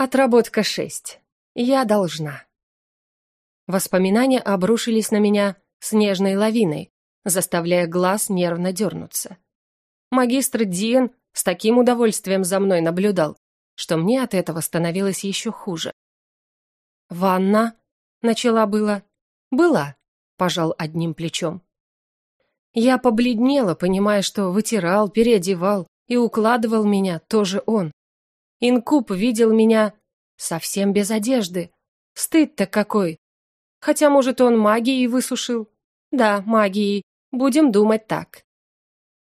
Отработка шесть. Я должна. Воспоминания обрушились на меня снежной лавиной, заставляя глаз нервно дернуться. Магистр Диен с таким удовольствием за мной наблюдал, что мне от этого становилось еще хуже. «Ванна?» — начала было. «Была», — пожал одним плечом. Я побледнела, понимая, что вытирал, переодевал и укладывал меня тоже он. Инкуб видел меня совсем без одежды. Стыд-то какой. Хотя, может, он магией высушил. Да, магией. Будем думать так.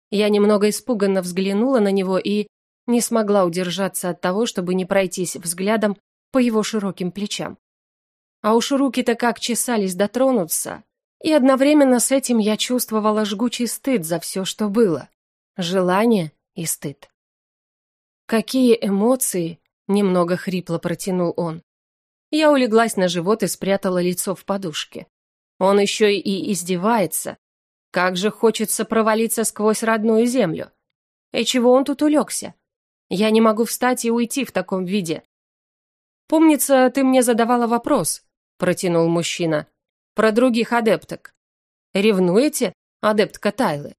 Я немного испуганно взглянула на него и не смогла удержаться от того, чтобы не пройтись взглядом по его широким плечам. А уж руки-то как чесались дотронуться, и одновременно с этим я чувствовала жгучий стыд за все, что было. Желание и стыд. «Какие эмоции!» — немного хрипло протянул он. Я улеглась на живот и спрятала лицо в подушке. Он еще и издевается. Как же хочется провалиться сквозь родную землю. И чего он тут улегся? Я не могу встать и уйти в таком виде. «Помнится, ты мне задавала вопрос», — протянул мужчина, — «про других адепток. Ревнуете, адептка Тайлы?»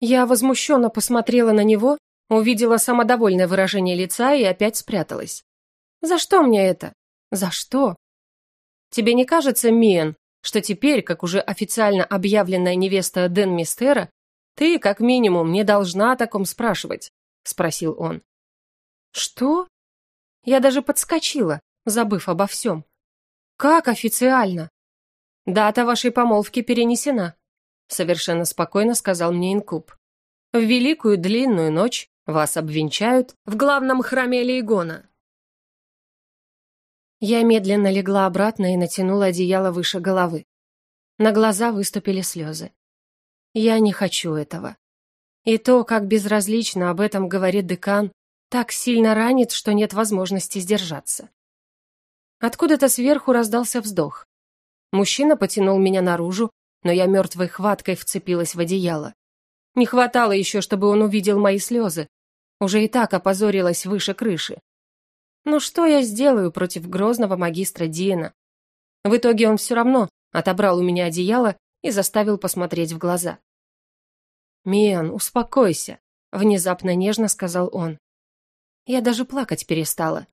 Я возмущенно посмотрела на него Увидела самодовольное выражение лица и опять спряталась. «За что мне это? За что?» «Тебе не кажется, Миен, что теперь, как уже официально объявленная невеста Дэн Мистера, ты, как минимум, не должна о таком спрашивать?» — спросил он. «Что?» Я даже подскочила, забыв обо всем. «Как официально?» «Дата вашей помолвки перенесена», — совершенно спокойно сказал мне Инкуб. «В великую длинную ночь вас обвенчают в главном храме Лейгона. Я медленно легла обратно и натянула одеяло выше головы. На глаза выступили слезы. Я не хочу этого. И то, как безразлично об этом говорит декан, так сильно ранит, что нет возможности сдержаться. Откуда-то сверху раздался вздох. Мужчина потянул меня наружу, но я мертвой хваткой вцепилась в одеяло. Не хватало еще, чтобы он увидел мои слезы, уже и так опозорилась выше крыши. Ну что я сделаю против грозного магистра Диена? В итоге он все равно отобрал у меня одеяло и заставил посмотреть в глаза. «Миан, успокойся», — внезапно нежно сказал он. Я даже плакать перестала.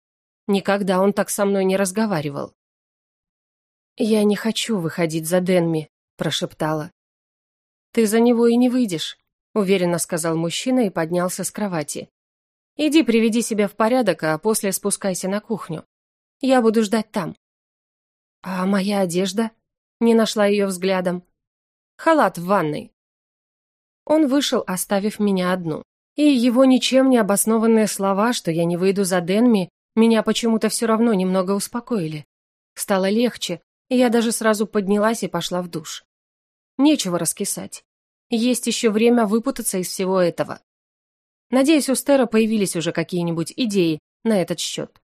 Никогда он так со мной не разговаривал. «Я не хочу выходить за Денми», — прошептала. «Ты за него и не выйдешь», — уверенно сказал мужчина и поднялся с кровати. Иди приведи себя в порядок, а после спускайся на кухню. Я буду ждать там. А моя одежда? Не нашла ее взглядом. Халат в ванной. Он вышел, оставив меня одну. И его ничем не обоснованные слова, что я не выйду за Денми, меня почему-то все равно немного успокоили. Стало легче, и я даже сразу поднялась и пошла в душ. Нечего раскисать. Есть еще время выпутаться из всего этого. Надеюсь, у Стера появились уже какие-нибудь идеи на этот счет.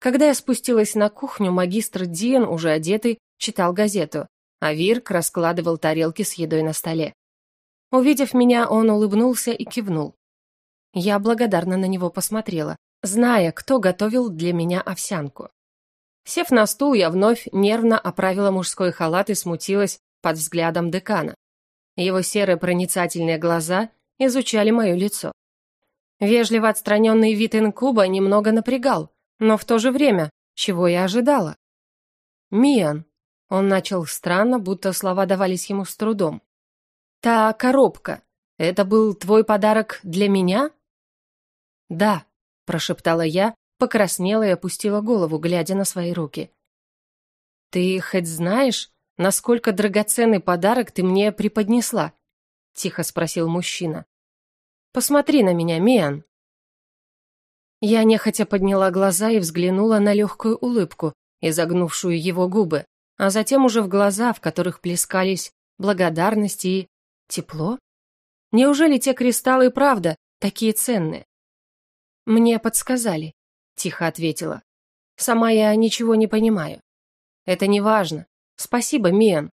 Когда я спустилась на кухню, магистр Диен, уже одетый, читал газету, а Вирк раскладывал тарелки с едой на столе. Увидев меня, он улыбнулся и кивнул. Я благодарно на него посмотрела, зная, кто готовил для меня овсянку. Сев на стул, я вновь нервно оправила мужской халат и смутилась под взглядом декана. Его серые проницательные глаза изучали мое лицо. Вежливо отстраненный вид инкуба немного напрягал, но в то же время, чего я ожидала? «Миан», — он начал странно, будто слова давались ему с трудом. «Та коробка, это был твой подарок для меня?» «Да», — прошептала я, покраснела и опустила голову, глядя на свои руки. «Ты хоть знаешь, насколько драгоценный подарок ты мне преподнесла?» — тихо спросил мужчина. «Посмотри на меня, Миан». Я нехотя подняла глаза и взглянула на легкую улыбку, изогнувшую его губы, а затем уже в глаза, в которых плескались благодарность и тепло. Неужели те кристаллы правда такие ценные? Мне подсказали, тихо ответила. Сама я ничего не понимаю. Это не важно. Спасибо, Миан.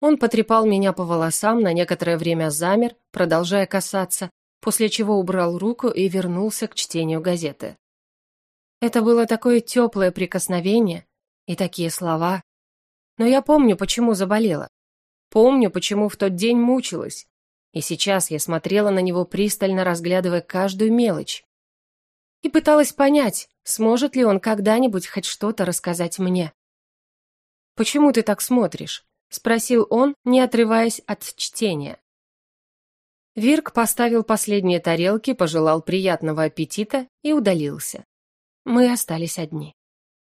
Он потрепал меня по волосам, на некоторое время замер, продолжая касаться, после чего убрал руку и вернулся к чтению газеты. Это было такое теплое прикосновение и такие слова. Но я помню, почему заболела. Помню, почему в тот день мучилась. И сейчас я смотрела на него, пристально разглядывая каждую мелочь. И пыталась понять, сможет ли он когда-нибудь хоть что-то рассказать мне. «Почему ты так смотришь?» — спросил он, не отрываясь от чтения. Вирк поставил последние тарелки, пожелал приятного аппетита и удалился. Мы остались одни.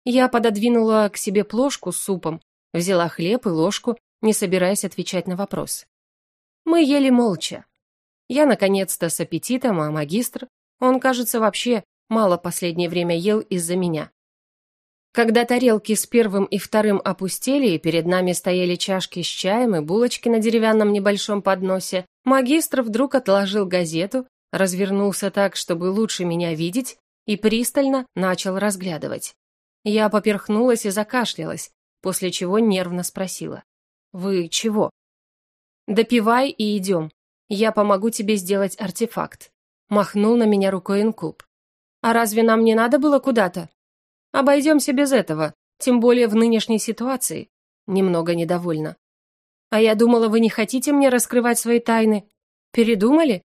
Я пододвинула к себе плошку с супом, взяла хлеб и ложку, не собираясь отвечать на вопрос. Мы ели молча. Я, наконец-то, с аппетитом, а магистр, он, кажется, вообще мало последнее время ел из-за меня. Когда тарелки с первым и вторым опустели, и перед нами стояли чашки с чаем и булочки на деревянном небольшом подносе, магистр вдруг отложил газету, развернулся так, чтобы лучше меня видеть, и пристально начал разглядывать. Я поперхнулась и закашлялась, после чего нервно спросила. «Вы чего?» «Допивай и идем. Я помогу тебе сделать артефакт», — махнул на меня рукой инкуб. «А разве нам не надо было куда-то?» Обойдемся без этого, тем более в нынешней ситуации. Немного недовольна. А я думала, вы не хотите мне раскрывать свои тайны. Передумали?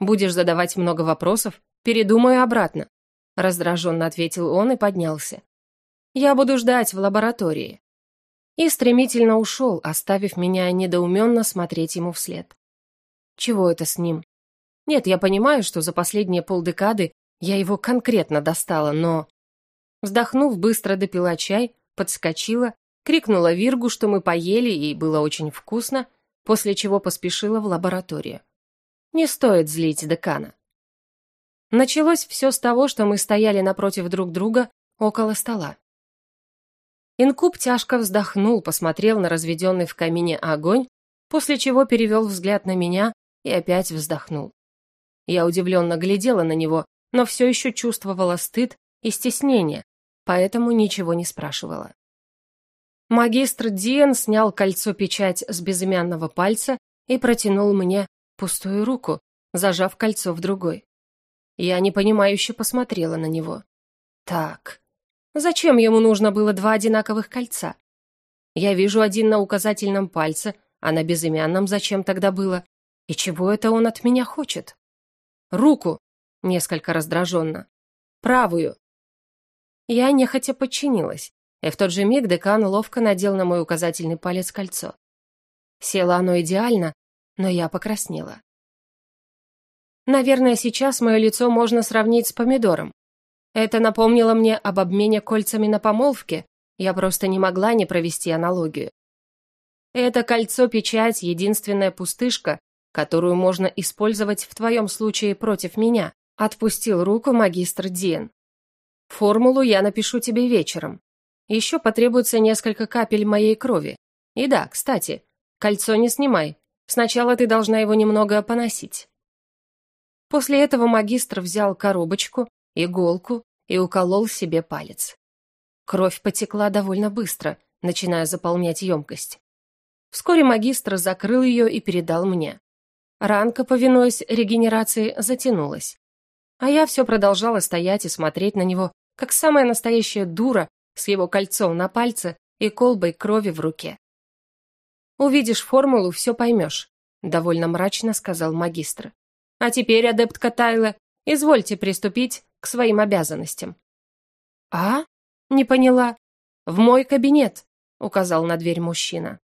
Будешь задавать много вопросов, передумаю обратно. Раздраженно ответил он и поднялся. Я буду ждать в лаборатории. И стремительно ушел, оставив меня недоуменно смотреть ему вслед. Чего это с ним? Нет, я понимаю, что за последние полдекады я его конкретно достала, но... Вздохнув, быстро допила чай, подскочила, крикнула Виргу, что мы поели и было очень вкусно, после чего поспешила в лабораторию. Не стоит злить декана. Началось все с того, что мы стояли напротив друг друга около стола. Инкуб тяжко вздохнул, посмотрел на разведенный в камине огонь, после чего перевел взгляд на меня и опять вздохнул. Я удивленно глядела на него, но все еще чувствовала стыд и стеснение, поэтому ничего не спрашивала. Магистр Диен снял кольцо-печать с безымянного пальца и протянул мне пустую руку, зажав кольцо в другой. Я непонимающе посмотрела на него. Так, зачем ему нужно было два одинаковых кольца? Я вижу один на указательном пальце, а на безымянном зачем тогда было? И чего это он от меня хочет? Руку, несколько раздраженно. Правую, я нехотя подчинилась, и в тот же миг декан ловко надел на мой указательный палец кольцо. Село оно идеально, но я покраснела. Наверное, сейчас мое лицо можно сравнить с помидором. Это напомнило мне об обмене кольцами на помолвке, я просто не могла не провести аналогию. Это кольцо-печать — единственная пустышка, которую можно использовать в твоем случае против меня, отпустил руку магистр Диен. Формулу я напишу тебе вечером. Еще потребуется несколько капель моей крови. И да, кстати, кольцо не снимай. Сначала ты должна его немного поносить. После этого магистр взял коробочку, иголку и уколол себе палец. Кровь потекла довольно быстро, начиная заполнять емкость. Вскоре магистр закрыл ее и передал мне. Ранка, повинуясь регенерации, затянулась. А я все продолжала стоять и смотреть на него, как самая настоящая дура с его кольцом на пальце и колбой крови в руке. «Увидишь формулу, все поймешь», — довольно мрачно сказал магистр. «А теперь, адептка Тайла, извольте приступить к своим обязанностям». «А?» — не поняла. «В мой кабинет», — указал на дверь мужчина.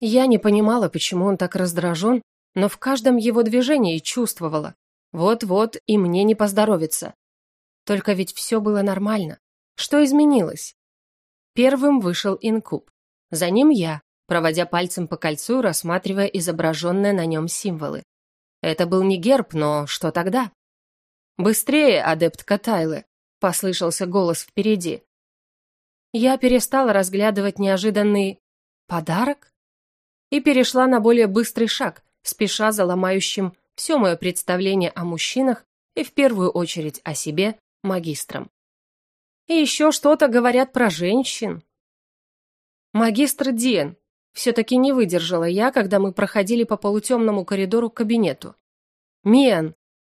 Я не понимала, почему он так раздражен, но в каждом его движении чувствовала. Вот-вот и мне не поздоровится. Только ведь все было нормально. Что изменилось? Первым вышел инкуб. За ним я, проводя пальцем по кольцу, рассматривая изображенные на нем символы. Это был не герб, но что тогда? «Быстрее, адепт Катайлы!» — послышался голос впереди. Я перестала разглядывать неожиданный подарок и перешла на более быстрый шаг, спеша за ломающим все мое представление о мужчинах и в первую очередь о себе магистром. И еще что-то говорят про женщин. Магистр Диен. Все-таки не выдержала я, когда мы проходили по полутемному коридору к кабинету. Миан,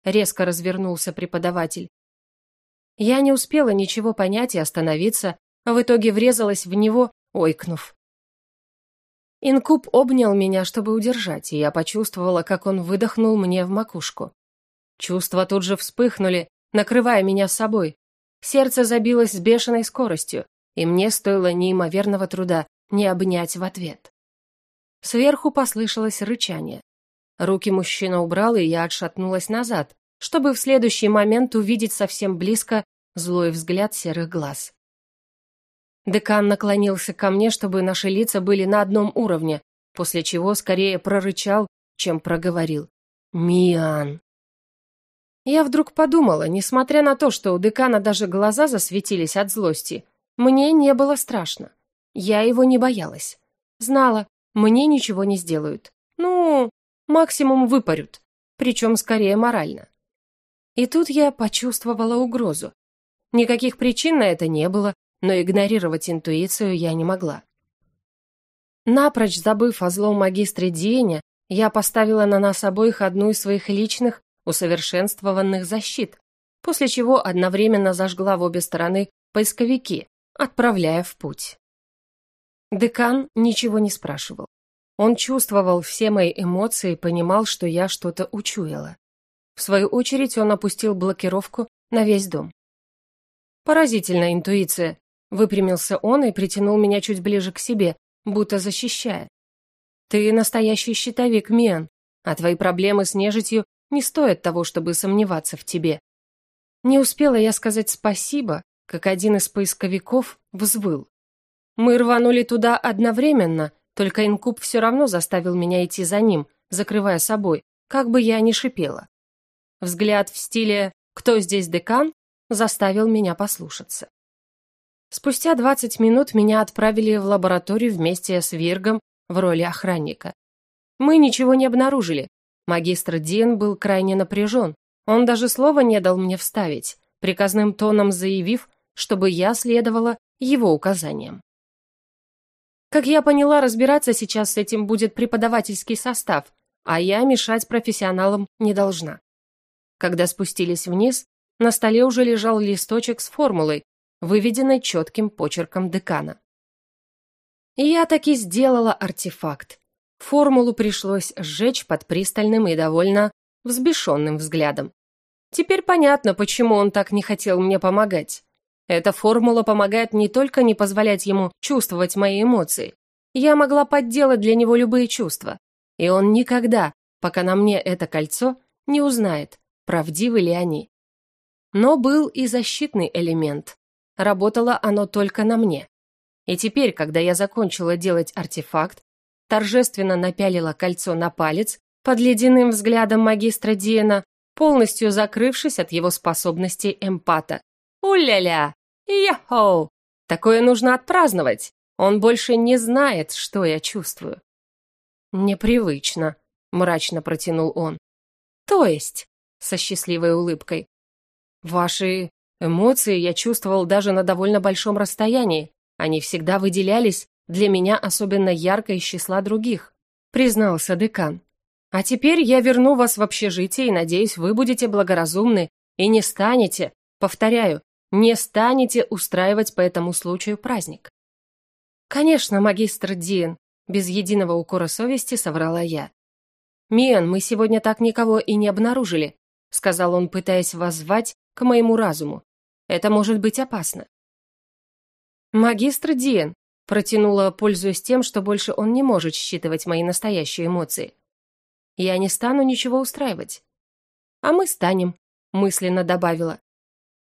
резко развернулся преподаватель. Я не успела ничего понять и остановиться, а в итоге врезалась в него, ойкнув. Инкуб обнял меня, чтобы удержать, и я почувствовала, как он выдохнул мне в макушку. Чувства тут же вспыхнули, накрывая меня собой. Сердце забилось с бешеной скоростью, и мне стоило неимоверного труда не обнять в ответ. Сверху послышалось рычание. Руки мужчина убрал, и я отшатнулась назад, чтобы в следующий момент увидеть совсем близко злой взгляд серых глаз. Декан наклонился ко мне, чтобы наши лица были на одном уровне, после чего скорее прорычал, чем проговорил. «Миан!» Я вдруг подумала, несмотря на то, что у декана даже глаза засветились от злости, мне не было страшно. Я его не боялась. Знала, мне ничего не сделают. Ну, максимум выпарют, причем скорее морально. И тут я почувствовала угрозу. Никаких причин на это не было, но игнорировать интуицию я не могла. Напрочь забыв о злом магистре Диене, я поставила на нас обоих одну из своих личных, усовершенствованных защит, после чего одновременно зажгла в обе стороны поисковики, отправляя в путь. Декан ничего не спрашивал. Он чувствовал все мои эмоции и понимал, что я что-то учуяла. В свою очередь он опустил блокировку на весь дом. Поразительная интуиция, Выпрямился он и притянул меня чуть ближе к себе, будто защищая. «Ты настоящий щитовик, Миан, а твои проблемы с нежитью не стоят того, чтобы сомневаться в тебе». Не успела я сказать спасибо, как один из поисковиков взвыл. Мы рванули туда одновременно, только инкуб все равно заставил меня идти за ним, закрывая собой, как бы я ни шипела. Взгляд в стиле «Кто здесь декан?» заставил меня послушаться. Спустя 20 минут меня отправили в лабораторию вместе с Виргом в роли охранника. Мы ничего не обнаружили. Магистр Дин был крайне напряжен. Он даже слова не дал мне вставить, приказным тоном заявив, чтобы я следовала его указаниям. Как я поняла, разбираться сейчас с этим будет преподавательский состав, а я мешать профессионалам не должна. Когда спустились вниз, на столе уже лежал листочек с формулой, выведенной четким почерком декана. я таки сделала артефакт. Формулу пришлось сжечь под пристальным и довольно взбешенным взглядом. Теперь понятно, почему он так не хотел мне помогать. Эта формула помогает не только не позволять ему чувствовать мои эмоции. Я могла подделать для него любые чувства. И он никогда, пока на мне это кольцо, не узнает, правдивы ли они. Но был и защитный элемент. Работало оно только на мне. И теперь, когда я закончила делать артефакт, торжественно напялила кольцо на палец под ледяным взглядом магистра Диена, полностью закрывшись от его способностей эмпата. «У-ля-ля! Яхоу! Такое нужно отпраздновать! Он больше не знает, что я чувствую». «Непривычно», — мрачно протянул он. «То есть?» — со счастливой улыбкой. «Ваши Эмоции я чувствовал даже на довольно большом расстоянии. Они всегда выделялись для меня особенно ярко из числа других, признался декан. А теперь я верну вас в общежитие и надеюсь, вы будете благоразумны и не станете, повторяю, не станете устраивать по этому случаю праздник. Конечно, магистр Диен, без единого укора совести соврала я. «Миан, мы сегодня так никого и не обнаружили», сказал он, пытаясь воззвать к моему разуму. Это может быть опасно. Магистр Диен протянула, пользуясь тем, что больше он не может считывать мои настоящие эмоции. Я не стану ничего устраивать. А мы станем, мысленно добавила.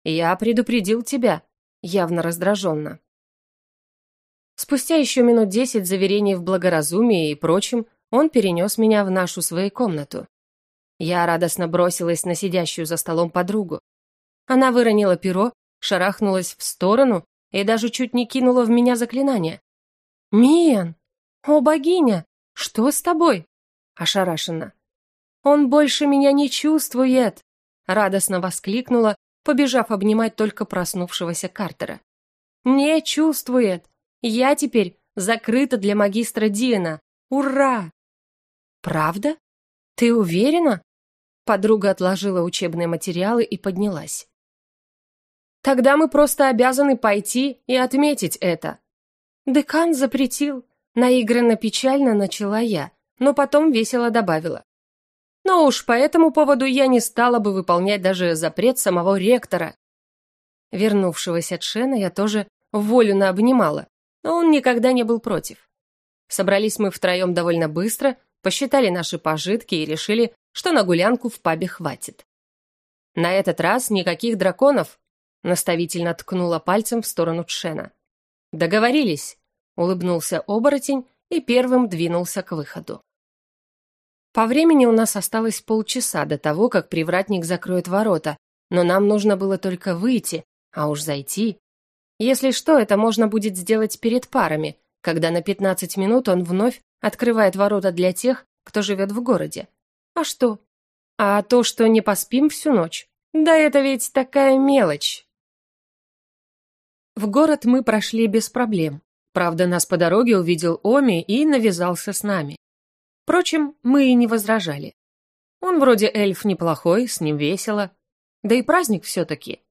Я предупредил тебя, явно раздраженно. Спустя еще минут десять заверений в благоразумии и прочем, он перенес меня в нашу свою комнату. Я радостно бросилась на сидящую за столом подругу. Она выронила перо, шарахнулась в сторону и даже чуть не кинула в меня заклинание. «Миен! О, богиня! Что с тобой?» Ошарашена. «Он больше меня не чувствует!» Радостно воскликнула, побежав обнимать только проснувшегося Картера. «Не чувствует! Я теперь закрыта для магистра Диена! Ура!» «Правда? Ты уверена?» Подруга отложила учебные материалы и поднялась. Тогда мы просто обязаны пойти и отметить это. Декан запретил. Наигранно печально начала я, но потом весело добавила. Но уж по этому поводу я не стала бы выполнять даже запрет самого ректора. Вернувшегося Тшена я тоже волю обнимала, но он никогда не был против. Собрались мы втроем довольно быстро, посчитали наши пожитки и решили, что на гулянку в пабе хватит. На этот раз никаких драконов, наставительно ткнула пальцем в сторону Тшена. Договорились, улыбнулся оборотень и первым двинулся к выходу. По времени у нас осталось полчаса до того, как привратник закроет ворота, но нам нужно было только выйти, а уж зайти. Если что, это можно будет сделать перед парами, когда на 15 минут он вновь открывает ворота для тех, кто живет в городе. А что? А то, что не поспим всю ночь? Да это ведь такая мелочь. В город мы прошли без проблем. Правда, нас по дороге увидел Оми и навязался с нами. Впрочем, мы и не возражали. Он вроде эльф неплохой, с ним весело. Да и праздник все-таки.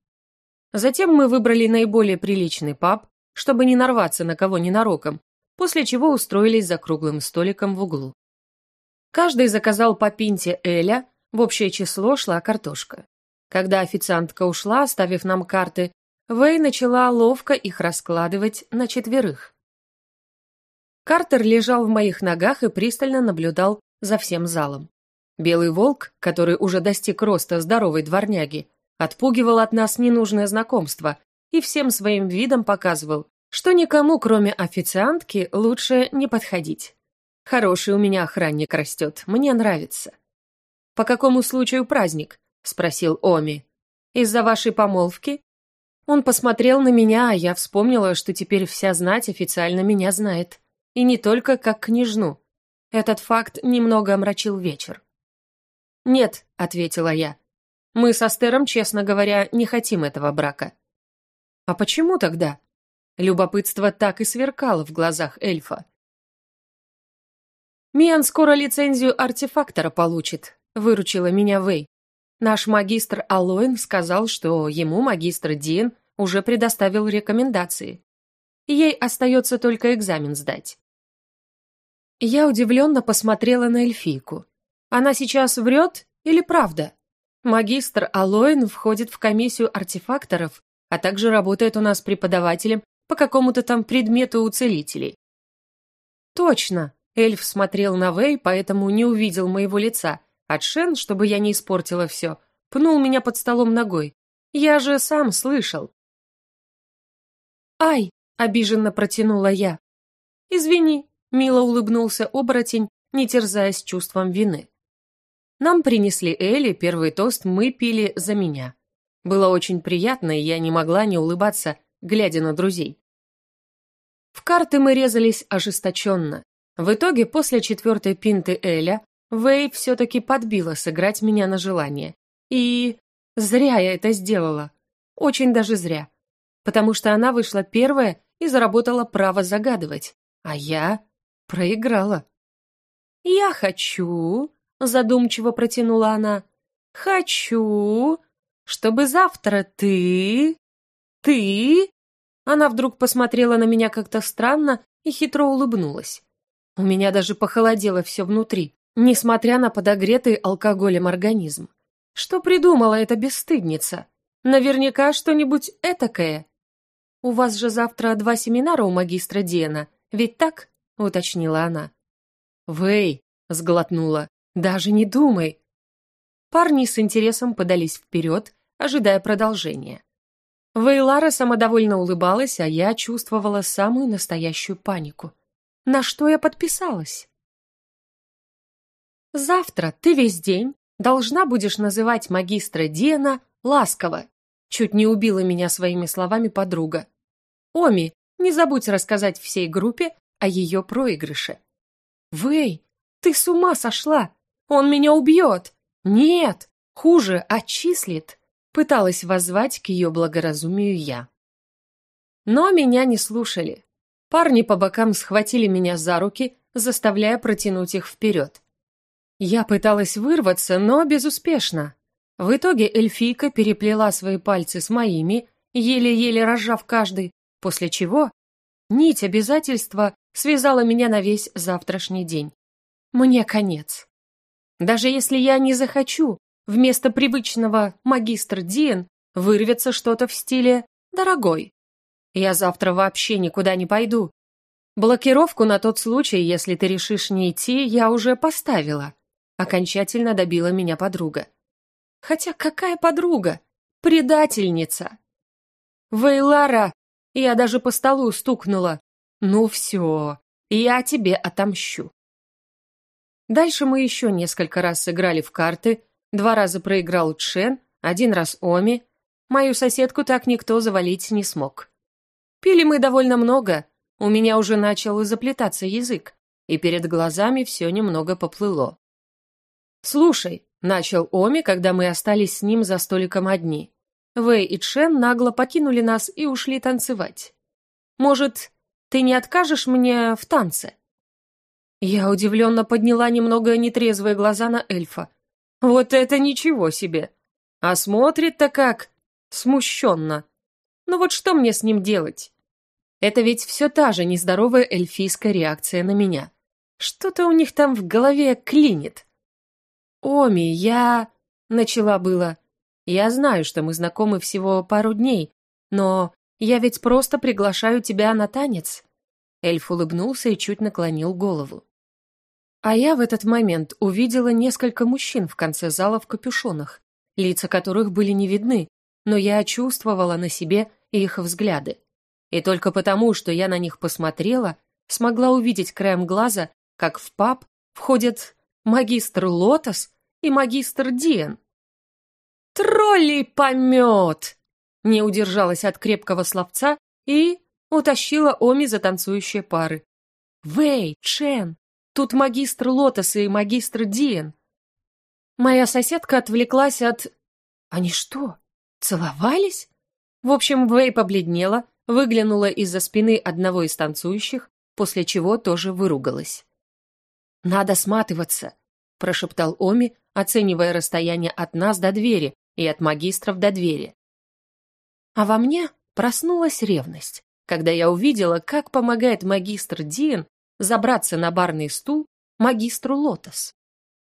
Затем мы выбрали наиболее приличный паб, чтобы не нарваться на кого ненароком, после чего устроились за круглым столиком в углу. Каждый заказал по пинте Эля, в общее число шла картошка. Когда официантка ушла, оставив нам карты, Вэй начала ловко их раскладывать на четверых. Картер лежал в моих ногах и пристально наблюдал за всем залом. Белый волк, который уже достиг роста здоровой дворняги, отпугивал от нас ненужное знакомство и всем своим видом показывал, что никому, кроме официантки, лучше не подходить. Хороший у меня охранник растет, мне нравится. «По какому случаю праздник?» — спросил Оми. «Из-за вашей помолвки?» Он посмотрел на меня, а я вспомнила, что теперь вся знать официально меня знает. И не только как княжну. Этот факт немного омрачил вечер. «Нет», — ответила я, мы со Стером, честно говоря, не хотим этого брака. А почему тогда? Любопытство так и сверкало в глазах эльфа. Миан скоро лицензию артефактора получит, выручила меня Вэй. Наш магистр Алоин сказал, что ему магистр Дин уже предоставил рекомендации. Ей остается только экзамен сдать. Я удивленно посмотрела на эльфийку. Она сейчас врет или правда? Магистр Алоин входит в комиссию артефакторов, а также работает у нас преподавателем по какому-то там предмету у целителей. Точно, эльф смотрел на Вэй, поэтому не увидел моего лица, а Шен, чтобы я не испортила все, пнул меня под столом ногой. Я же сам слышал. «Ай!» — обиженно протянула я. «Извини», — мило улыбнулся оборотень, не терзаясь чувством вины. Нам принесли Элли, первый тост мы пили за меня. Было очень приятно, и я не могла не улыбаться, глядя на друзей. В карты мы резались ожесточенно. В итоге, после четвертой пинты Эля, Вэй все-таки подбила сыграть меня на желание. И зря я это сделала. Очень даже зря. Потому что она вышла первая и заработала право загадывать. А я проиграла. «Я хочу», задумчиво протянула она. Хочу, чтобы завтра ты... Ты... Она вдруг посмотрела на меня как-то странно и хитро улыбнулась. У меня даже похолодело все внутри, несмотря на подогретый алкоголем организм. Что придумала эта бесстыдница? Наверняка что-нибудь этакое. У вас же завтра два семинара у магистра Диана, ведь так? уточнила она. Вэй, сглотнула. Даже не думай. Парни с интересом подались вперед, ожидая продолжения. Вейлара самодовольно улыбалась, а я чувствовала самую настоящую панику. На что я подписалась? Завтра ты весь день должна будешь называть магистра Диана ласково. Чуть не убила меня своими словами подруга. Оми, не забудь рассказать всей группе о ее проигрыше. Вэй, ты с ума сошла? Он меня убьет! Нет! Хуже, отчислит!» Пыталась воззвать к ее благоразумию я. Но меня не слушали. Парни по бокам схватили меня за руки, заставляя протянуть их вперед. Я пыталась вырваться, но безуспешно. В итоге эльфийка переплела свои пальцы с моими еле-еле разжав каждый, после чего нить обязательства связала меня на весь завтрашний день. Мне конец. Даже если я не захочу, вместо привычного «магистр Диен» вырвется что-то в стиле «дорогой». Я завтра вообще никуда не пойду. Блокировку на тот случай, если ты решишь не идти, я уже поставила. Окончательно добила меня подруга. Хотя какая подруга? Предательница. Вейлара, я даже по столу стукнула. Ну все, я тебе отомщу. Дальше мы еще несколько раз сыграли в карты, два раза проиграл Чен, один раз Оми. Мою соседку так никто завалить не смог. Пили мы довольно много, у меня уже начал заплетаться язык, и перед глазами все немного поплыло. «Слушай», — начал Оми, когда мы остались с ним за столиком одни. Вэй и Чен нагло покинули нас и ушли танцевать. «Может, ты не откажешь мне в танце?» Я удивленно подняла немного нетрезвые глаза на эльфа. Вот это ничего себе! А смотрит-то как? Смущенно. Ну вот что мне с ним делать? Это ведь все та же нездоровая эльфийская реакция на меня. Что-то у них там в голове клинит. «Оми, я...» — начала было. «Я знаю, что мы знакомы всего пару дней, но я ведь просто приглашаю тебя на танец. Эльф улыбнулся и чуть наклонил голову. А я в этот момент увидела несколько мужчин в конце зала в капюшонах, лица которых были не видны, но я чувствовала на себе их взгляды. И только потому, что я на них посмотрела, смогла увидеть краем глаза, как в паб входят магистр Лотос и магистр Диен. «Троллей помет!» Не удержалась от крепкого словца и утащила Оми за танцующие пары. «Вэй, Чен, тут магистр Лотос и магистр Диен». Моя соседка отвлеклась от... Они что, целовались? В общем, Вэй побледнела, выглянула из-за спины одного из танцующих, после чего тоже выругалась. «Надо сматываться», — прошептал Оми, оценивая расстояние от нас до двери и от магистров до двери. А во мне проснулась ревность когда я увидела, как помогает магистр Диен забраться на барный стул магистру Лотос.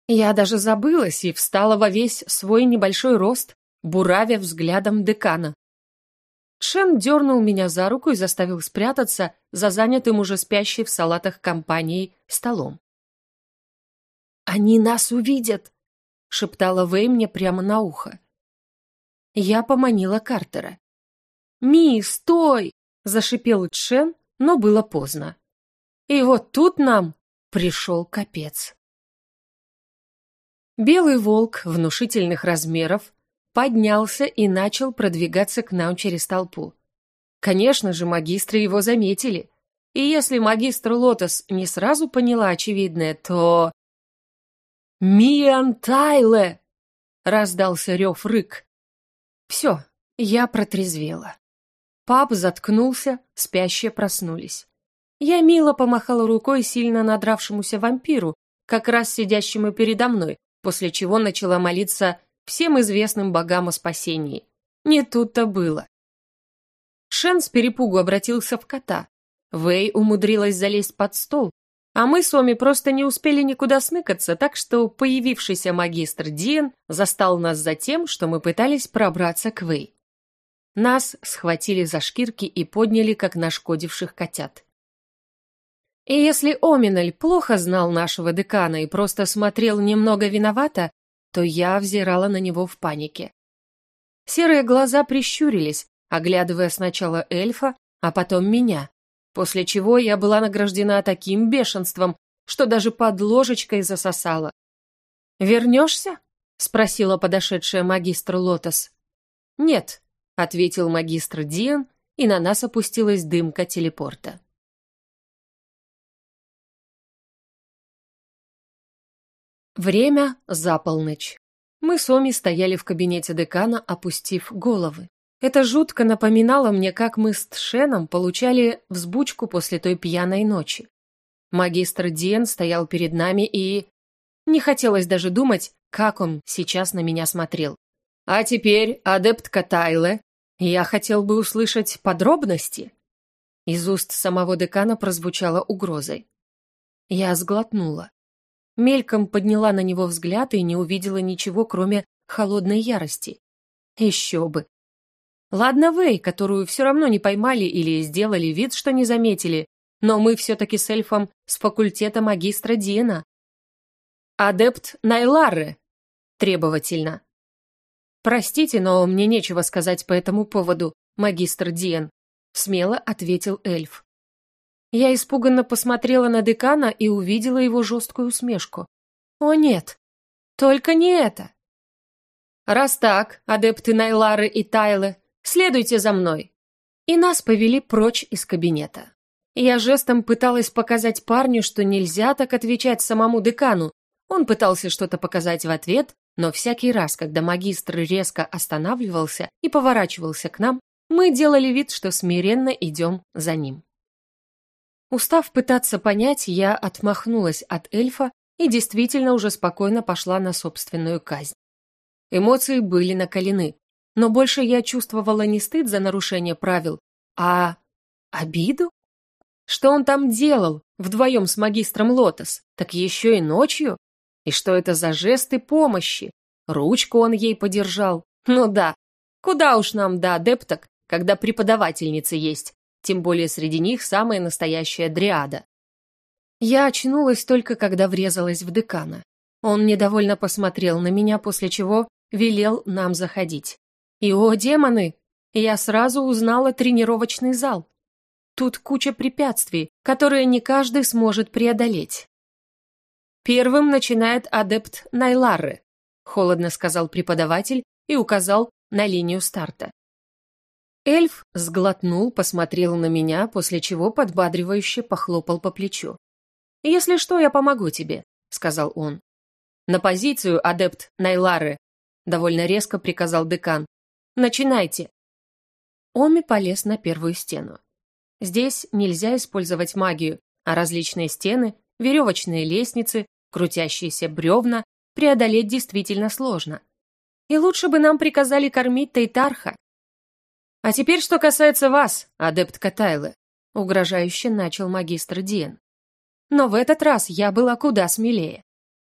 Я даже забылась и встала во весь свой небольшой рост, буравя взглядом декана. Шен дернул меня за руку и заставил спрятаться за занятым уже спящей в салатах компанией столом. «Они нас увидят!» — шептала Вэй мне прямо на ухо. Я поманила Картера. «Ми, стой!» Зашипел Чен, но было поздно. И вот тут нам пришел капец. Белый волк внушительных размеров поднялся и начал продвигаться к нам через толпу. Конечно же, магистры его заметили. И если магистр Лотос не сразу поняла очевидное, то... «Миан Тайле!» — раздался рев-рык. Все, я протрезвела. Пап заткнулся, спящие проснулись. Я мило помахала рукой сильно надравшемуся вампиру, как раз сидящему передо мной, после чего начала молиться всем известным богам о спасении. Не тут-то было. Шен с перепугу обратился в кота. Вэй умудрилась залезть под стол, а мы с Оми просто не успели никуда сныкаться, так что появившийся магистр Диен застал нас за тем, что мы пытались пробраться к Вэй. Нас схватили за шкирки и подняли, как нашкодивших котят. И если Оминаль плохо знал нашего декана и просто смотрел немного виновато, то я взирала на него в панике. Серые глаза прищурились, оглядывая сначала эльфа, а потом меня, после чего я была награждена таким бешенством, что даже под ложечкой засосала. «Вернешься?» — спросила подошедшая магистр Лотос. «Нет», — ответил магистр Диан, и на нас опустилась дымка телепорта. Время за полночь. Мы с Оми стояли в кабинете декана, опустив головы. Это жутко напоминало мне, как мы с Тшеном получали взбучку после той пьяной ночи. Магистр Диен стоял перед нами и... Не хотелось даже думать, как он сейчас на меня смотрел. А теперь, адептка Тайле, Я хотел бы услышать подробности. Из уст самого декана прозвучала угрозой. Я сглотнула. Мельком подняла на него взгляд и не увидела ничего, кроме холодной ярости. Еще бы. Ладно Вэй, которую все равно не поймали или сделали вид, что не заметили, но мы все-таки с эльфом с факультета магистра Диена. «Адепт Найларре!» Требовательно. «Простите, но мне нечего сказать по этому поводу, магистр Диен», смело ответил эльф. Я испуганно посмотрела на декана и увидела его жесткую усмешку. «О нет, только не это!» «Раз так, адепты Найлары и Тайлы, следуйте за мной!» И нас повели прочь из кабинета. Я жестом пыталась показать парню, что нельзя так отвечать самому декану. Он пытался что-то показать в ответ, но всякий раз, когда магистр резко останавливался и поворачивался к нам, мы делали вид, что смиренно идем за ним. Устав пытаться понять, я отмахнулась от эльфа и действительно уже спокойно пошла на собственную казнь. Эмоции были накалены, но больше я чувствовала не стыд за нарушение правил, а обиду? Что он там делал вдвоем с магистром Лотос, так еще и ночью? И что это за жесты помощи? Ручку он ей подержал. Ну да, куда уж нам до адепток, когда преподавательницы есть, тем более среди них самая настоящая дриада. Я очнулась только, когда врезалась в декана. Он недовольно посмотрел на меня, после чего велел нам заходить. И, о, демоны, я сразу узнала тренировочный зал. Тут куча препятствий, которые не каждый сможет преодолеть. Первым начинает адепт Найлары, холодно сказал преподаватель и указал на линию старта. Эльф сглотнул, посмотрел на меня, после чего подбадривающе похлопал по плечу. «Если что, я помогу тебе», — сказал он. «На позицию, адепт Найлары», — довольно резко приказал декан. «Начинайте». Оми полез на первую стену. Здесь нельзя использовать магию, а различные стены, веревочные лестницы, крутящиеся бревна преодолеть действительно сложно. И лучше бы нам приказали кормить Тайтарха. А теперь, что касается вас, адепт Катайлы, угрожающе начал магистр Диен. Но в этот раз я была куда смелее.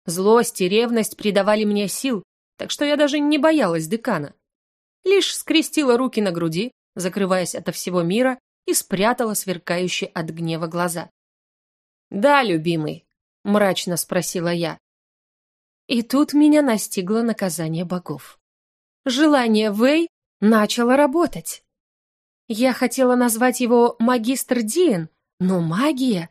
Злость и ревность придавали мне сил, так что я даже не боялась декана. Лишь скрестила руки на груди, закрываясь ото всего мира и спрятала сверкающие от гнева глаза. «Да, любимый», — мрачно спросила я. И тут меня настигло наказание богов. Желание Вэй начало работать. Я хотела назвать его магистр Диен, но магия...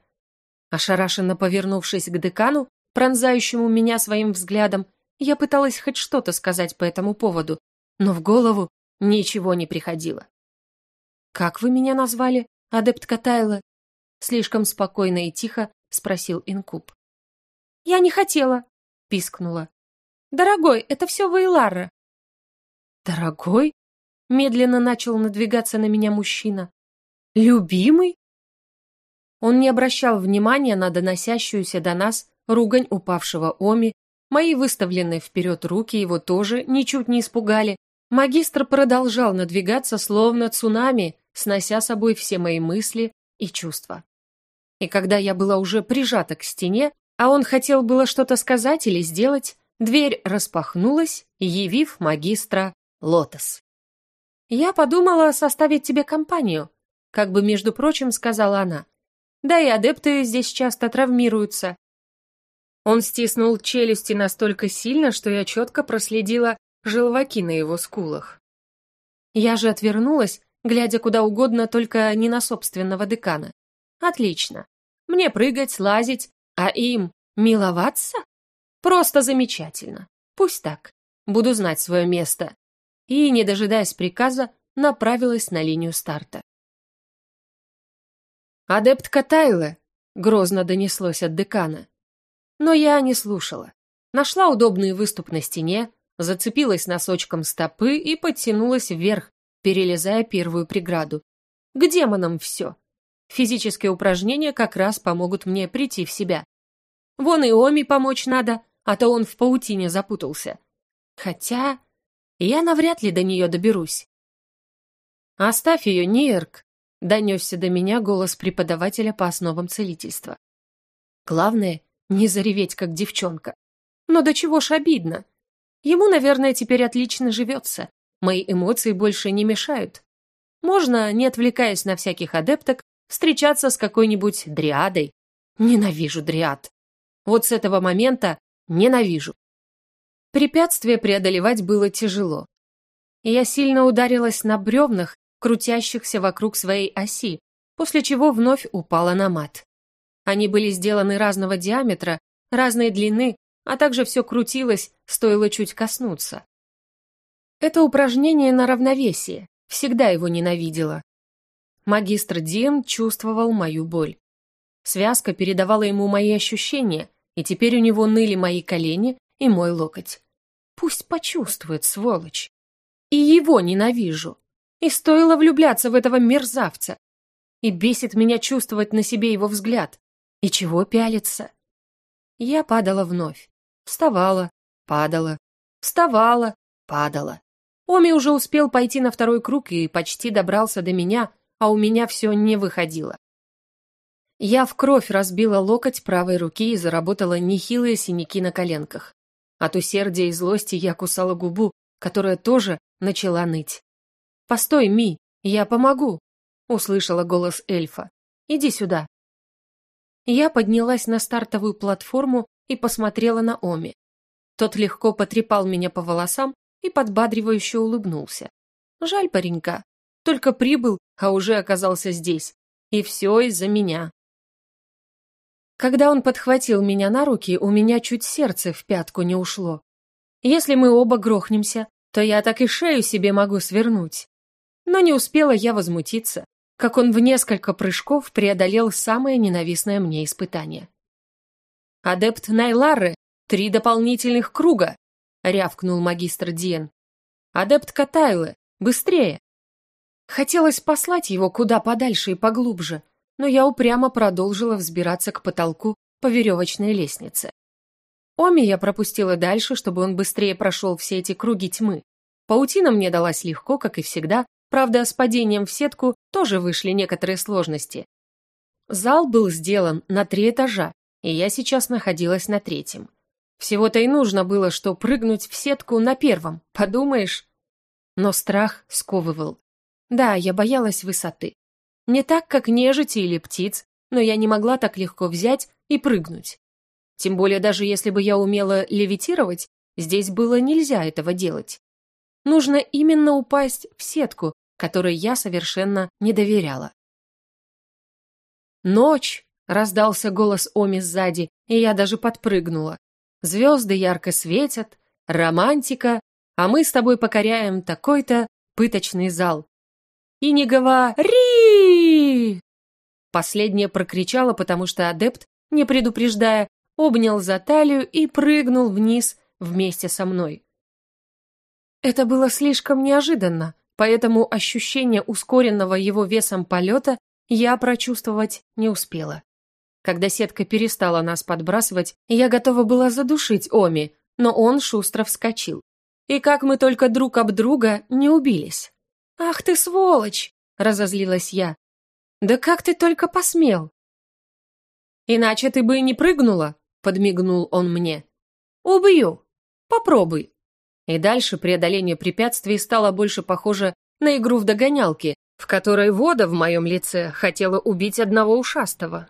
Ошарашенно повернувшись к декану, пронзающему меня своим взглядом, я пыталась хоть что-то сказать по этому поводу, но в голову ничего не приходило. «Как вы меня назвали, адепт Катайла?» Слишком спокойно и тихо спросил Инкуб. «Я не хотела», — пискнула. «Дорогой, это все Вейлара». «Дорогой?» — медленно начал надвигаться на меня мужчина. «Любимый?» Он не обращал внимания на доносящуюся до нас ругань упавшего Оми, мои выставленные вперед руки его тоже ничуть не испугали. Магистр продолжал надвигаться, словно цунами, снося собой все мои мысли и чувства. И когда я была уже прижата к стене, а он хотел было что-то сказать или сделать, дверь распахнулась, явив магистра Лотос. «Я подумала составить тебе компанию», как бы, между прочим, сказала она. «Да и адепты здесь часто травмируются». Он стиснул челюсти настолько сильно, что я четко проследила желваки на его скулах. Я же отвернулась, глядя куда угодно, только не на собственного декана. Отлично. Мне прыгать, лазить, а им миловаться? Просто замечательно. Пусть так. Буду знать свое место. И, не дожидаясь приказа, направилась на линию старта. «Адепт Катайле!» — грозно донеслось от декана. Но я не слушала. Нашла удобный выступ на стене, зацепилась носочком стопы и подтянулась вверх, перелезая первую преграду. К демонам все. Физические упражнения как раз помогут мне прийти в себя. Вон и Оми помочь надо, а то он в паутине запутался. Хотя я навряд ли до нее доберусь. «Оставь ее, Нирк!» — донесся до меня голос преподавателя по основам целительства. Главное, не зареветь, как девчонка. Но до чего ж обидно. Ему, наверное, теперь отлично живется. Мои эмоции больше не мешают. Можно, не отвлекаясь на всяких адепток, встречаться с какой-нибудь дриадой. Ненавижу дриад. Вот с этого момента ненавижу. Препятствие преодолевать было тяжело. И я сильно ударилась на бревнах, крутящихся вокруг своей оси, после чего вновь упала на мат. Они были сделаны разного диаметра, разной длины, а также все крутилось, стоило чуть коснуться. Это упражнение на равновесие, всегда его ненавидела. Магистр Дием чувствовал мою боль. Связка передавала ему мои ощущения, и теперь у него ныли мои колени и мой локоть. Пусть почувствует, сволочь. И его ненавижу. И стоило влюбляться в этого мерзавца. И бесит меня чувствовать на себе его взгляд. И чего пялиться? Я падала вновь. Вставала, падала, вставала, падала. Оми уже успел пойти на второй круг и почти добрался до меня, а у меня все не выходило. Я в кровь разбила локоть правой руки и заработала нехилые синяки на коленках. От усердия и злости я кусала губу, которая тоже начала ныть. «Постой, Ми, я помогу!» — услышала голос эльфа. «Иди сюда!» Я поднялась на стартовую платформу и посмотрела на Оми. Тот легко потрепал меня по волосам и подбадривающе улыбнулся. Жаль паренька. Только прибыл, а уже оказался здесь. И все из-за меня. Когда он подхватил меня на руки, у меня чуть сердце в пятку не ушло. Если мы оба грохнемся, то я так и шею себе могу свернуть. Но не успела я возмутиться как он в несколько прыжков преодолел самое ненавистное мне испытание. «Адепт Найлары, три дополнительных круга!» — рявкнул магистр Диен. «Адепт Катайлы, быстрее!» Хотелось послать его куда подальше и поглубже, но я упрямо продолжила взбираться к потолку по веревочной лестнице. Оми я пропустила дальше, чтобы он быстрее прошел все эти круги тьмы. Паутина мне далась легко, как и всегда, Правда, с падением в сетку тоже вышли некоторые сложности. Зал был сделан на три этажа, и я сейчас находилась на третьем. Всего-то и нужно было, что прыгнуть в сетку на первом, подумаешь? Но страх сковывал. Да, я боялась высоты. Не так, как нежити или птиц, но я не могла так легко взять и прыгнуть. Тем более, даже если бы я умела левитировать, здесь было нельзя этого делать. Нужно именно упасть в сетку, которой я совершенно не доверяла. «Ночь!» — раздался голос Оми сзади, и я даже подпрыгнула. «Звезды ярко светят, романтика, а мы с тобой покоряем такой-то пыточный зал». «И не говори!» Последняя прокричала, потому что адепт, не предупреждая, обнял за талию и прыгнул вниз вместе со мной. Это было слишком неожиданно, поэтому ощущение ускоренного его весом полета я прочувствовать не успела. Когда сетка перестала нас подбрасывать, я готова была задушить Оми, но он шустро вскочил. И как мы только друг об друга не убились. «Ах ты сволочь!» — разозлилась я. «Да как ты только посмел!» «Иначе ты бы и не прыгнула», — подмигнул он мне. «Убью! Попробуй!» И дальше преодоление препятствий стало больше похоже на игру в догонялки, в которой вода в моем лице хотела убить одного ушастого.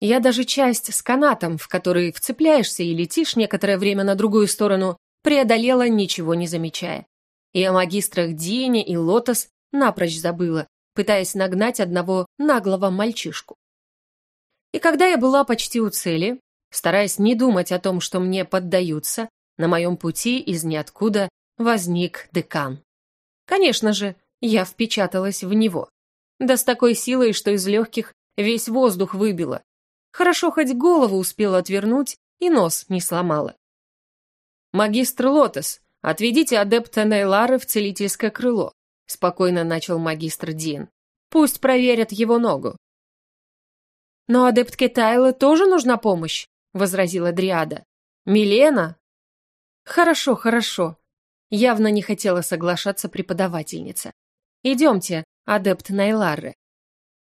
Я даже часть с канатом, в который вцепляешься и летишь некоторое время на другую сторону, преодолела, ничего не замечая. И о магистрах Дине и Лотос напрочь забыла, пытаясь нагнать одного наглого мальчишку. И когда я была почти у цели, стараясь не думать о том, что мне поддаются, на моем пути из ниоткуда возник декан. Конечно же, я впечаталась в него. Да с такой силой, что из легких весь воздух выбило. Хорошо хоть голову успела отвернуть и нос не сломала. «Магистр Лотос, отведите адепта Нейлары в целительское крыло», спокойно начал магистр Дин. «Пусть проверят его ногу». «Но адептке Тайлы тоже нужна помощь», возразила Дриада. «Милена, «Хорошо, хорошо», — явно не хотела соглашаться преподавательница. Идемте, адепт Найларры».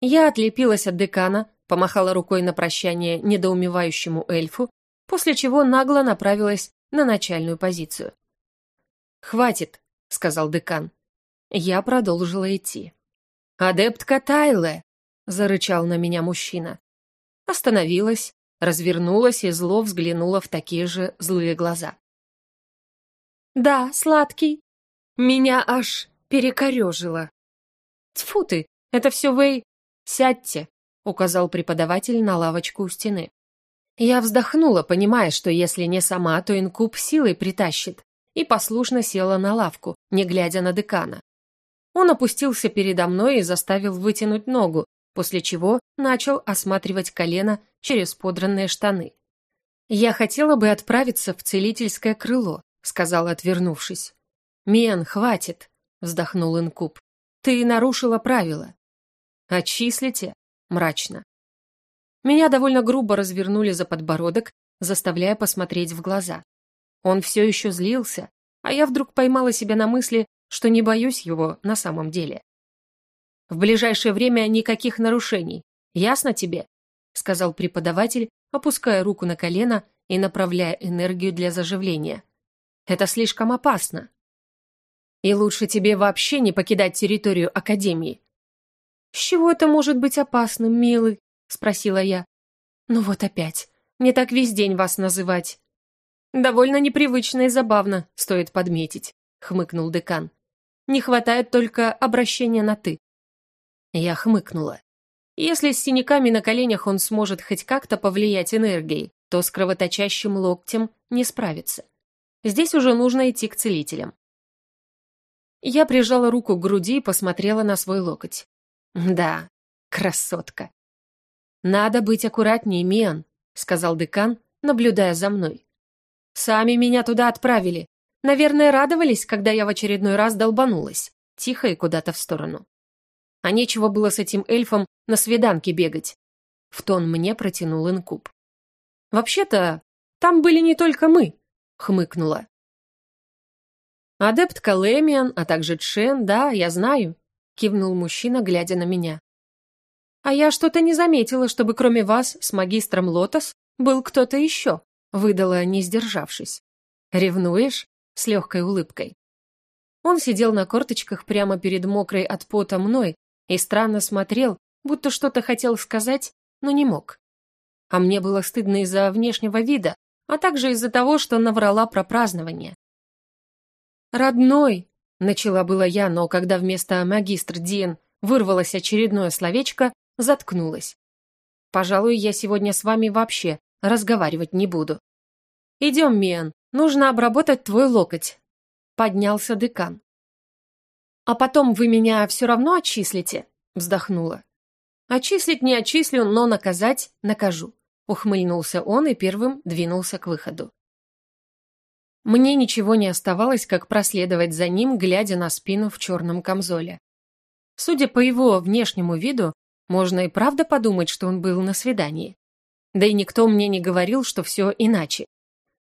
Я отлепилась от декана, помахала рукой на прощание недоумевающему эльфу, после чего нагло направилась на начальную позицию. «Хватит», — сказал декан. Я продолжила идти. «Адептка Тайле!» — зарычал на меня мужчина. Остановилась, развернулась и зло взглянула в такие же злые глаза. «Да, сладкий. Меня аж перекорежило». «Тьфу ты, это все вы...» «Сядьте», — указал преподаватель на лавочку у стены. Я вздохнула, понимая, что если не сама, то инкуб силой притащит, и послушно села на лавку, не глядя на декана. Он опустился передо мной и заставил вытянуть ногу, после чего начал осматривать колено через подранные штаны. «Я хотела бы отправиться в целительское крыло», — сказала, отвернувшись. «Мен, хватит», — вздохнул инкуб. «Ты нарушила правила». «Отчислите?» — мрачно. Меня довольно грубо развернули за подбородок, заставляя посмотреть в глаза. Он все еще злился, а я вдруг поймала себя на мысли, что не боюсь его на самом деле. В ближайшее время никаких нарушений. Ясно тебе? сказал преподаватель, опуская руку на колено и направляя энергию для заживления. Это слишком опасно. И лучше тебе вообще не покидать территорию академии. С чего это может быть опасным, милый? спросила я. Ну вот опять. Не так весь день вас называть. Довольно непривычно и забавно, стоит подметить, хмыкнул декан. Не хватает только обращения на «ты». Я хмыкнула. Если с синяками на коленях он сможет хоть как-то повлиять энергией, то с кровоточащим локтем не справится. Здесь уже нужно идти к целителям. Я прижала руку к груди и посмотрела на свой локоть. Да, красотка. «Надо быть аккуратнее, Миан», — сказал декан, наблюдая за мной. «Сами меня туда отправили, Наверное, радовались, когда я в очередной раз долбанулась, тихо и куда-то в сторону. А нечего было с этим эльфом на свиданке бегать. В тон мне протянул инкуб. «Вообще-то, там были не только мы», — хмыкнула. «Адепт Калемиан, а также Чен, да, я знаю», — кивнул мужчина, глядя на меня. «А я что-то не заметила, чтобы кроме вас с магистром Лотос был кто-то еще», — выдала, не сдержавшись. «Ревнуешь?» с легкой улыбкой. Он сидел на корточках прямо перед мокрой от пота мной и странно смотрел, будто что-то хотел сказать, но не мог. А мне было стыдно из-за внешнего вида, а также из-за того, что наврала про празднование. «Родной!» — начала была я, но когда вместо «магистр Диен» вырвалось очередное словечко, заткнулась. «Пожалуй, я сегодня с вами вообще разговаривать не буду. Идем, Миан, Нужно обработать твой локоть», — поднялся декан. «А потом вы меня все равно отчислите?» — вздохнула. «Отчислить не отчислю, но наказать накажу», — ухмыльнулся он и первым двинулся к выходу. Мне ничего не оставалось, как проследовать за ним, глядя на спину в черном камзоле. Судя по его внешнему виду, можно и правда подумать, что он был на свидании. Да и никто мне не говорил, что все иначе.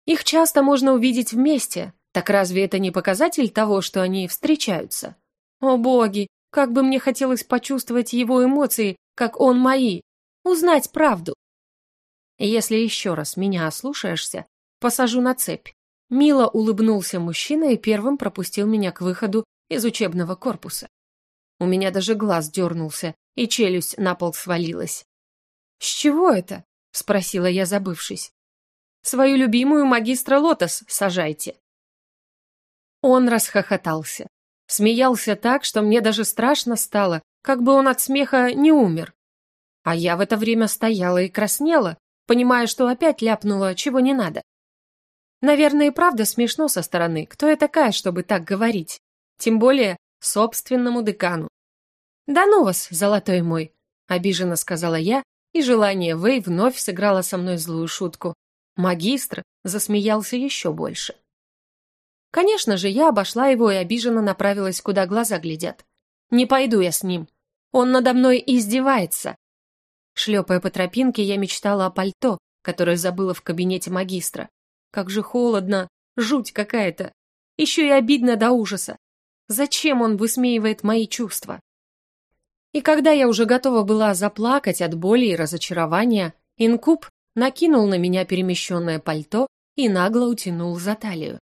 Их часто можно увидеть вместе. Так разве это не показатель того, что они встречаются? О боги, как бы мне хотелось почувствовать его эмоции, как он мои. Узнать правду. Если еще раз меня ослушаешься, посажу на цепь. Мило улыбнулся мужчина и первым пропустил меня к выходу из учебного корпуса. У меня даже глаз дернулся, и челюсть на пол свалилась. «С чего это?» — спросила я, забывшись. Свою любимую магистра Лотос сажайте». Он расхохотался. Смеялся так, что мне даже страшно стало, как бы он от смеха не умер. А я в это время стояла и краснела, понимая, что опять ляпнула, чего не надо. Наверное, и правда смешно со стороны, кто я такая, чтобы так говорить. Тем более собственному декану. «Да ну вас, золотой мой!» — обиженно сказала я, и желание Вэй вновь сыграло со мной злую шутку. Магистр засмеялся еще больше. Конечно же, я обошла его и обиженно направилась, куда глаза глядят. Не пойду я с ним. Он надо мной издевается. Шлепая по тропинке, я мечтала о пальто, которое забыла в кабинете магистра. Как же холодно, жуть какая-то. Еще и обидно до ужаса. Зачем он высмеивает мои чувства? И когда я уже готова была заплакать от боли и разочарования, инкуб накинул на меня перемещенное пальто и нагло утянул за талию.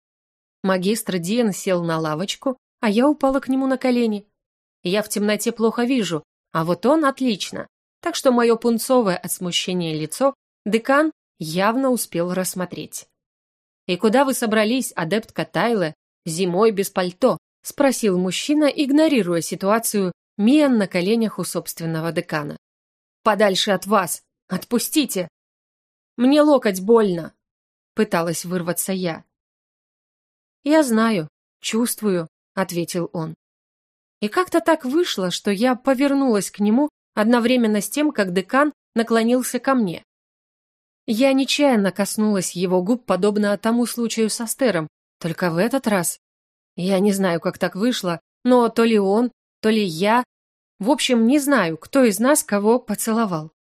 Магистр Диен сел на лавочку, а я упала к нему на колени. Я в темноте плохо вижу, а вот он отлично, так что мое пунцовое от смущения лицо декан явно успел рассмотреть. «И куда вы собрались, адептка Тайле, зимой без пальто?» — спросил мужчина, игнорируя ситуацию Миан на коленях у собственного декана. «Подальше от вас! Отпустите!» «Мне локоть больно!» — пыталась вырваться я. «Я знаю, чувствую», — ответил он. И как-то так вышло, что я повернулась к нему одновременно с тем, как декан наклонился ко мне. Я нечаянно коснулась его губ, подобно тому случаю со Стером, только в этот раз... Я не знаю, как так вышло, но то ли он, то ли я... В общем, не знаю, кто из нас кого поцеловал.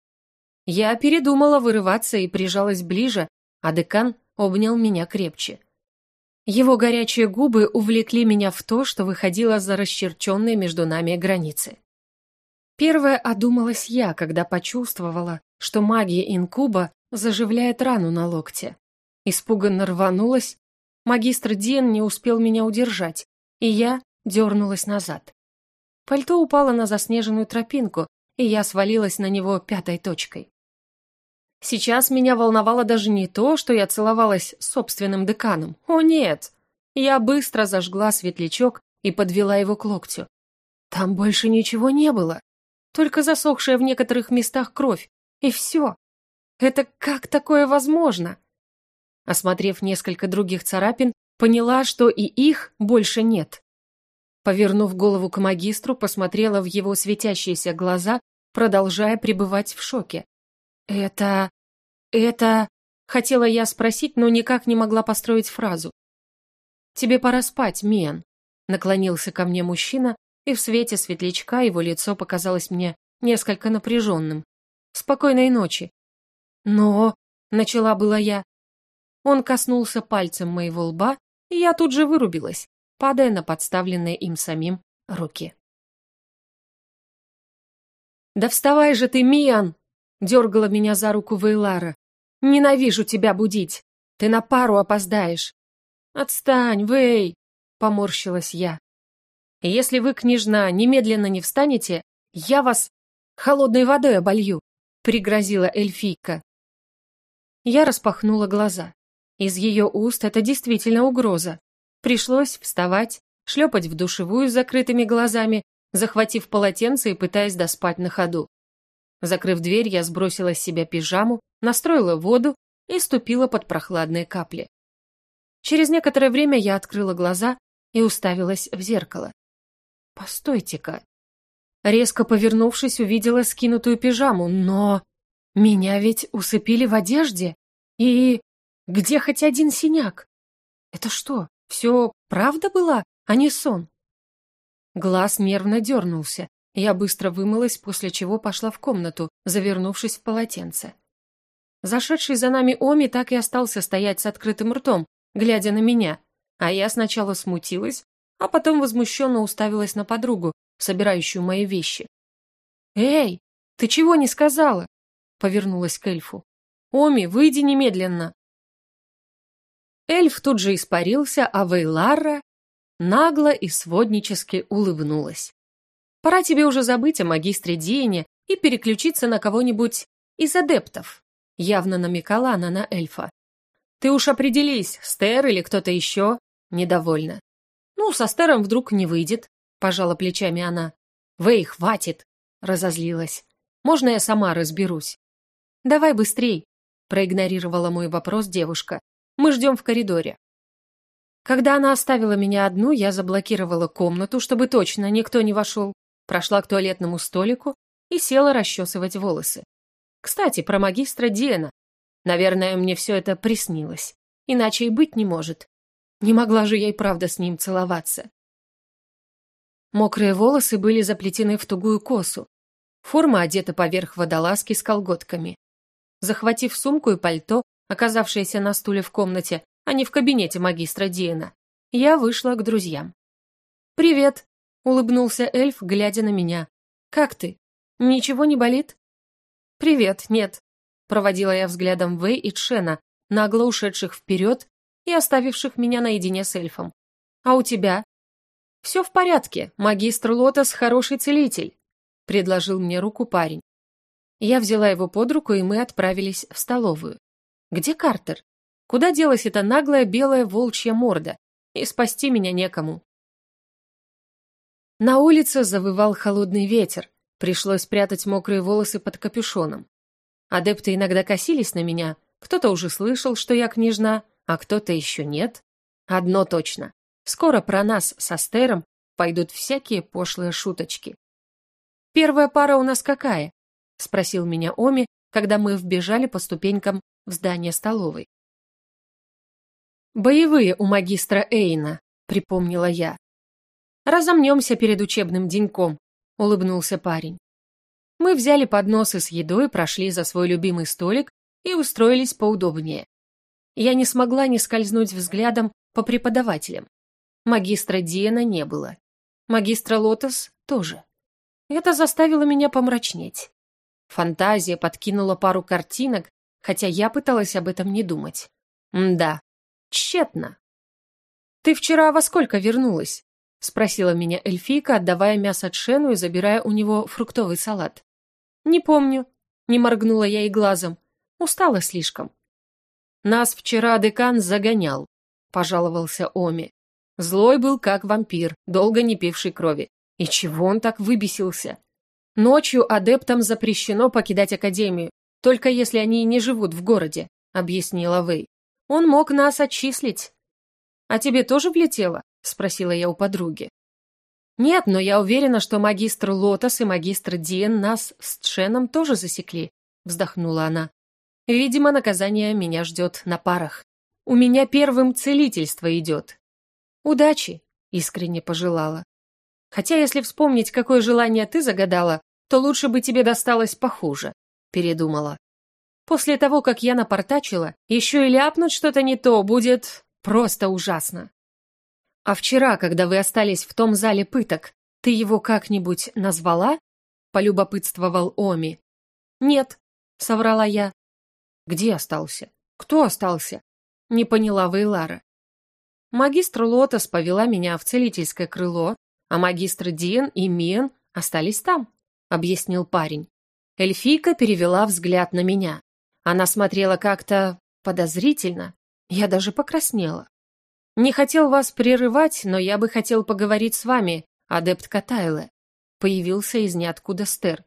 Я передумала вырываться и прижалась ближе, а декан обнял меня крепче. Его горячие губы увлекли меня в то, что выходило за расчерченные между нами границы. Первая одумалась я, когда почувствовала, что магия инкуба заживляет рану на локте. Испуганно рванулась, магистр Диен не успел меня удержать, и я дернулась назад. Пальто упало на заснеженную тропинку, и я свалилась на него пятой точкой. Сейчас меня волновало даже не то, что я целовалась с собственным деканом. О нет! Я быстро зажгла светлячок и подвела его к локтю. Там больше ничего не было. Только засохшая в некоторых местах кровь. И все. Это как такое возможно? Осмотрев несколько других царапин, поняла, что и их больше нет. Повернув голову к магистру, посмотрела в его светящиеся глаза, продолжая пребывать в шоке. «Это... это...» Хотела я спросить, но никак не могла построить фразу. «Тебе пора спать, Миан», — наклонился ко мне мужчина, и в свете светлячка его лицо показалось мне несколько напряженным. «Спокойной ночи». «Но...» — начала была я. Он коснулся пальцем моего лба, и я тут же вырубилась, падая на подставленные им самим руки. «Да вставай же ты, Миан!» Дергала меня за руку Вейлара. «Ненавижу тебя будить! Ты на пару опоздаешь!» «Отстань, Вей!» — поморщилась я. «Если вы, княжна, немедленно не встанете, я вас холодной водой оболью!» — пригрозила эльфийка. Я распахнула глаза. Из ее уст это действительно угроза. Пришлось вставать, шлепать в душевую с закрытыми глазами, захватив полотенце и пытаясь доспать на ходу. Закрыв дверь, я сбросила с себя пижаму, настроила воду и ступила под прохладные капли. Через некоторое время я открыла глаза и уставилась в зеркало. Постойте-ка. Резко повернувшись, увидела скинутую пижаму, но... Меня ведь усыпили в одежде. И... Где хоть один синяк? Это что, все правда была, а не сон? Глаз нервно дернулся. Я быстро вымылась, после чего пошла в комнату, завернувшись в полотенце. Зашедший за нами Оми так и остался стоять с открытым ртом, глядя на меня, а я сначала смутилась, а потом возмущенно уставилась на подругу, собирающую мои вещи. «Эй, ты чего не сказала?» — повернулась к эльфу. «Оми, выйди немедленно!» Эльф тут же испарился, а Вейларра нагло и своднически улыбнулась. Пора тебе уже забыть о магистре Диене и переключиться на кого-нибудь из адептов. Явно намекала она на эльфа. Ты уж определись, Стер или кто-то еще? Недовольна. Ну, со Стером вдруг не выйдет, пожала плечами она. Вэй, хватит, разозлилась. Можно я сама разберусь? Давай быстрей, проигнорировала мой вопрос девушка. Мы ждем в коридоре. Когда она оставила меня одну, я заблокировала комнату, чтобы точно никто не вошел, прошла к туалетному столику и села расчесывать волосы. Кстати, про магистра Диэна. Наверное, мне все это приснилось. Иначе и быть не может. Не могла же я и правда с ним целоваться. Мокрые волосы были заплетены в тугую косу. Форма одета поверх водолазки с колготками. Захватив сумку и пальто, оказавшееся на стуле в комнате, а не в кабинете магистра Диэна, я вышла к друзьям. «Привет», — улыбнулся эльф, глядя на меня. «Как ты? Ничего не болит?» «Привет, нет», — проводила я взглядом Вэй и Чена, нагло ушедших вперед и оставивших меня наедине с эльфом. «А у тебя?» «Все в порядке, магистр Лотос хороший целитель», — предложил мне руку парень. Я взяла его под руку, и мы отправились в столовую. «Где Картер? Куда делась эта наглая белая волчья морда? И спасти меня некому». На улице завывал холодный ветер, пришлось спрятать мокрые волосы под капюшоном. Адепты иногда косились на меня, кто-то уже слышал, что я княжна, а кто-то еще нет. Одно точно. Скоро про нас со Стером пойдут всякие пошлые шуточки. «Первая пара у нас какая?» — спросил меня Оми, когда мы вбежали по ступенькам в здание столовой. «Боевые у магистра Эйна», — припомнила я. «Разомнемся перед учебным деньком», — улыбнулся парень. Мы взяли подносы с едой, прошли за свой любимый столик и устроились поудобнее. Я не смогла не скользнуть взглядом по преподавателям. Магистра Диена не было. Магистра Лотос тоже. Это заставило меня помрачнеть. Фантазия подкинула пару картинок, хотя я пыталась об этом не думать. М да, тщетно. «Ты вчера во сколько вернулась?» — спросила меня эльфийка, отдавая мясо Тшену и забирая у него фруктовый салат. «Не помню», — не моргнула я и глазом. Устала слишком. Нас вчера декан загонял, пожаловался Оми. Злой был, как вампир, долго не пивший крови. И чего он так выбесился? Ночью адептам запрещено покидать академию, только если они не живут в городе, объяснила Вэй. Он мог нас отчислить. А тебе тоже влетело? спросила я у подруги. Нет, но я уверена, что магистр Лотос и магистр Диен нас с Ченом тоже засекли, вздохнула она. Видимо, наказание меня ждет на парах. У меня первым целительство идет. Удачи, искренне пожелала. Хотя, если вспомнить, какое желание ты загадала, то лучше бы тебе досталось похуже, передумала. После того, как я напортачила, еще и ляпнуть что-то не то будет просто ужасно. А вчера, когда вы остались в том зале пыток, ты его как-нибудь назвала? Полюбопытствовал Оми. Нет, соврала я. Где остался? Кто остался? Не поняла Вейлара. Магистр Лотос повела меня в целительское крыло, а магистр Диен и Миен остались там, объяснил парень. Эльфийка перевела взгляд на меня. Она смотрела как-то подозрительно. Я даже покраснела. Не хотел вас прерывать, но я бы хотел поговорить с вами, адепт Катайле. Появился из ниоткуда Стер.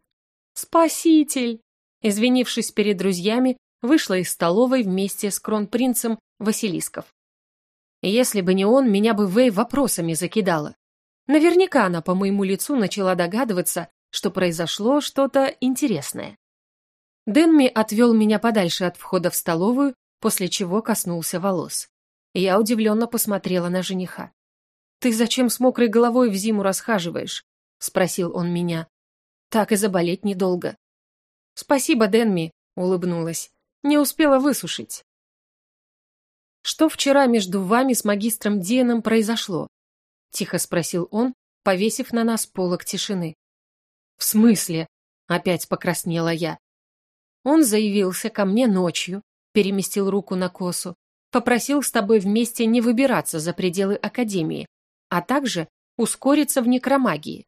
Спаситель! Извинившись перед друзьями, вышла из столовой вместе с кронпринцем Василисков. Если бы не он, меня бы Вэй вопросами закидала. Наверняка она по моему лицу начала догадываться, что произошло что-то интересное. Дэнми отвел меня подальше от входа в столовую, после чего коснулся волос. Я удивленно посмотрела на жениха. «Ты зачем с мокрой головой в зиму расхаживаешь?» — спросил он меня. «Так и заболеть недолго». «Спасибо, Дэнми», — улыбнулась. Не успела высушить. «Что вчера между вами с магистром Дианом произошло?» — тихо спросил он, повесив на нас полок тишины. «В смысле?» — опять покраснела я. Он заявился ко мне ночью, переместил руку на косу, попросил с тобой вместе не выбираться за пределы Академии, а также ускориться в некромагии.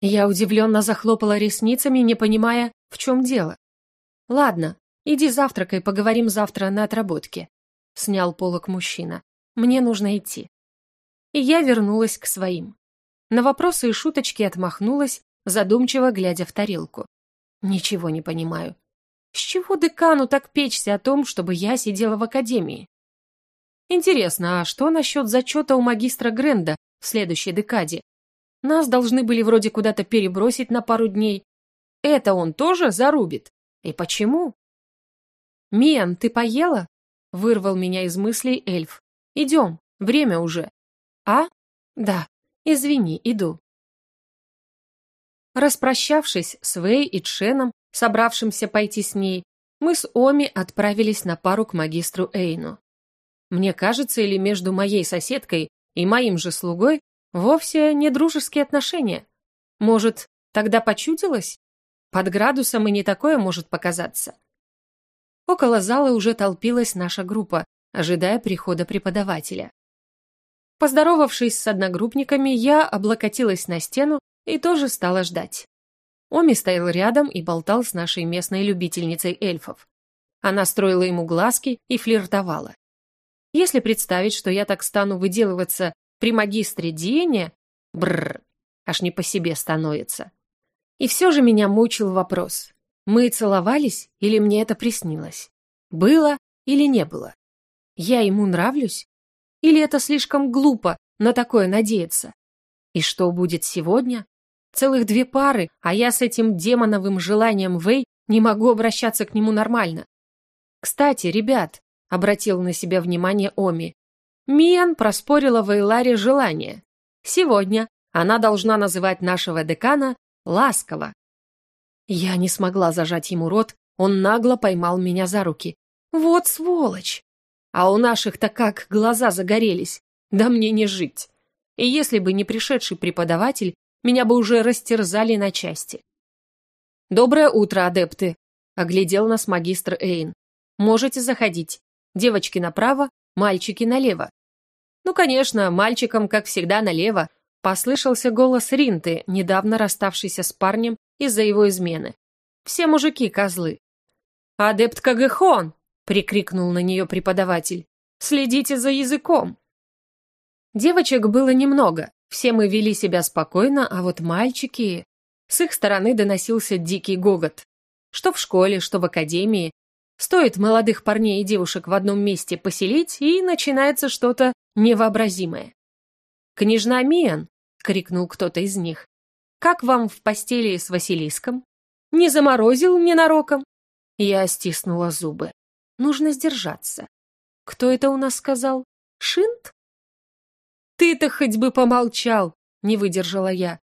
Я удивленно захлопала ресницами, не понимая, в чем дело. Ладно, «Иди завтракай, поговорим завтра на отработке», — снял полок мужчина. «Мне нужно идти». И я вернулась к своим. На вопросы и шуточки отмахнулась, задумчиво глядя в тарелку. Ничего не понимаю. С чего декану так печься о том, чтобы я сидела в академии? Интересно, а что насчет зачета у магистра Гренда в следующей декаде? Нас должны были вроде куда-то перебросить на пару дней. Это он тоже зарубит? И почему? «Миан, ты поела?» — вырвал меня из мыслей эльф. «Идем, время уже». «А? Да, извини, иду». Распрощавшись с Вэй и Ченом, собравшимся пойти с ней, мы с Оми отправились на пару к магистру Эйну. Мне кажется, или между моей соседкой и моим же слугой Вовсе не дружеские отношения. Может, тогда почудилось? Под градусом и не такое может показаться. Около зала уже толпилась наша группа, ожидая прихода преподавателя. Поздоровавшись с одногруппниками, я облокотилась на стену и тоже стала ждать. Оми стоял рядом и болтал с нашей местной любительницей эльфов. Она строила ему глазки и флиртовала. Если представить, что я так стану выделываться при магистре Диене, бррр, аж не по себе становится. И все же меня мучил вопрос. Мы целовались или мне это приснилось? Было или не было? Я ему нравлюсь? Или это слишком глупо на такое надеяться? И что будет сегодня? Целых две пары, а я с этим демоновым желанием Вэй не могу обращаться к нему нормально. Кстати, ребят, обратил на себя внимание Оми, Миан проспорила Вейларе желание. Сегодня она должна называть нашего декана ласково. Я не смогла зажать ему рот, он нагло поймал меня за руки. Вот сволочь! А у наших-то как глаза загорелись. Да мне не жить. И если бы не пришедший преподаватель, меня бы уже растерзали на части. «Доброе утро, адепты!» — оглядел нас магистр Эйн. «Можете заходить. Девочки направо, мальчики налево». Ну, конечно, мальчикам, как всегда, налево, послышался голос Ринты, недавно расставшейся с парнем из-за его измены. Все мужики козлы. «Адепт Кагехон!» — прикрикнул на нее преподаватель. «Следите за языком!» Девочек было немного, все мы вели себя спокойно, а вот мальчики... С их стороны доносился дикий гогот. Что в школе, что в академии. Стоит молодых парней и девушек в одном месте поселить, и начинается что-то невообразимое. «Княжна Миан!» — крикнул кто-то из них. «Как вам в постели с Василиском? Не заморозил ненароком?» Я стиснула зубы. Нужно сдержаться. Кто это у нас сказал? Шинт? «Ты-то хоть бы помолчал!» — не выдержала я.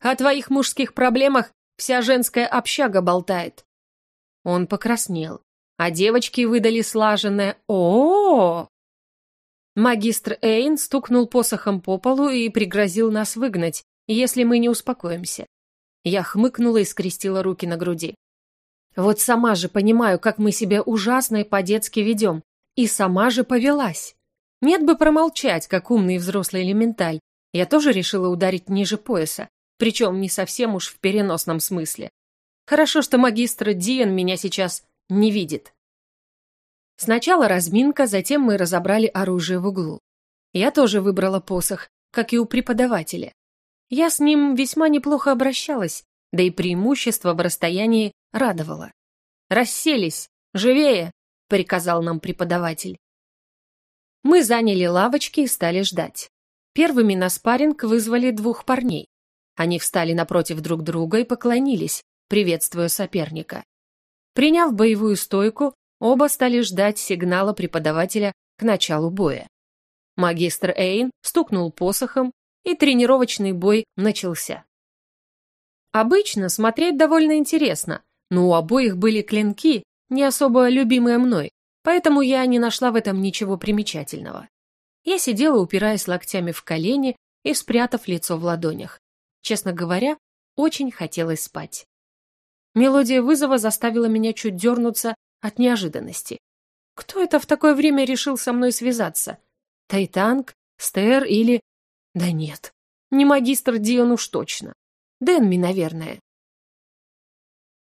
«О твоих мужских проблемах вся женская общага болтает». Он покраснел, а девочки выдали слаженное «О-о-о!». Магистр Эйн стукнул посохом по полу и пригрозил нас выгнать, если мы не успокоимся. Я хмыкнула и скрестила руки на груди. Вот сама же понимаю, как мы себя ужасно и по-детски ведем, и сама же повелась. Нет бы промолчать, как умный взрослый элементаль. Я тоже решила ударить ниже пояса, причем не совсем уж в переносном смысле. Хорошо, что магистр Диен меня сейчас не видит. Сначала разминка, затем мы разобрали оружие в углу. Я тоже выбрала посох, как и у преподавателя. Я с ним весьма неплохо обращалась, да и преимущество в расстоянии радовало. «Расселись! Живее!» — приказал нам преподаватель. Мы заняли лавочки и стали ждать. Первыми на спарринг вызвали двух парней. Они встали напротив друг друга и поклонились, приветствуя соперника. Приняв боевую стойку, оба стали ждать сигнала преподавателя к началу боя. Магистр Эйн стукнул посохом, и тренировочный бой начался. Обычно смотреть довольно интересно, но у обоих были клинки, не особо любимые мной, Поэтому я не нашла в этом ничего примечательного. Я сидела, упираясь локтями в колени и спрятав лицо в ладонях. Честно говоря, очень хотелось спать. Мелодия вызова заставила меня чуть дернуться от неожиданности. Кто это в такое время решил со мной связаться? Тайтанг? Стер или... Да нет, не магистр Дион уж точно. Дэнми, наверное.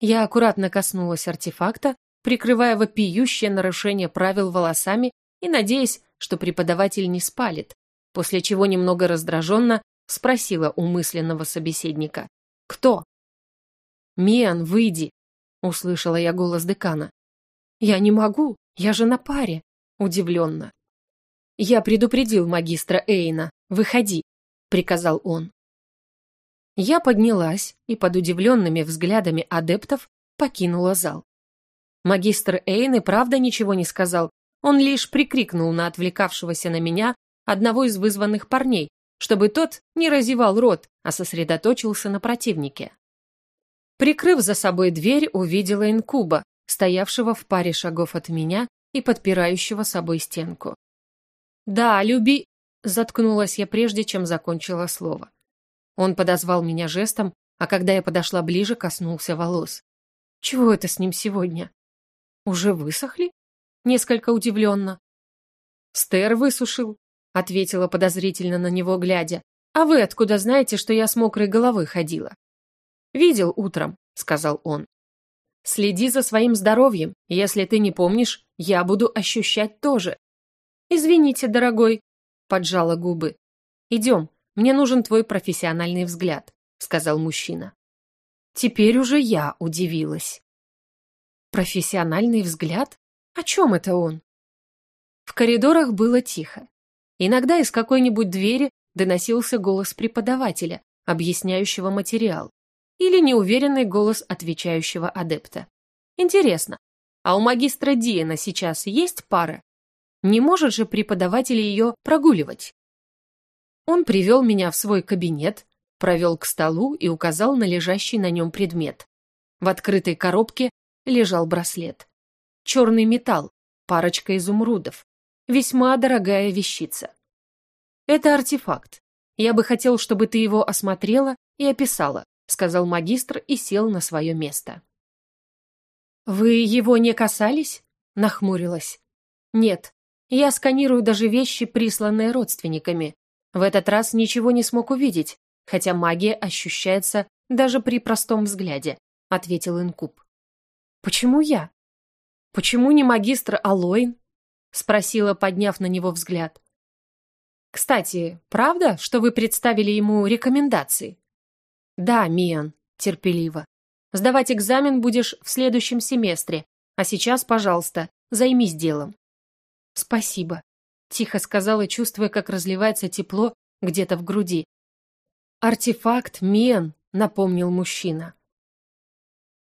Я аккуратно коснулась артефакта, прикрывая вопиющее нарушение правил волосами и надеясь, что преподаватель не спалит, после чего немного раздраженно спросила у мысленного собеседника. «Кто?» «Миан, выйди!» — услышала я голос декана. «Я не могу, я же на паре!» — удивленно. «Я предупредил магистра Эйна, выходи!» — приказал он. Я поднялась и под удивленными взглядами адептов покинула зал. Магистр Эйн и правда ничего не сказал, он лишь прикрикнул на отвлекавшегося на меня одного из вызванных парней, чтобы тот не разевал рот, а сосредоточился на противнике. Прикрыв за собой дверь, увидела инкуба, стоявшего в паре шагов от меня и подпирающего собой стенку. «Да, люби...» заткнулась я прежде, чем закончила слово. Он подозвал меня жестом, а когда я подошла ближе, коснулся волос. Чего это с ним сегодня? Уже высохли? Несколько удивленно. Стер высушил, ответила подозрительно на него, глядя. А вы откуда знаете, что я с мокрой головой ходила? Видел утром, сказал он. Следи за своим здоровьем. Если ты не помнишь, я буду ощущать тоже. Извините, дорогой, поджала губы. Идем, мне нужен твой профессиональный взгляд, сказал мужчина. Теперь уже я удивилась. Профессиональный взгляд? О чем это он? В коридорах было тихо. Иногда из какой-нибудь двери доносился голос преподавателя, объясняющего материал или неуверенный голос отвечающего адепта. Интересно, а у магистра Диена сейчас есть пара? Не может же преподаватель ее прогуливать? Он привел меня в свой кабинет, провел к столу и указал на лежащий на нем предмет. В открытой коробке лежал браслет. Черный металл, парочка изумрудов. Весьма дорогая вещица. Это артефакт. Я бы хотел, чтобы ты его осмотрела и описала. — сказал магистр и сел на свое место. «Вы его не касались?» — нахмурилась. «Нет, я сканирую даже вещи, присланные родственниками. В этот раз ничего не смог увидеть, хотя магия ощущается даже при простом взгляде», — ответил Инкуб. «Почему я? Почему не магистр Алоин?» — спросила, подняв на него взгляд. «Кстати, правда, что вы представили ему рекомендации?» «Да, Миан», терпеливо. «Сдавать экзамен будешь в следующем семестре, а сейчас, пожалуйста, займись делом». «Спасибо», — тихо сказала, чувствуя, как разливается тепло где-то в груди. «Артефакт, Миан», — напомнил мужчина.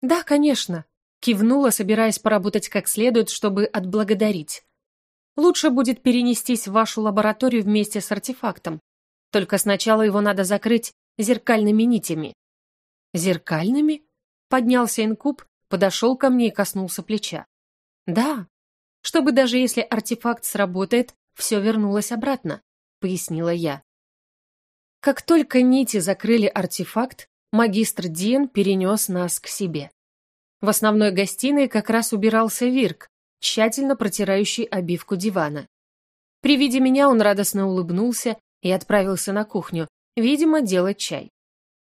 «Да, конечно», — кивнула, собираясь поработать как следует, чтобы отблагодарить. «Лучше будет перенестись в вашу лабораторию вместе с артефактом. Только сначала его надо закрыть зеркальными нитями. Зеркальными? Поднялся инкуб, подошел ко мне и коснулся плеча. Да, чтобы даже если артефакт сработает, все вернулось обратно, пояснила я. Как только нити закрыли артефакт, магистр Диен перенес нас к себе. В основной гостиной как раз убирался Вирк, тщательно протирающий обивку дивана. При виде меня он радостно улыбнулся и отправился на кухню, Видимо, делать чай.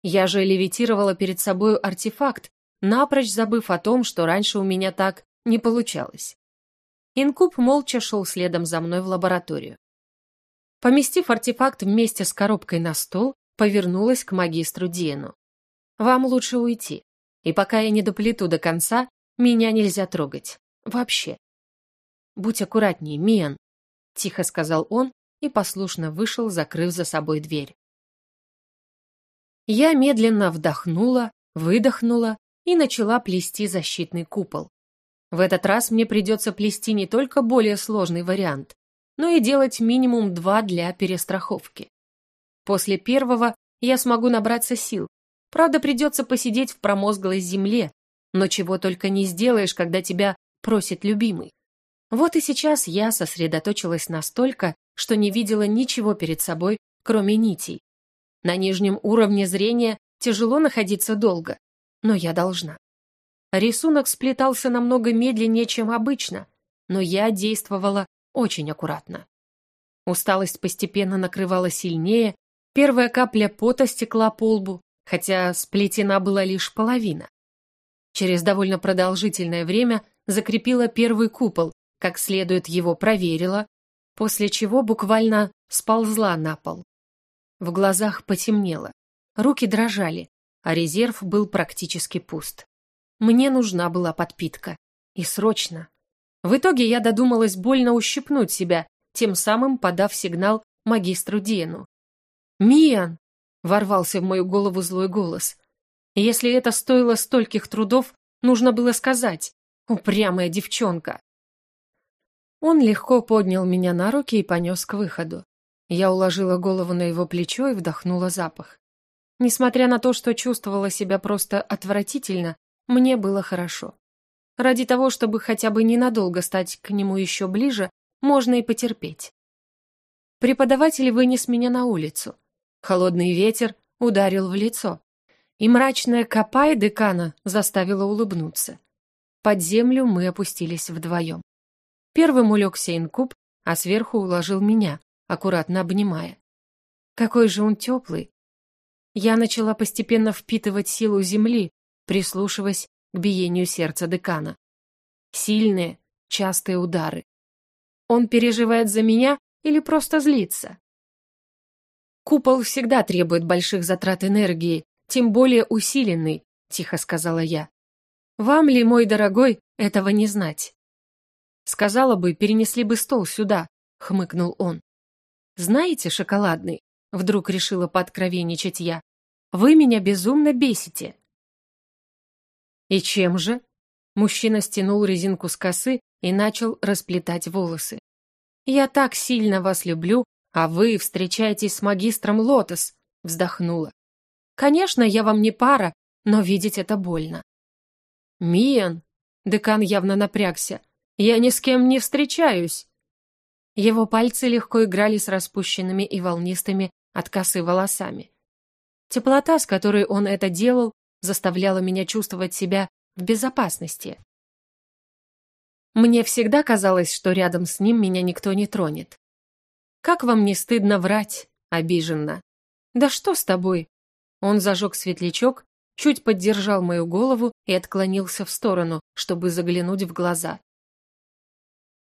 Я же левитировала перед собой артефакт, напрочь забыв о том, что раньше у меня так не получалось. Инкуб молча шел следом за мной в лабораторию. Поместив артефакт вместе с коробкой на стол, повернулась к магистру Диену. «Вам лучше уйти. И пока я не доплету до конца, меня нельзя трогать. Вообще». «Будь аккуратнее, Миан», — тихо сказал он и послушно вышел, закрыв за собой дверь. Я медленно вдохнула, выдохнула и начала плести защитный купол. В этот раз мне придется плести не только более сложный вариант, но и делать минимум два для перестраховки. После первого я смогу набраться сил. Правда, придется посидеть в промозглой земле, но чего только не сделаешь, когда тебя просит любимый. Вот и сейчас я сосредоточилась настолько, что не видела ничего перед собой, кроме нитей. На нижнем уровне зрения тяжело находиться долго, но я должна. Рисунок сплетался намного медленнее, чем обычно, но я действовала очень аккуратно. Усталость постепенно накрывала сильнее, первая капля пота стекла по лбу, хотя сплетена была лишь половина. Через довольно продолжительное время закрепила первый купол, как следует его проверила, после чего буквально сползла на пол. В глазах потемнело, руки дрожали, а резерв был практически пуст. Мне нужна была подпитка. И срочно. В итоге я додумалась больно ущипнуть себя, тем самым подав сигнал магистру Диену. «Миан!» — ворвался в мою голову злой голос. Если это стоило стольких трудов, нужно было сказать. Упрямая девчонка. Он легко поднял меня на руки и понес к выходу. Я уложила голову на его плечо и вдохнула запах. Несмотря на то, что чувствовала себя просто отвратительно, мне было хорошо. Ради того, чтобы хотя бы ненадолго стать к нему еще ближе, можно и потерпеть. Преподаватель вынес меня на улицу. Холодный ветер ударил в лицо. И мрачная копай декана заставила улыбнуться. Под землю мы опустились вдвоем. Первым улегся инкуб, а сверху уложил меня, аккуратно обнимая. Какой же он теплый. Я начала постепенно впитывать силу земли, прислушиваясь к биению сердца декана. Сильные, частые удары. Он переживает за меня или просто злится? Купол всегда требует больших затрат энергии, тем более усиленный, тихо сказала я. Вам ли, мой дорогой, этого не знать? Сказала бы, перенесли бы стол сюда, хмыкнул он. Знаете, шоколадный, вдруг решила пооткровенничать я, вы меня безумно бесите. И чем же? Мужчина стянул резинку с косы и начал расплетать волосы. «Я так сильно вас люблю, а вы встречаетесь с магистром Лотос», — вздохнула. «Конечно, я вам не пара, но видеть это больно». «Миан», — декан явно напрягся, — «я ни с кем не встречаюсь». Его пальцы легко играли с распущенными и волнистыми от косы волосами. Теплота, с которой он это делал, заставляла меня чувствовать себя в безопасности. Мне всегда казалось, что рядом с ним меня никто не тронет. Как вам не стыдно врать, обиженно? Да что с тобой? Он зажег светлячок, чуть поддержал мою голову и отклонился в сторону, чтобы заглянуть в глаза.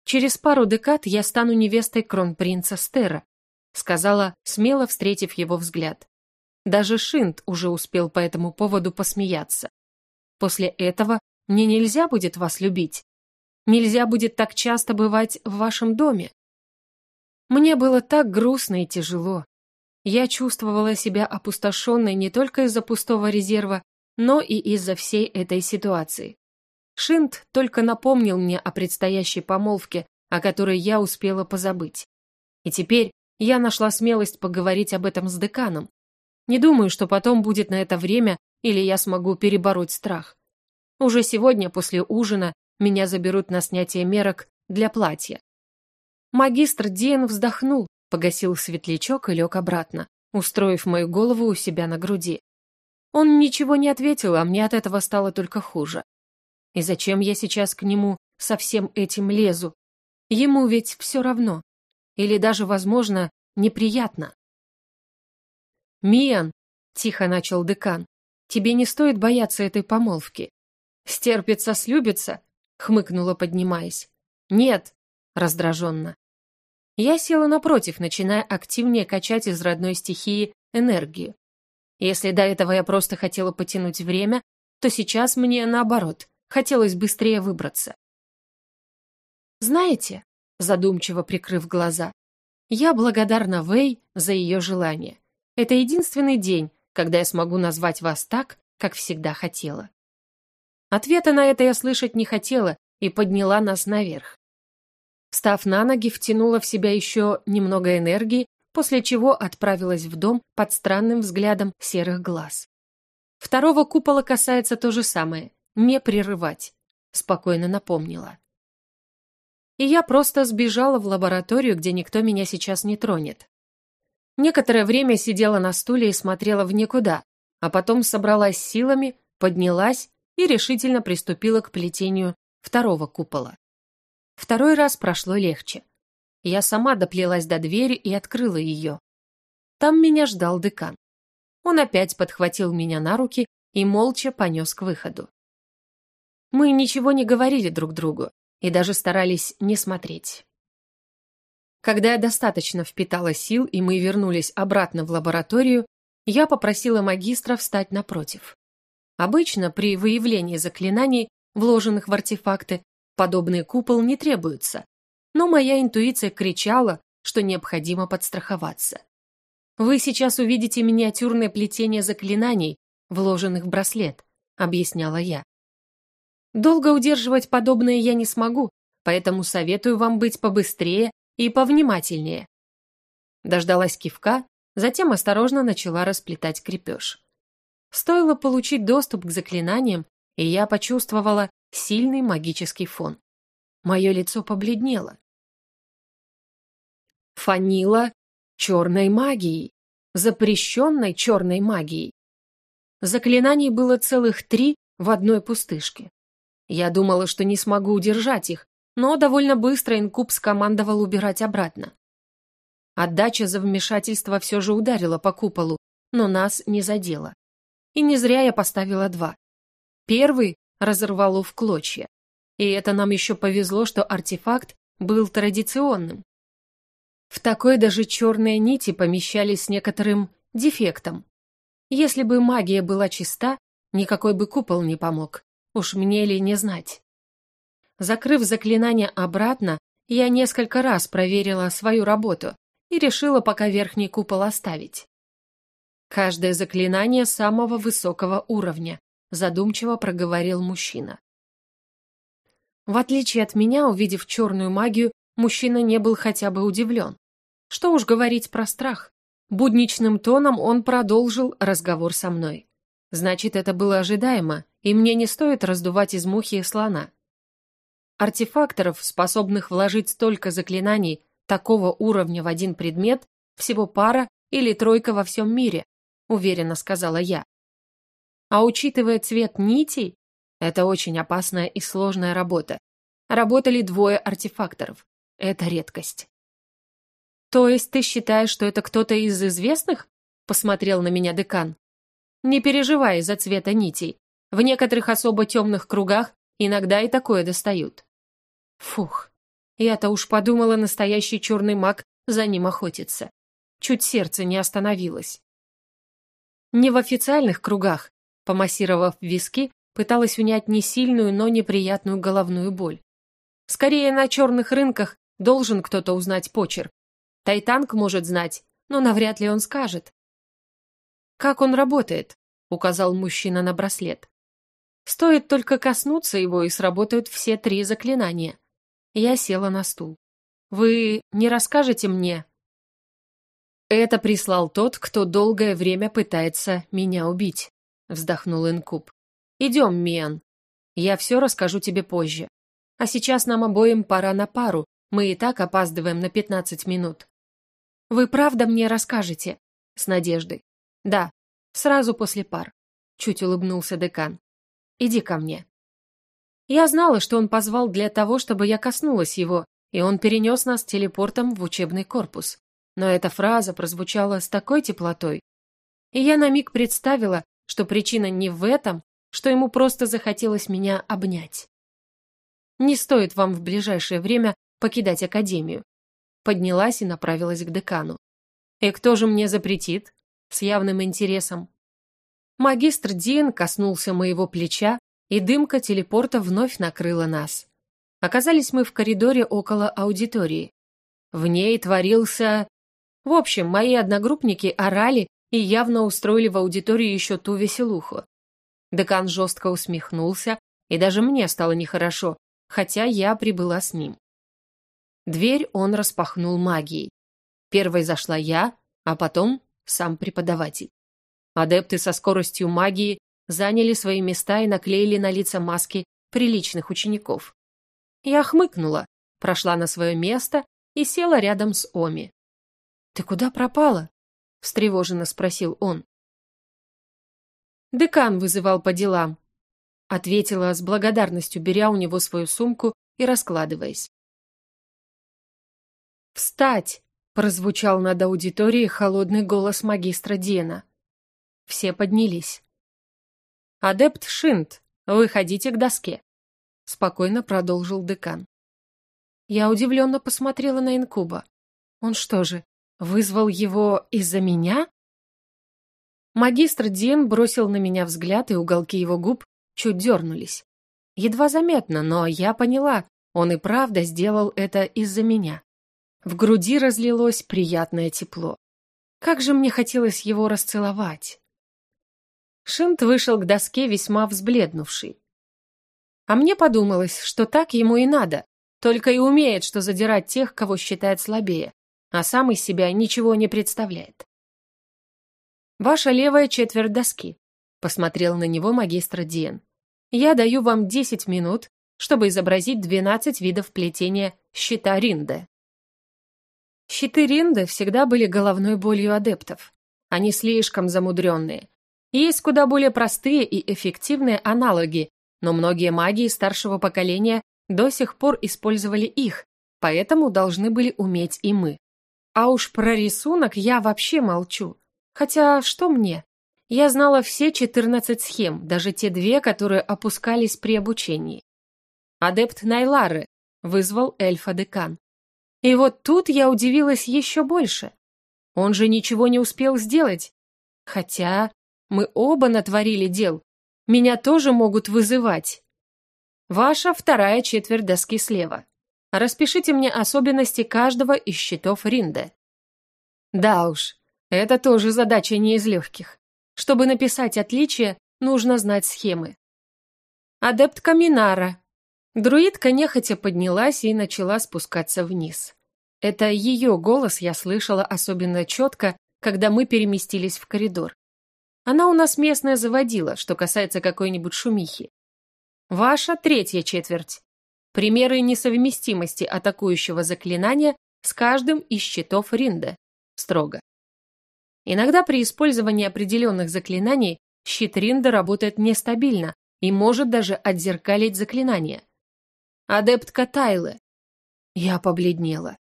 Через пару декад я стану невестой кронпринца Стера, сказала, смело встретив его взгляд. Даже Шинт уже успел по этому поводу посмеяться. После этого мне нельзя будет вас любить. Нельзя будет так часто бывать в вашем доме. Мне было так грустно и тяжело. Я чувствовала себя опустошенной не только из-за пустого резерва, но и из-за всей этой ситуации. Шинт только напомнил мне о предстоящей помолвке, о которой я успела позабыть. И теперь я нашла смелость поговорить об этом с деканом. Не думаю, что потом будет на это время, или я смогу перебороть страх. Уже сегодня после ужина меня заберут на снятие мерок для платья. Магистр Диен вздохнул, погасил светлячок и лег обратно, устроив мою голову у себя на груди. Он ничего не ответил, а мне от этого стало только хуже. И зачем я сейчас к нему со всем этим лезу? Ему ведь все равно. Или даже, возможно, неприятно. «Миан», — тихо начал декан, — «тебе не стоит бояться этой помолвки. Стерпится, слюбится, хмыкнула, поднимаясь. «Нет», — раздраженно. Я села напротив, начиная активнее качать из родной стихии энергию. Если до этого я просто хотела потянуть время, то сейчас мне, наоборот, хотелось быстрее выбраться. «Знаете», — задумчиво прикрыв глаза, «я благодарна Вэй за ее желание. Это единственный день, когда я смогу назвать вас так, как всегда хотела». Ответа на это я слышать не хотела и подняла нас наверх. Встав на ноги, втянула в себя еще немного энергии, после чего отправилась в дом под странным взглядом серых глаз. Второго купола касается то же самое – не прерывать, спокойно напомнила. И я просто сбежала в лабораторию, где никто меня сейчас не тронет. Некоторое время сидела на стуле и смотрела в никуда, а потом собралась силами, поднялась и решительно приступила к плетению второго купола. Второй раз прошло легче. Я сама доплелась до двери и открыла ее. Там меня ждал декан. Он опять подхватил меня на руки и молча понес к выходу. Мы ничего не говорили друг другу и даже старались не смотреть. Когда я достаточно впитала сил и мы вернулись обратно в лабораторию, я попросила магистра встать напротив. Обычно при выявлении заклинаний, вложенных в артефакты, подобный купол не требуется, но моя интуиция кричала, что необходимо подстраховаться. Вы сейчас увидите миниатюрное плетение заклинаний, вложенных в браслет, объясняла я. Долго удерживать подобное я не смогу, поэтому советую вам быть побыстрее и повнимательнее. Дождалась кивка, затем осторожно начала расплетать крепеж. Стоило получить доступ к заклинаниям, и я почувствовала сильный магический фон. Мое лицо побледнело. Фанила черной магией, запрещенной черной магией. Заклинаний было целых три в одной пустышке. Я думала, что не смогу удержать их, но довольно быстро инкуб скомандовал убирать обратно. Отдача за вмешательство все же ударила по куполу, но нас не задела. И не зря я поставила два. Первый разорвало в клочья. И это нам еще повезло, что артефакт был традиционным. В такой даже черные нити помещались с некоторым дефектом. Если бы магия была чиста, никакой бы купол не помог. Уж мне ли не знать. Закрыв заклинание обратно, я несколько раз проверила свою работу и решила пока верхний купол оставить. Каждое заклинание самого высокого уровня, задумчиво проговорил мужчина. В отличие от меня, увидев черную магию, мужчина не был хотя бы удивлен. Что уж говорить про страх. Будничным тоном он продолжил разговор со мной. Значит, это было ожидаемо, и мне не стоит раздувать из мухи слона. Артефакторов, способных вложить столько заклинаний такого уровня в один предмет, всего пара или тройка во всем мире, уверенно сказала я. А учитывая цвет нитей, это очень опасная и сложная работа. Работали двое артефакторов. Это редкость. «То есть ты считаешь, что это кто-то из известных?» — посмотрел на меня декан. «Не переживай из-за цвета нитей. В некоторых особо темных кругах иногда и такое достают». Фух, я-то уж подумала, настоящий черный маг за ним охотится. Чуть сердце не остановилось. Не в официальных кругах, помассировав виски, пыталась унять не сильную, но неприятную головную боль. Скорее, на черных рынках должен кто-то узнать почерк, Тайтанг может знать, но навряд ли он скажет. «Как он работает?» — указал мужчина на браслет. «Стоит только коснуться его, и сработают все три заклинания». Я села на стул. «Вы не расскажете мне?» «Это прислал тот, кто долгое время пытается меня убить», — вздохнул Инкуб. «Идем, Миан. Я все расскажу тебе позже. А сейчас нам обоим пора на пару, мы и так опаздываем на пятнадцать минут». «Вы правда мне расскажете?» С надеждой. «Да, сразу после пар», — чуть улыбнулся декан. «Иди ко мне». Я знала, что он позвал для того, чтобы я коснулась его, и он перенес нас телепортом в учебный корпус. Но эта фраза прозвучала с такой теплотой. И я на миг представила, что причина не в этом, что ему просто захотелось меня обнять. Не стоит вам в ближайшее время покидать академию поднялась и направилась к декану. «И кто же мне запретит?» С явным интересом. Магистр Дин коснулся моего плеча, и дымка телепорта вновь накрыла нас. Оказались мы в коридоре около аудитории. В ней творился... В общем, мои одногруппники орали и явно устроили в аудитории еще ту веселуху. Декан жестко усмехнулся, и даже мне стало нехорошо, хотя я прибыла с ним. Дверь он распахнул магией. Первой зашла я, а потом сам преподаватель. Адепты со скоростью магии заняли свои места и наклеили на лица маски приличных учеников. Я хмыкнула, прошла на свое место и села рядом с Оми. «Ты куда пропала?» — встревоженно спросил он. «Декан вызывал по делам», — ответила с благодарностью, беря у него свою сумку и раскладываясь. «Встать!» — прозвучал над аудиторией холодный голос магистра Дена. Все поднялись. «Адепт Шинт, выходите к доске», — спокойно продолжил декан. Я удивленно посмотрела на инкуба. Он что же, вызвал его из-за меня? Магистр Дин бросил на меня взгляд, и уголки его губ чуть дернулись. Едва заметно, но я поняла, он и правда сделал это из-за меня. В груди разлилось приятное тепло. Как же мне хотелось его расцеловать. Шинт вышел к доске весьма взбледнувший. А мне подумалось, что так ему и надо, только и умеет, что задирать тех, кого считает слабее, а сам из себя ничего не представляет. «Ваша левая четверть доски», — посмотрел на него магистр Диен. «Я даю вам 10 минут, чтобы изобразить 12 видов плетения щита Ринде. Щиты Ринды всегда были головной болью адептов. Они слишком замудренные. Есть куда более простые и эффективные аналоги, но многие маги старшего поколения до сих пор использовали их, поэтому должны были уметь и мы. А уж про рисунок я вообще молчу. Хотя что мне? Я знала все 14 схем, даже те две, которые опускались при обучении. Адепт Найлары вызвал эльфа-декан. И вот тут я удивилась еще больше. Он же ничего не успел сделать. Хотя мы оба натворили дел. Меня тоже могут вызывать. Ваша вторая четверть доски слева. Распишите мне особенности каждого из счетов Ринде. Да уж, это тоже задача не из легких. Чтобы написать отличия, нужно знать схемы. Адепт Каминара. Друидка нехотя поднялась и начала спускаться вниз. Это ее голос я слышала особенно четко, когда мы переместились в коридор. Она у нас местная заводила, что касается какой-нибудь шумихи. Ваша третья четверть. Примеры несовместимости атакующего заклинания с каждым из щитов Ринда. Строго. Иногда при использовании определенных заклинаний щит Ринда работает нестабильно и может даже отзеркалить заклинание. Адептка Тайлы. Я побледнела.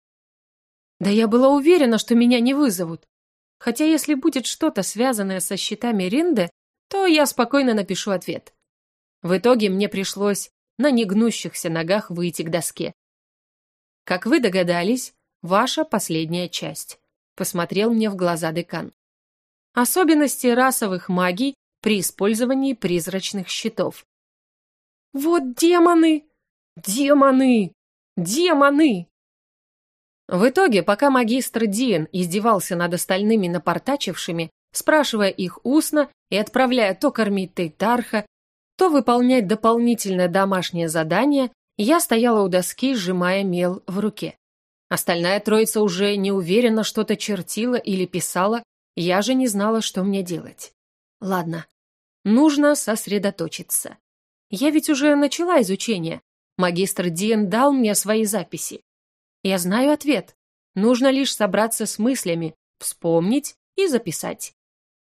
Да я была уверена, что меня не вызовут. Хотя если будет что-то связанное со щитами Ринде, то я спокойно напишу ответ. В итоге мне пришлось на негнущихся ногах выйти к доске. Как вы догадались, ваша последняя часть. Посмотрел мне в глаза декан. Особенности расовых магий при использовании призрачных щитов. Вот демоны! Демоны! Демоны! В итоге, пока магистр Диен издевался над остальными напортачившими, спрашивая их устно и отправляя то кормить Тейтарха, то выполнять дополнительное домашнее задание, я стояла у доски, сжимая мел в руке. Остальная троица уже неуверенно что-то чертила или писала, я же не знала, что мне делать. Ладно, нужно сосредоточиться. Я ведь уже начала изучение. Магистр Диен дал мне свои записи. Я знаю ответ. Нужно лишь собраться с мыслями, вспомнить и записать.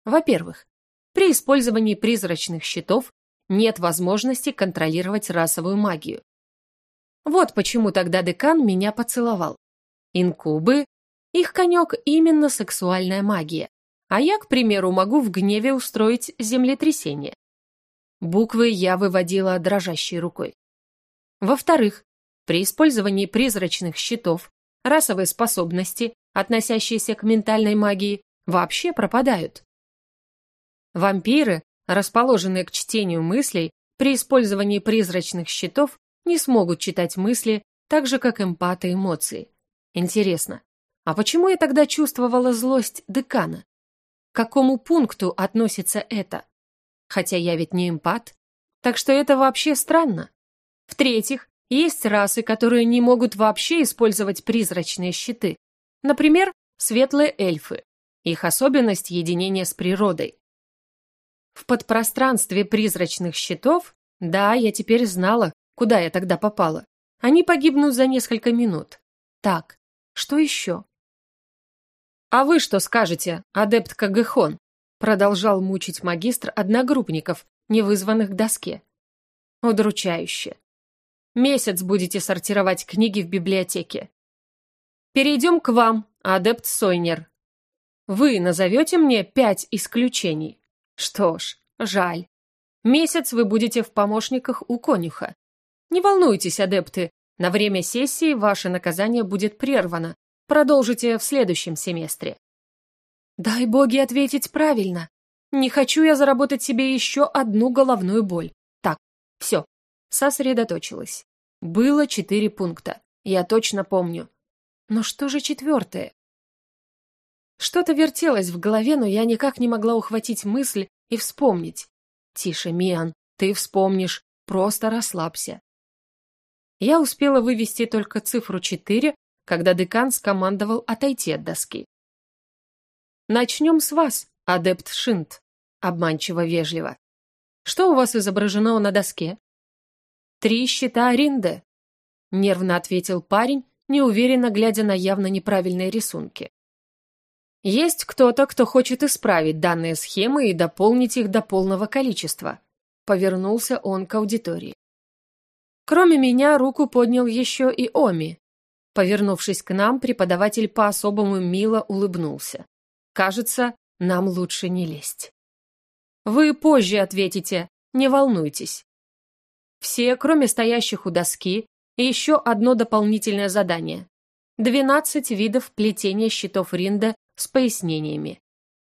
Во-первых, при использовании призрачных щитов нет возможности контролировать расовую магию. Вот почему тогда декан меня поцеловал. Инкубы, их конек именно сексуальная магия, а я, к примеру, могу в гневе устроить землетрясение. Буквы я выводила дрожащей рукой. Во-вторых, при использовании призрачных щитов расовые способности, относящиеся к ментальной магии, вообще пропадают. Вампиры, расположенные к чтению мыслей, при использовании призрачных щитов не смогут читать мысли так же, как эмпаты эмоции. Интересно, а почему я тогда чувствовала злость декана? К какому пункту относится это? Хотя я ведь не эмпат, так что это вообще странно. В-третьих, есть расы, которые не могут вообще использовать призрачные щиты. Например, светлые эльфы. Их особенность единения с природой. В подпространстве призрачных щитов, да, я теперь знала, куда я тогда попала. Они погибнут за несколько минут. Так, что еще? «А вы что скажете, адепт Кагэхон?» Продолжал мучить магистр одногруппников, не вызванных к доске. Удручающе. Месяц будете сортировать книги в библиотеке. Перейдем к вам, адепт Сойнер. Вы назовете мне пять исключений. Что ж, жаль. Месяц вы будете в помощниках у конюха. Не волнуйтесь, адепты, на время сессии ваше наказание будет прервано. Продолжите в следующем семестре. Дай боги ответить правильно. Не хочу я заработать себе еще одну головную боль. Так, все, сосредоточилась. Было четыре пункта, я точно помню. Но что же четвертое? Что-то вертелось в голове, но я никак не могла ухватить мысль и вспомнить. Тише, Миан, ты вспомнишь, просто расслабься. Я успела вывести только цифру четыре, когда декан скомандовал отойти от доски. «Начнем с вас, адепт Шинт», — обманчиво вежливо. «Что у вас изображено на доске?» «Три щита Ринде», — нервно ответил парень неуверенно глядя на явно неправильные рисунки. Есть кто-то, кто хочет исправить данные схемы и дополнить их до полного количества. Повернулся он к аудитории. Кроме меня, руку поднял еще и Оми. Повернувшись к нам, преподаватель по-особому мило улыбнулся. Кажется, нам лучше не лезть. Вы позже ответите, не волнуйтесь. Все, кроме стоящих у доски, и еще одно дополнительное задание. 12 видов плетения щитов Ринда с пояснениями.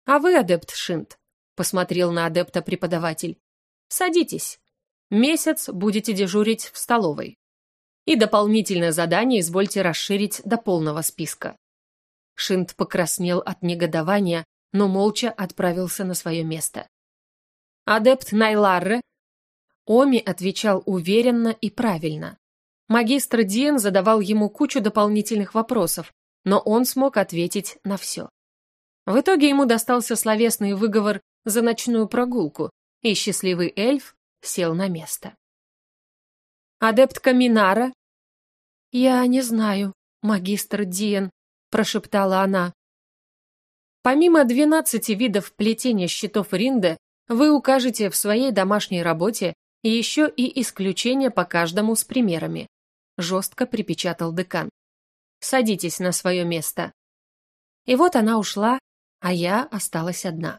«А вы, адепт Шинт», — посмотрел на адепта преподаватель, — «садитесь. Месяц будете дежурить в столовой. И дополнительное задание извольте расширить до полного списка». Шинт покраснел от негодования, но молча отправился на свое место. Адепт Найларре Оми отвечал уверенно и правильно. Магистр Диен задавал ему кучу дополнительных вопросов, но он смог ответить на все. В итоге ему достался словесный выговор за ночную прогулку, и счастливый эльф сел на место. «Адептка Минара?» «Я не знаю, магистр Диен», – прошептала она. Помимо двенадцати видов плетения щитов Ринда, вы укажете в своей домашней работе еще и исключения по каждому с примерами. Жестко припечатал декан. Садитесь на свое место. И вот она ушла, а я осталась одна.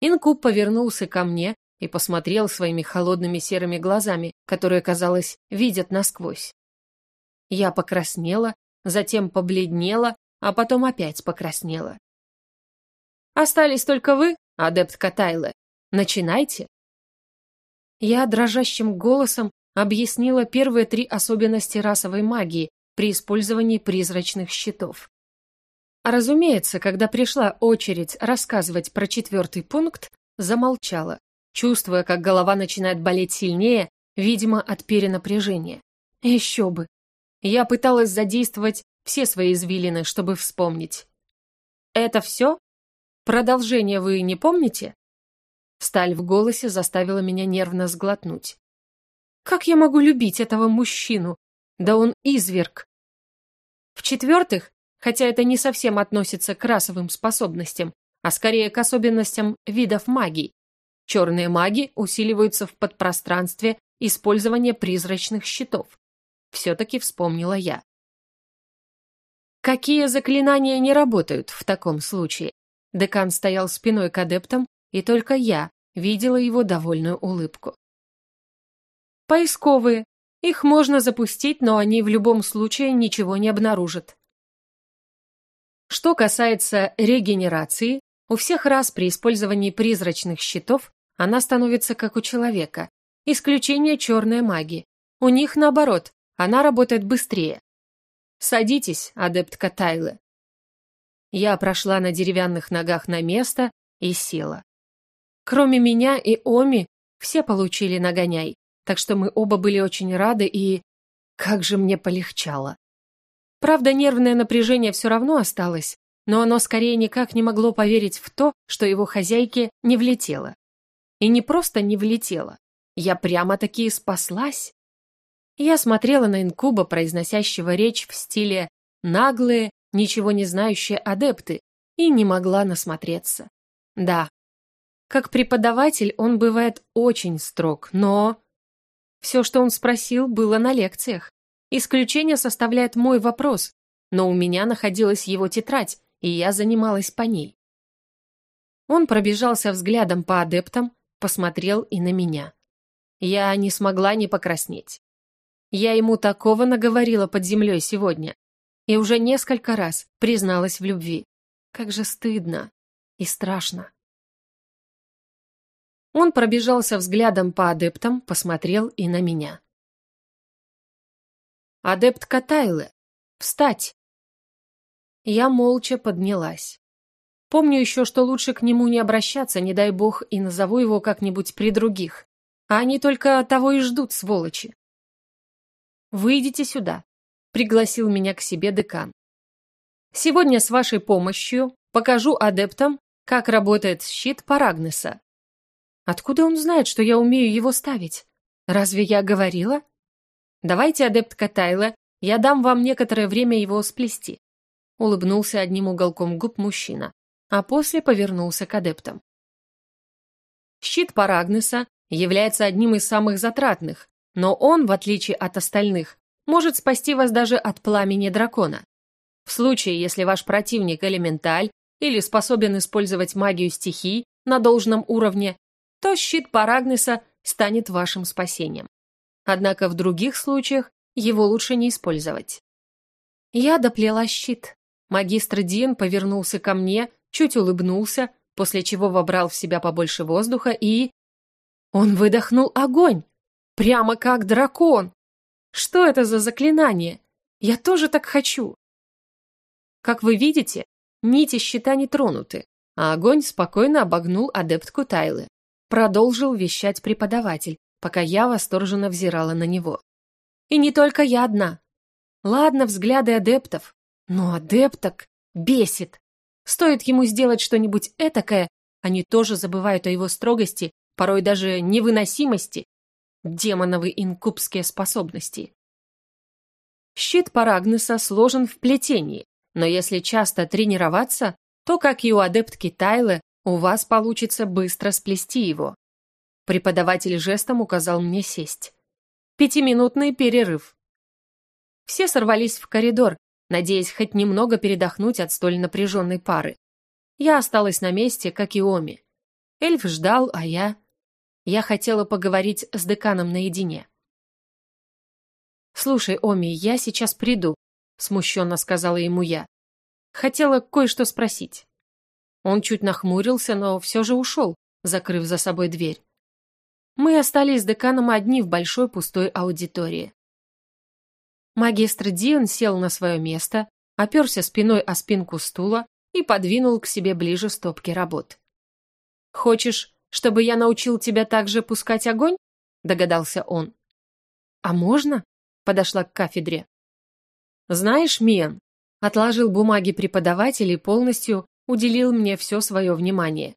Инкуб повернулся ко мне и посмотрел своими холодными серыми глазами, которые, казалось, видят насквозь. Я покраснела, затем побледнела, а потом опять покраснела. «Остались только вы, адепт Катайле. Начинайте». Я дрожащим голосом объяснила первые три особенности расовой магии, при использовании призрачных щитов. разумеется, когда пришла очередь рассказывать про четвертый пункт, замолчала, чувствуя, как голова начинает болеть сильнее, видимо, от перенапряжения. Еще бы. Я пыталась задействовать все свои извилины, чтобы вспомнить. «Это все? Продолжение вы не помните?» Сталь в голосе заставила меня нервно сглотнуть. «Как я могу любить этого мужчину? Да он изверг, в-четвертых, хотя это не совсем относится к расовым способностям, а скорее к особенностям видов магии, черные маги усиливаются в подпространстве использования призрачных щитов. Все-таки вспомнила я. Какие заклинания не работают в таком случае? Декан стоял спиной к адептам, и только я видела его довольную улыбку. Поисковые, их можно запустить, но они в любом случае ничего не обнаружат. Что касается регенерации, у всех раз при использовании призрачных щитов она становится как у человека. Исключение черной магии. У них наоборот, она работает быстрее. Садитесь, адептка Тайлы. Я прошла на деревянных ногах на место и села. Кроме меня и Оми, все получили нагоняй так что мы оба были очень рады и... Как же мне полегчало. Правда, нервное напряжение все равно осталось, но оно скорее никак не могло поверить в то, что его хозяйке не влетело. И не просто не влетело, я прямо-таки спаслась. Я смотрела на инкуба, произносящего речь в стиле «наглые, ничего не знающие адепты», и не могла насмотреться. Да, как преподаватель он бывает очень строг, но... Все, что он спросил, было на лекциях. Исключение составляет мой вопрос, но у меня находилась его тетрадь, и я занималась по ней. Он пробежался взглядом по адептам, посмотрел и на меня. Я не смогла не покраснеть. Я ему такого наговорила под землей сегодня. И уже несколько раз призналась в любви. Как же стыдно и страшно. Он пробежался взглядом по адептам, посмотрел и на меня. «Адепт Катайле, встать!» Я молча поднялась. Помню еще, что лучше к нему не обращаться, не дай бог, и назову его как-нибудь при других. А они только того и ждут, сволочи. «Выйдите сюда», — пригласил меня к себе декан. «Сегодня с вашей помощью покажу адептам, как работает щит Парагнеса. Откуда он знает, что я умею его ставить? Разве я говорила? Давайте, адептка Тайла, Я дам вам некоторое время его сплести. Улыбнулся одним уголком губ мужчина, а после повернулся к адептам. Щит Парагнеса является одним из самых затратных, но он, в отличие от остальных, может спасти вас даже от пламени дракона. В случае, если ваш противник элементаль или способен использовать магию стихий на должном уровне, то щит Парагнеса станет вашим спасением. Однако в других случаях его лучше не использовать. Я доплела щит. Магистр Дин повернулся ко мне, чуть улыбнулся, после чего вобрал в себя побольше воздуха и... Он выдохнул огонь! Прямо как дракон! Что это за заклинание? Я тоже так хочу! Как вы видите, нити щита не тронуты, а огонь спокойно обогнул адептку Тайлы. Продолжил вещать преподаватель, пока я восторженно взирала на него. И не только я одна. Ладно, взгляды адептов, но адепток бесит. Стоит ему сделать что-нибудь этакое, они тоже забывают о его строгости, порой даже невыносимости, демоновы инкубские способности. Щит Парагнеса сложен в плетении, но если часто тренироваться, то, как и у адептки Тайлы, у вас получится быстро сплести его. Преподаватель жестом указал мне сесть. Пятиминутный перерыв. Все сорвались в коридор, надеясь хоть немного передохнуть от столь напряженной пары. Я осталась на месте, как и Оми. Эльф ждал, а я... Я хотела поговорить с деканом наедине. «Слушай, Оми, я сейчас приду», — смущенно сказала ему я. Хотела кое-что спросить. Он чуть нахмурился, но все же ушел, закрыв за собой дверь. Мы остались с деканом одни в большой пустой аудитории. Магистр Диан сел на свое место, оперся спиной о спинку стула и подвинул к себе ближе стопки работ. «Хочешь, чтобы я научил тебя также пускать огонь?» – догадался он. «А можно?» – подошла к кафедре. «Знаешь, Миан», – отложил бумаги преподаватель и полностью уделил мне все свое внимание.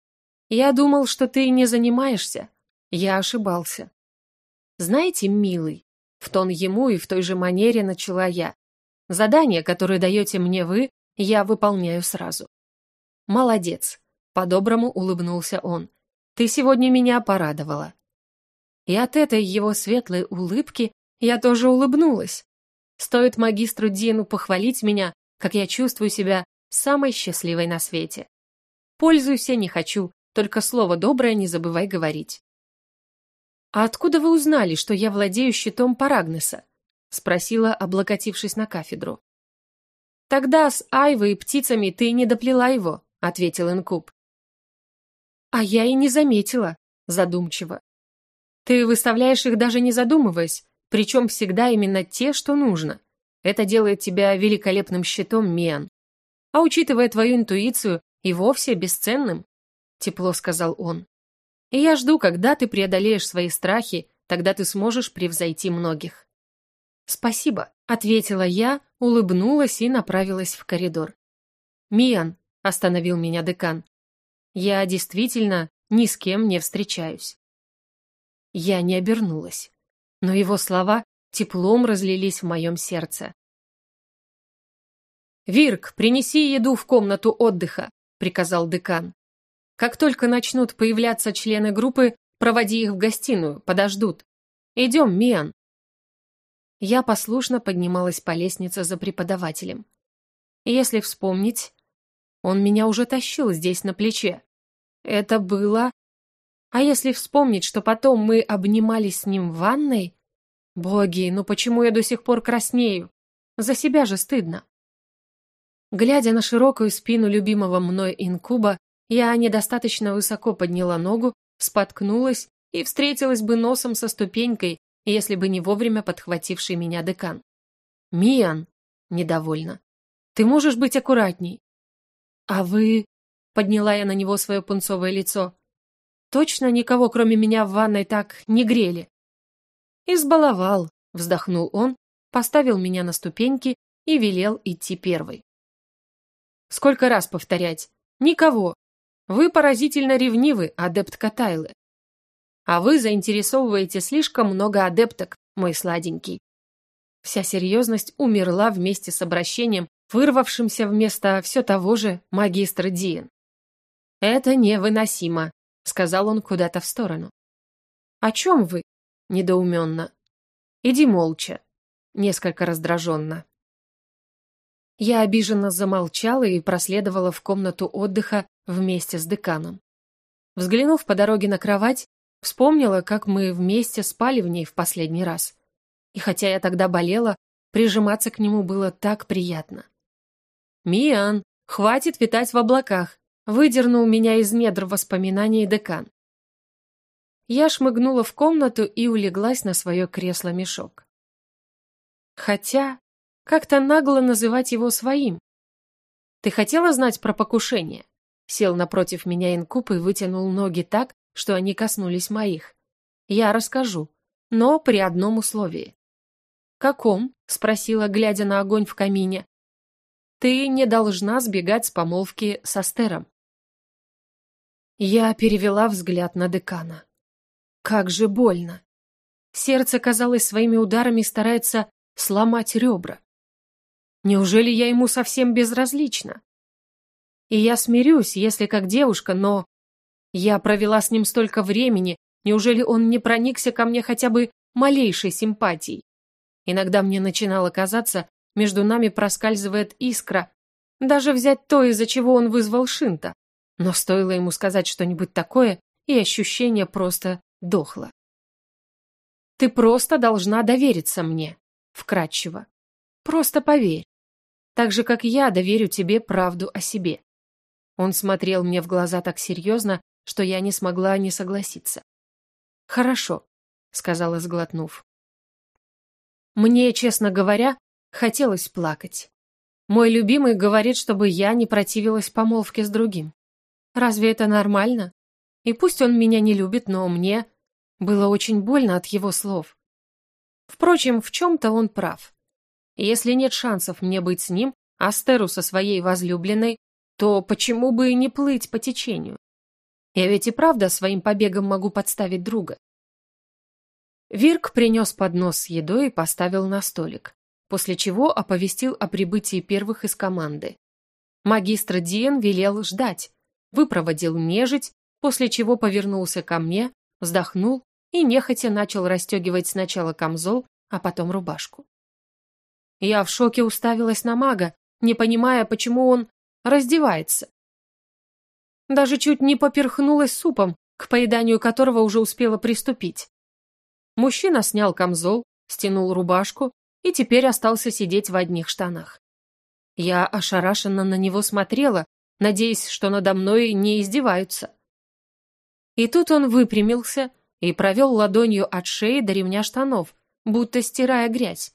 «Я думал, что ты не занимаешься. Я ошибался». «Знаете, милый, в тон ему и в той же манере начала я. Задание, которое даете мне вы, я выполняю сразу. Молодец. По-доброму улыбнулся он. Ты сегодня меня порадовала. И от этой его светлой улыбки я тоже улыбнулась. Стоит магистру Дину похвалить меня, как я чувствую себя самой счастливой на свете. Пользуйся не хочу, только слово доброе не забывай говорить. «А откуда вы узнали, что я владею щитом Парагнеса?» — спросила, облокотившись на кафедру. «Тогда с Айвой и птицами ты не доплела его», — ответил Инкуб. «А я и не заметила», — задумчиво. «Ты выставляешь их даже не задумываясь, причем всегда именно те, что нужно. Это делает тебя великолепным щитом, Миан. А учитывая твою интуицию, и вовсе бесценным», — тепло сказал он. И я жду, когда ты преодолеешь свои страхи, тогда ты сможешь превзойти многих. Спасибо, ответила я, улыбнулась и направилась в коридор. Миан, остановил меня декан. Я действительно ни с кем не встречаюсь. Я не обернулась, но его слова теплом разлились в моем сердце. «Вирк, принеси еду в комнату отдыха», — приказал декан. Как только начнут появляться члены группы, проводи их в гостиную, подождут. Идем, Миан. Я послушно поднималась по лестнице за преподавателем. Если вспомнить, он меня уже тащил здесь на плече. Это было... А если вспомнить, что потом мы обнимались с ним в ванной... Боги, ну почему я до сих пор краснею? За себя же стыдно. Глядя на широкую спину любимого мной инкуба, я недостаточно высоко подняла ногу, споткнулась и встретилась бы носом со ступенькой, если бы не вовремя подхвативший меня декан. «Миан!» — недовольна. «Ты можешь быть аккуратней?» «А вы...» — подняла я на него свое пунцовое лицо. «Точно никого, кроме меня, в ванной так не грели?» «Избаловал», — вздохнул он, поставил меня на ступеньки и велел идти первой. «Сколько раз повторять? Никого, вы поразительно ревнивы, адепт Катайлы. А вы заинтересовываете слишком много адепток, мой сладенький. Вся серьезность умерла вместе с обращением, вырвавшимся вместо все того же магистра Диен. «Это невыносимо», — сказал он куда-то в сторону. «О чем вы?» — недоуменно. «Иди молча», — несколько раздраженно. Я обиженно замолчала и проследовала в комнату отдыха вместе с деканом. Взглянув по дороге на кровать, вспомнила, как мы вместе спали в ней в последний раз. И хотя я тогда болела, прижиматься к нему было так приятно. «Миан, хватит витать в облаках!» выдернул меня из недр воспоминаний декан. Я шмыгнула в комнату и улеглась на свое кресло-мешок. Хотя, как-то нагло называть его своим. «Ты хотела знать про покушение?» Сел напротив меня инкуб и вытянул ноги так, что они коснулись моих. «Я расскажу, но при одном условии». «Каком?» — спросила, глядя на огонь в камине. «Ты не должна сбегать с помолвки со Стером». Я перевела взгляд на декана. Как же больно. Сердце, казалось, своими ударами старается сломать ребра. Неужели я ему совсем безразлична? И я смирюсь, если как девушка, но... Я провела с ним столько времени, неужели он не проникся ко мне хотя бы малейшей симпатией? Иногда мне начинало казаться, между нами проскальзывает искра. Даже взять то, из-за чего он вызвал Шинта. Но стоило ему сказать что-нибудь такое, и ощущение просто дохло. «Ты просто должна довериться мне», — вкратчиво. «Просто поверь. Так же, как я доверю тебе правду о себе». Он смотрел мне в глаза так серьезно, что я не смогла не согласиться. «Хорошо», — сказала, сглотнув. Мне, честно говоря, хотелось плакать. Мой любимый говорит, чтобы я не противилась помолвке с другим. Разве это нормально? И пусть он меня не любит, но мне было очень больно от его слов. Впрочем, в чем-то он прав. Если нет шансов мне быть с ним, а Стеру со своей возлюбленной, то почему бы и не плыть по течению? Я ведь и правда своим побегом могу подставить друга. Вирк принес поднос с едой и поставил на столик, после чего оповестил о прибытии первых из команды. Магистр Диен велел ждать, выпроводил нежить, после чего повернулся ко мне, вздохнул и нехотя начал расстегивать сначала камзол, а потом рубашку. Я в шоке уставилась на мага, не понимая, почему он раздевается. Даже чуть не поперхнулась супом, к поеданию которого уже успела приступить. Мужчина снял камзол, стянул рубашку и теперь остался сидеть в одних штанах. Я ошарашенно на него смотрела, надеясь, что надо мной не издеваются. И тут он выпрямился и провел ладонью от шеи до ремня штанов, будто стирая грязь.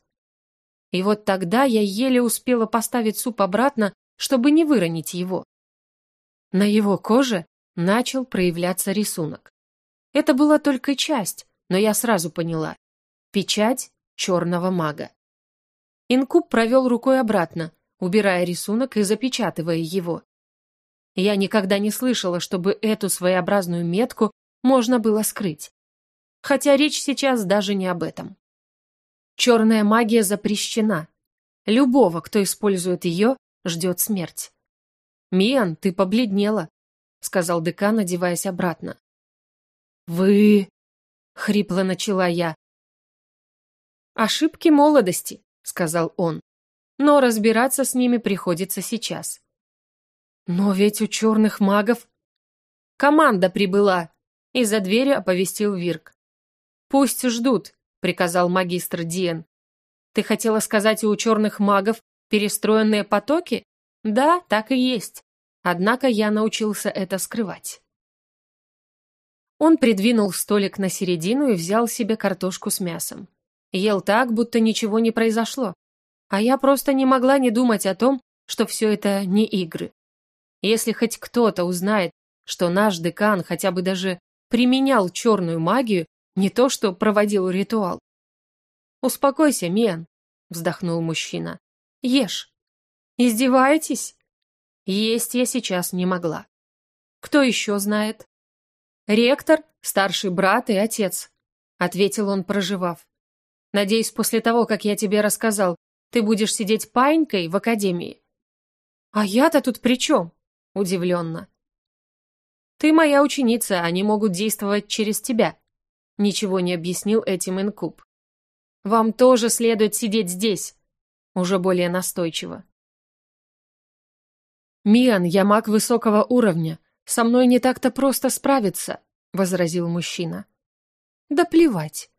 И вот тогда я еле успела поставить суп обратно, чтобы не выронить его. На его коже начал проявляться рисунок. Это была только часть, но я сразу поняла. Печать черного мага. Инкуб провел рукой обратно, убирая рисунок и запечатывая его. Я никогда не слышала, чтобы эту своеобразную метку можно было скрыть. Хотя речь сейчас даже не об этом. Черная магия запрещена. Любого, кто использует ее, ждет смерть. «Миан, ты побледнела», — сказал декан, одеваясь обратно. «Вы...» — хрипло начала я. «Ошибки молодости», — сказал он. «Но разбираться с ними приходится сейчас». «Но ведь у черных магов...» «Команда прибыла!» — из-за двери оповестил Вирк. «Пусть ждут», — приказал магистр Диен. «Ты хотела сказать, у черных магов перестроенные потоки?» «Да, так и есть. Однако я научился это скрывать». Он придвинул столик на середину и взял себе картошку с мясом. Ел так, будто ничего не произошло. А я просто не могла не думать о том, что все это не игры. Если хоть кто-то узнает, что наш декан хотя бы даже применял черную магию, не то что проводил ритуал. «Успокойся, Мен», — вздохнул мужчина. «Ешь». «Издеваетесь?» Есть я сейчас не могла. «Кто еще знает?» «Ректор, старший брат и отец», — ответил он, проживав. Надеюсь, после того, как я тебе рассказал, ты будешь сидеть паинькой в академии?» «А я-то тут при чем?» – удивленно. «Ты моя ученица, они могут действовать через тебя», – ничего не объяснил этим инкуб. «Вам тоже следует сидеть здесь», – уже более настойчиво. «Миан, я маг высокого уровня. Со мной не так-то просто справиться», — возразил мужчина. «Да плевать».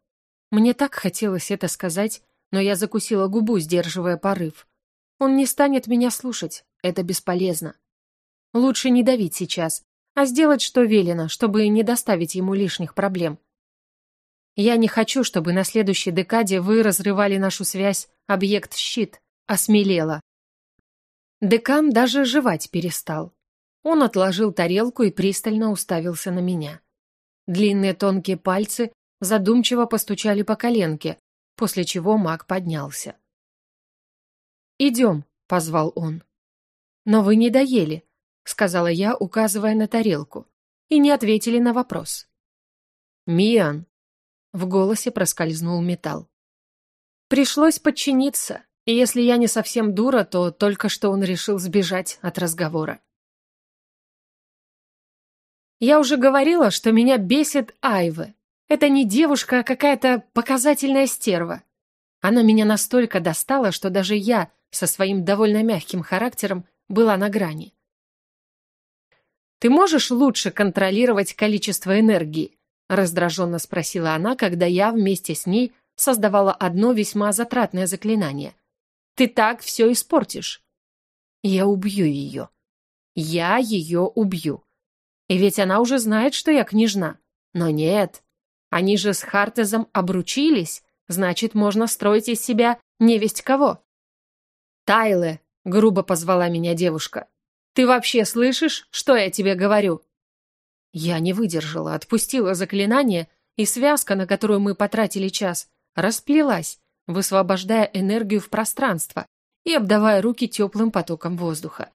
Мне так хотелось это сказать, но я закусила губу, сдерживая порыв. Он не станет меня слушать, это бесполезно. Лучше не давить сейчас, а сделать, что велено, чтобы не доставить ему лишних проблем. Я не хочу, чтобы на следующей декаде вы разрывали нашу связь объект-щит, осмелела. Декан даже жевать перестал. Он отложил тарелку и пристально уставился на меня. Длинные тонкие пальцы задумчиво постучали по коленке, после чего маг поднялся. «Идем», — позвал он. «Но вы не доели», — сказала я, указывая на тарелку, и не ответили на вопрос. «Миан», — в голосе проскользнул металл. Пришлось подчиниться, и если я не совсем дура, то только что он решил сбежать от разговора. Я уже говорила, что меня бесит Айве. Это не девушка, а какая-то показательная стерва. Она меня настолько достала, что даже я со своим довольно мягким характером была на грани. «Ты можешь лучше контролировать количество энергии?» Раздраженно спросила она, когда я вместе с ней создавала одно весьма затратное заклинание — ты так все испортишь. Я убью ее. Я ее убью. И ведь она уже знает, что я княжна. Но нет. Они же с Хартезом обручились, значит, можно строить из себя невесть кого. «Тайле», — грубо позвала меня девушка, — «ты вообще слышишь, что я тебе говорю?» Я не выдержала, отпустила заклинание, и связка, на которую мы потратили час, расплелась, высвобождая энергию в пространство и обдавая руки теплым потоком воздуха.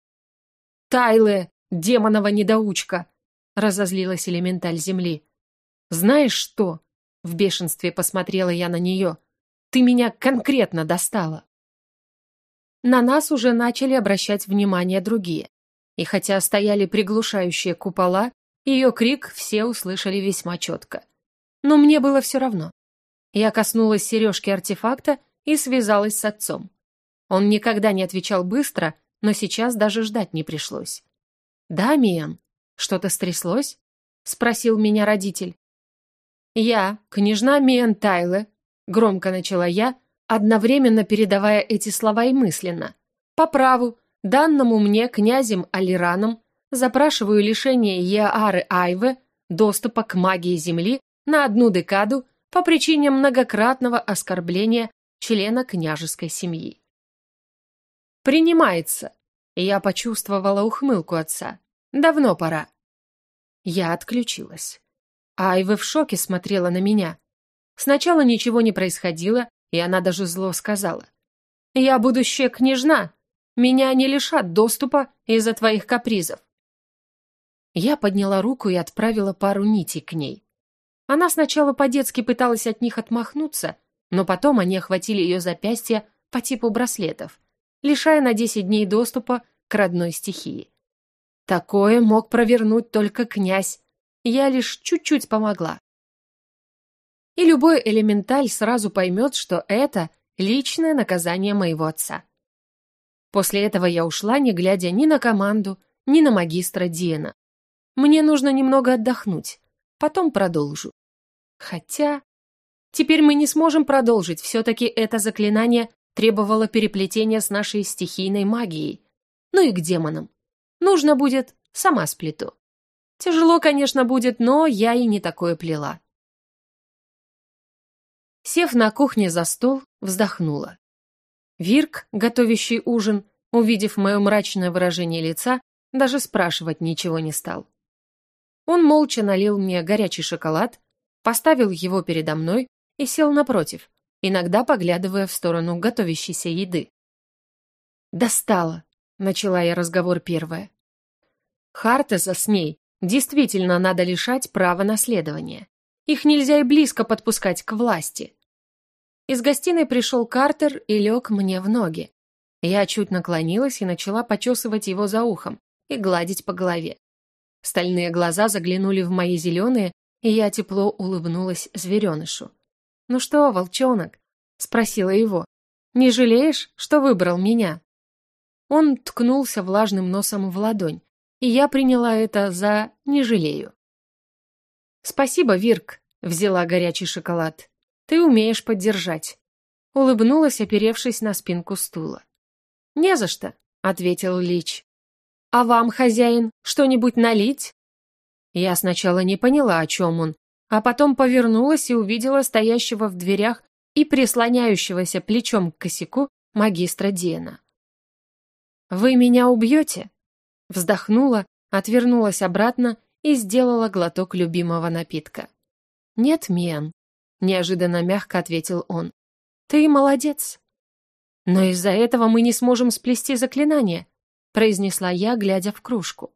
«Тайле, демонова недоучка!» — разозлилась элементаль земли. «Знаешь что?» — в бешенстве посмотрела я на нее. «Ты меня конкретно достала!» На нас уже начали обращать внимание другие. И хотя стояли приглушающие купола, ее крик все услышали весьма четко. Но мне было все равно. Я коснулась сережки артефакта и связалась с отцом. Он никогда не отвечал быстро, но сейчас даже ждать не пришлось. «Да, Миан, что-то стряслось?» — спросил меня родитель. «Я, княжна Миан Тайле», — громко начала я, одновременно передавая эти слова и мысленно. «По праву, данному мне князем Алираном, запрашиваю лишение Еары Айве доступа к магии Земли на одну декаду по причине многократного оскорбления члена княжеской семьи. «Принимается!» Я почувствовала ухмылку отца. «Давно пора». Я отключилась. Айва в шоке смотрела на меня. Сначала ничего не происходило, и она даже зло сказала. «Я будущая княжна. Меня не лишат доступа из-за твоих капризов». Я подняла руку и отправила пару нитей к ней. Она сначала по-детски пыталась от них отмахнуться, но потом они охватили ее запястья по типу браслетов, лишая на 10 дней доступа к родной стихии. Такое мог провернуть только князь, я лишь чуть-чуть помогла. И любой элементаль сразу поймет, что это личное наказание моего отца. После этого я ушла, не глядя ни на команду, ни на магистра Диена. Мне нужно немного отдохнуть, потом продолжу. Хотя... Теперь мы не сможем продолжить, все-таки это заклинание требовало переплетения с нашей стихийной магией. Ну и к демонам. Нужно будет, сама сплету. Тяжело, конечно, будет, но я и не такое плела. Сев на кухне за стол, вздохнула. Вирк, готовящий ужин, увидев мое мрачное выражение лица, даже спрашивать ничего не стал. Он молча налил мне горячий шоколад, поставил его передо мной и сел напротив, иногда поглядывая в сторону готовящейся еды. «Достала!» — начала я разговор первая. «Хартеза с ней действительно надо лишать права наследования. Их нельзя и близко подпускать к власти. Из гостиной пришел Картер и лег мне в ноги. Я чуть наклонилась и начала почесывать его за ухом и гладить по голове. Стальные глаза заглянули в мои зеленые, и я тепло улыбнулась зверенышу. «Ну что, волчонок?» — спросила его. «Не жалеешь, что выбрал меня?» Он ткнулся влажным носом в ладонь, и я приняла это за «не жалею». «Спасибо, Вирк», — взяла горячий шоколад. «Ты умеешь поддержать». Улыбнулась, оперевшись на спинку стула. «Не за что», — ответил Лич. «А вам, хозяин, что-нибудь налить?» Я сначала не поняла, о чем он, а потом повернулась и увидела стоящего в дверях и прислоняющегося плечом к косяку магистра Диена. «Вы меня убьете?» Вздохнула, отвернулась обратно и сделала глоток любимого напитка. «Нет, Миан», — неожиданно мягко ответил он. «Ты молодец». «Но из-за этого мы не сможем сплести заклинание», произнесла я, глядя в кружку.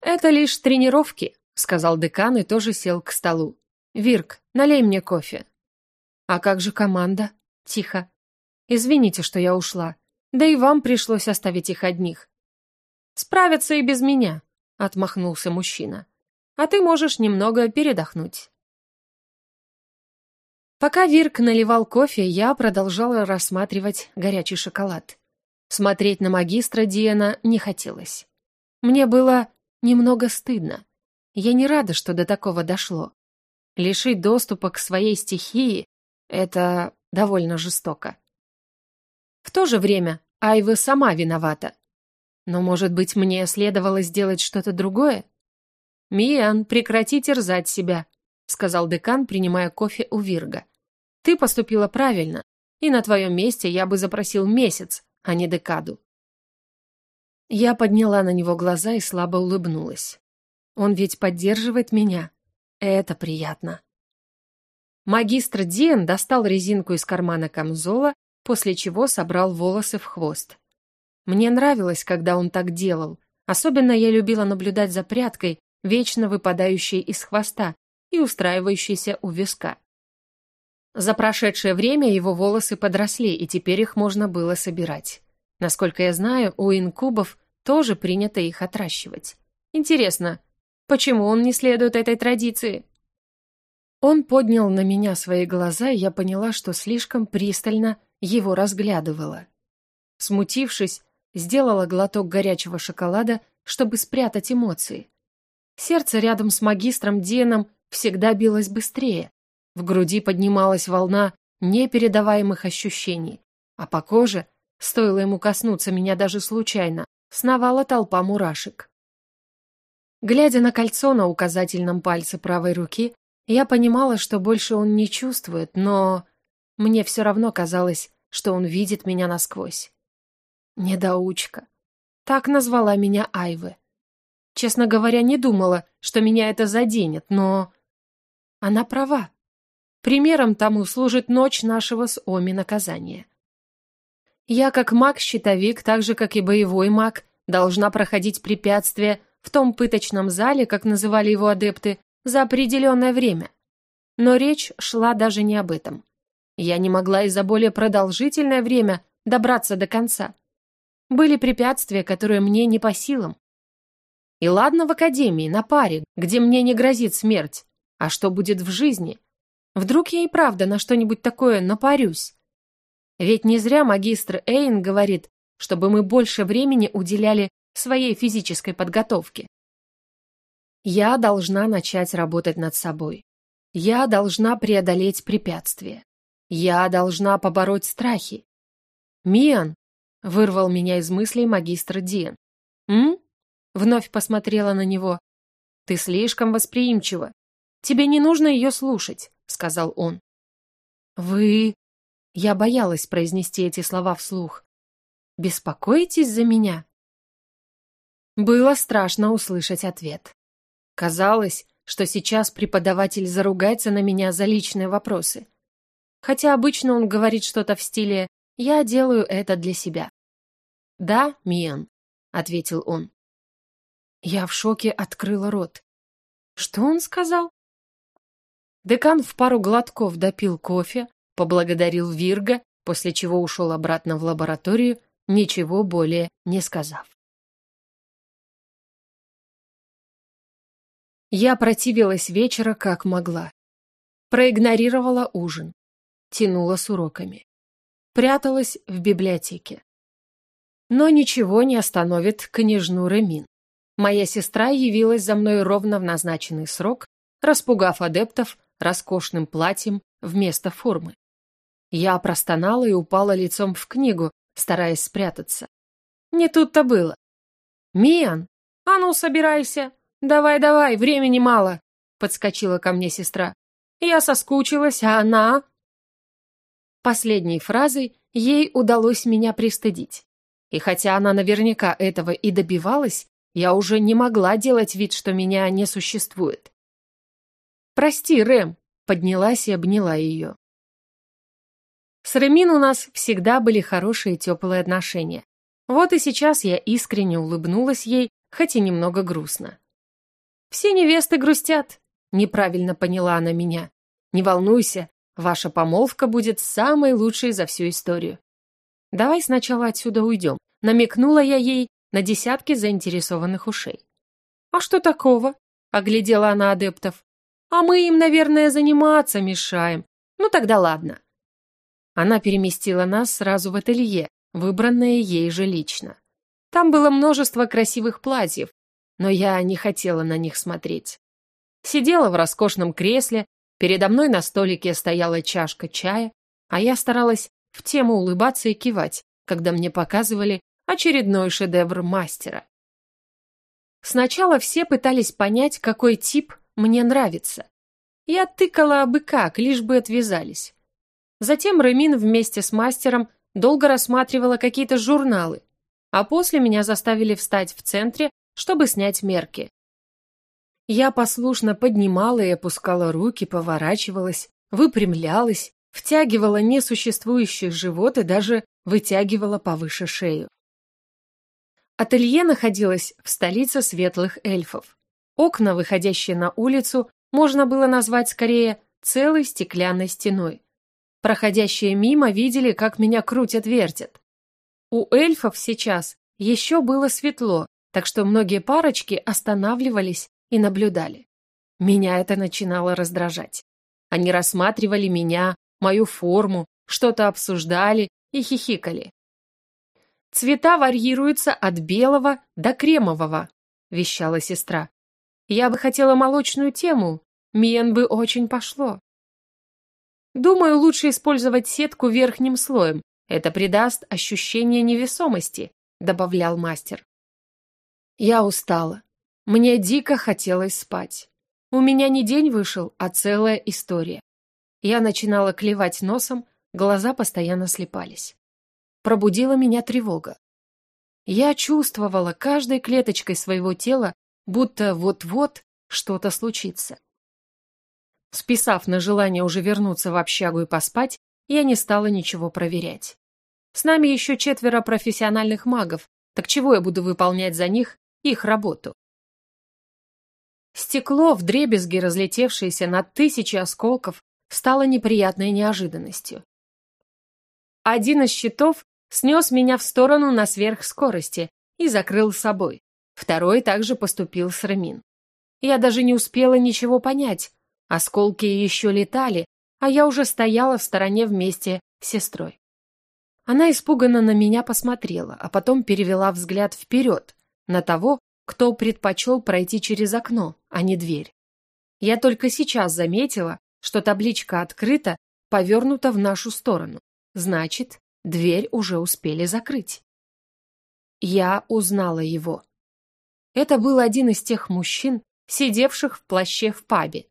«Это лишь тренировки», — сказал декан и тоже сел к столу. «Вирк, налей мне кофе». «А как же команда?» «Тихо. Извините, что я ушла. Да и вам пришлось оставить их одних». «Справятся и без меня», — отмахнулся мужчина. «А ты можешь немного передохнуть». Пока Вирк наливал кофе, я продолжала рассматривать горячий шоколад. Смотреть на магистра Диана не хотелось. Мне было немного стыдно. Я не рада, что до такого дошло. Лишить доступа к своей стихии — это довольно жестоко. В то же время Айва сама виновата. Но, может быть, мне следовало сделать что-то другое? «Миан, прекрати терзать себя», — сказал декан, принимая кофе у Вирга. «Ты поступила правильно, и на твоем месте я бы запросил месяц, а не декаду. Я подняла на него глаза и слабо улыбнулась. Он ведь поддерживает меня. Это приятно. Магистр Диен достал резинку из кармана камзола, после чего собрал волосы в хвост. Мне нравилось, когда он так делал. Особенно я любила наблюдать за прядкой, вечно выпадающей из хвоста и устраивающейся у виска. За прошедшее время его волосы подросли, и теперь их можно было собирать. Насколько я знаю, у инкубов тоже принято их отращивать. Интересно, почему он не следует этой традиции? Он поднял на меня свои глаза, и я поняла, что слишком пристально его разглядывала. Смутившись, сделала глоток горячего шоколада, чтобы спрятать эмоции. Сердце рядом с магистром Дианом всегда билось быстрее, в груди поднималась волна непередаваемых ощущений, а по коже, стоило ему коснуться меня даже случайно, сновала толпа мурашек. Глядя на кольцо на указательном пальце правой руки, я понимала, что больше он не чувствует, но мне все равно казалось, что он видит меня насквозь. Недоучка. Так назвала меня Айвы. Честно говоря, не думала, что меня это заденет, но... Она права. Примером тому служит ночь нашего с Оми наказания. Я, как маг-щитовик, так же, как и боевой маг, должна проходить препятствия в том пыточном зале, как называли его адепты, за определенное время. Но речь шла даже не об этом. Я не могла и за более продолжительное время добраться до конца. Были препятствия, которые мне не по силам. И ладно в академии, на паре, где мне не грозит смерть. А что будет в жизни? Вдруг я и правда на что-нибудь такое напарюсь? Ведь не зря магистр Эйн говорит, чтобы мы больше времени уделяли своей физической подготовке. Я должна начать работать над собой. Я должна преодолеть препятствия. Я должна побороть страхи. «Миан!» — вырвал меня из мыслей магистр Диен. «М?» — вновь посмотрела на него. «Ты слишком восприимчива. Тебе не нужно ее слушать сказал он. «Вы...» Я боялась произнести эти слова вслух. «Беспокоитесь за меня?» Было страшно услышать ответ. Казалось, что сейчас преподаватель заругается на меня за личные вопросы. Хотя обычно он говорит что-то в стиле «я делаю это для себя». «Да, Миан», — ответил он. Я в шоке открыла рот. «Что он сказал?» Декан в пару глотков допил кофе, поблагодарил Вирга, после чего ушел обратно в лабораторию, ничего более не сказав. Я противилась вечера как могла. Проигнорировала ужин. Тянула с уроками. Пряталась в библиотеке. Но ничего не остановит княжну Ремин. Моя сестра явилась за мной ровно в назначенный срок, распугав адептов роскошным платьем вместо формы. Я простонала и упала лицом в книгу, стараясь спрятаться. Не тут-то было. «Миан, а ну, собирайся! Давай-давай, времени мало!» Подскочила ко мне сестра. Я соскучилась, а она... Последней фразой ей удалось меня пристыдить. И хотя она наверняка этого и добивалась, я уже не могла делать вид, что меня не существует. «Прости, Рэм», — поднялась и обняла ее. С Ремин у нас всегда были хорошие теплые отношения. Вот и сейчас я искренне улыбнулась ей, хоть и немного грустно. «Все невесты грустят», — неправильно поняла она меня. «Не волнуйся, ваша помолвка будет самой лучшей за всю историю. Давай сначала отсюда уйдем», — намекнула я ей на десятки заинтересованных ушей. «А что такого?» — оглядела она адептов. «А мы им, наверное, заниматься мешаем. Ну тогда ладно». Она переместила нас сразу в ателье, выбранное ей же лично. Там было множество красивых платьев, но я не хотела на них смотреть. Сидела в роскошном кресле, передо мной на столике стояла чашка чая, а я старалась в тему улыбаться и кивать, когда мне показывали очередной шедевр мастера. Сначала все пытались понять, какой тип мне нравится. Я тыкала абы как, лишь бы отвязались. Затем Ремин вместе с мастером долго рассматривала какие-то журналы, а после меня заставили встать в центре, чтобы снять мерки. Я послушно поднимала и опускала руки, поворачивалась, выпрямлялась, втягивала несуществующий живот и даже вытягивала повыше шею. Ателье находилось в столице светлых эльфов. Окна, выходящие на улицу, можно было назвать скорее целой стеклянной стеной. Проходящие мимо видели, как меня крутят-вертят. У эльфов сейчас еще было светло, так что многие парочки останавливались и наблюдали. Меня это начинало раздражать. Они рассматривали меня, мою форму, что-то обсуждали и хихикали. Цвета варьируются от белого до кремового», — вещала сестра. «Я бы хотела молочную тему, Миен бы очень пошло». «Думаю, лучше использовать сетку верхним слоем. Это придаст ощущение невесомости», — добавлял мастер. Я устала. Мне дико хотелось спать. У меня не день вышел, а целая история. Я начинала клевать носом, глаза постоянно слепались пробудила меня тревога. Я чувствовала каждой клеточкой своего тела, будто вот-вот что-то случится. Списав на желание уже вернуться в общагу и поспать, я не стала ничего проверять. С нами еще четверо профессиональных магов, так чего я буду выполнять за них их работу? Стекло, вдребезги разлетевшееся на тысячи осколков, стало неприятной неожиданностью. Один из щитов снес меня в сторону на сверхскорости и закрыл собой. Второй также поступил с Рамин. Я даже не успела ничего понять. Осколки еще летали, а я уже стояла в стороне вместе с сестрой. Она испуганно на меня посмотрела, а потом перевела взгляд вперед, на того, кто предпочел пройти через окно, а не дверь. Я только сейчас заметила, что табличка открыта, повернута в нашу сторону. Значит, дверь уже успели закрыть. Я узнала его. Это был один из тех мужчин, сидевших в плаще в пабе.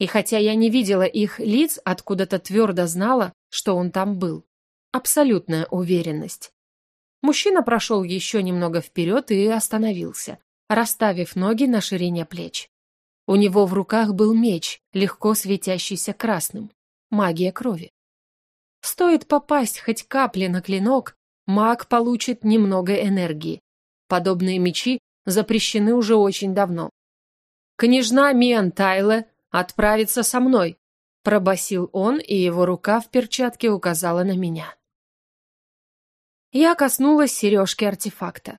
И хотя я не видела их лиц, откуда-то твердо знала, что он там был. Абсолютная уверенность. Мужчина прошел еще немного вперед и остановился, расставив ноги на ширине плеч. У него в руках был меч, легко светящийся красным. Магия крови. Стоит попасть хоть капли на клинок, маг получит немного энергии. Подобные мечи запрещены уже очень давно. «Княжна Миан Тайле отправится со мной», Пробасил он, и его рука в перчатке указала на меня. Я коснулась сережки артефакта.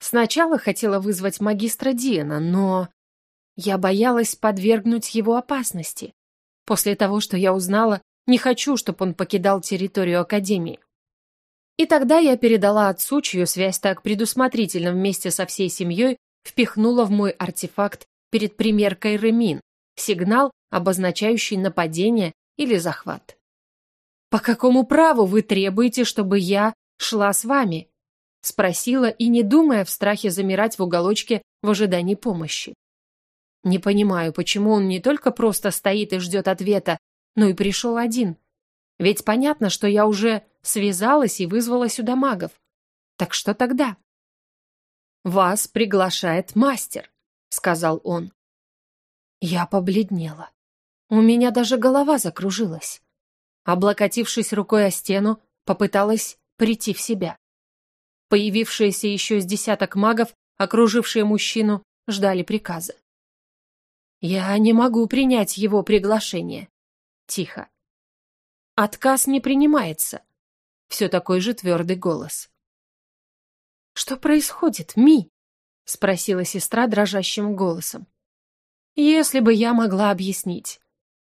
Сначала хотела вызвать магистра Диана, но... Я боялась подвергнуть его опасности. После того, что я узнала, не хочу, чтобы он покидал территорию Академии. И тогда я передала отцу, чью связь так предусмотрительно вместе со всей семьей впихнула в мой артефакт перед примеркой Ремин, сигнал, обозначающий нападение или захват. «По какому праву вы требуете, чтобы я шла с вами?» Спросила и не думая в страхе замирать в уголочке в ожидании помощи. Не понимаю, почему он не только просто стоит и ждет ответа, но и пришел один. Ведь понятно, что я уже связалась и вызвала сюда магов. Так что тогда? «Вас приглашает мастер», — сказал он. Я побледнела. У меня даже голова закружилась. Облокотившись рукой о стену, попыталась прийти в себя. Появившиеся еще с десяток магов, окружившие мужчину, ждали приказа. «Я не могу принять его приглашение». Тихо. «Отказ не принимается». Все такой же твердый голос. «Что происходит, Ми?» — спросила сестра дрожащим голосом. «Если бы я могла объяснить».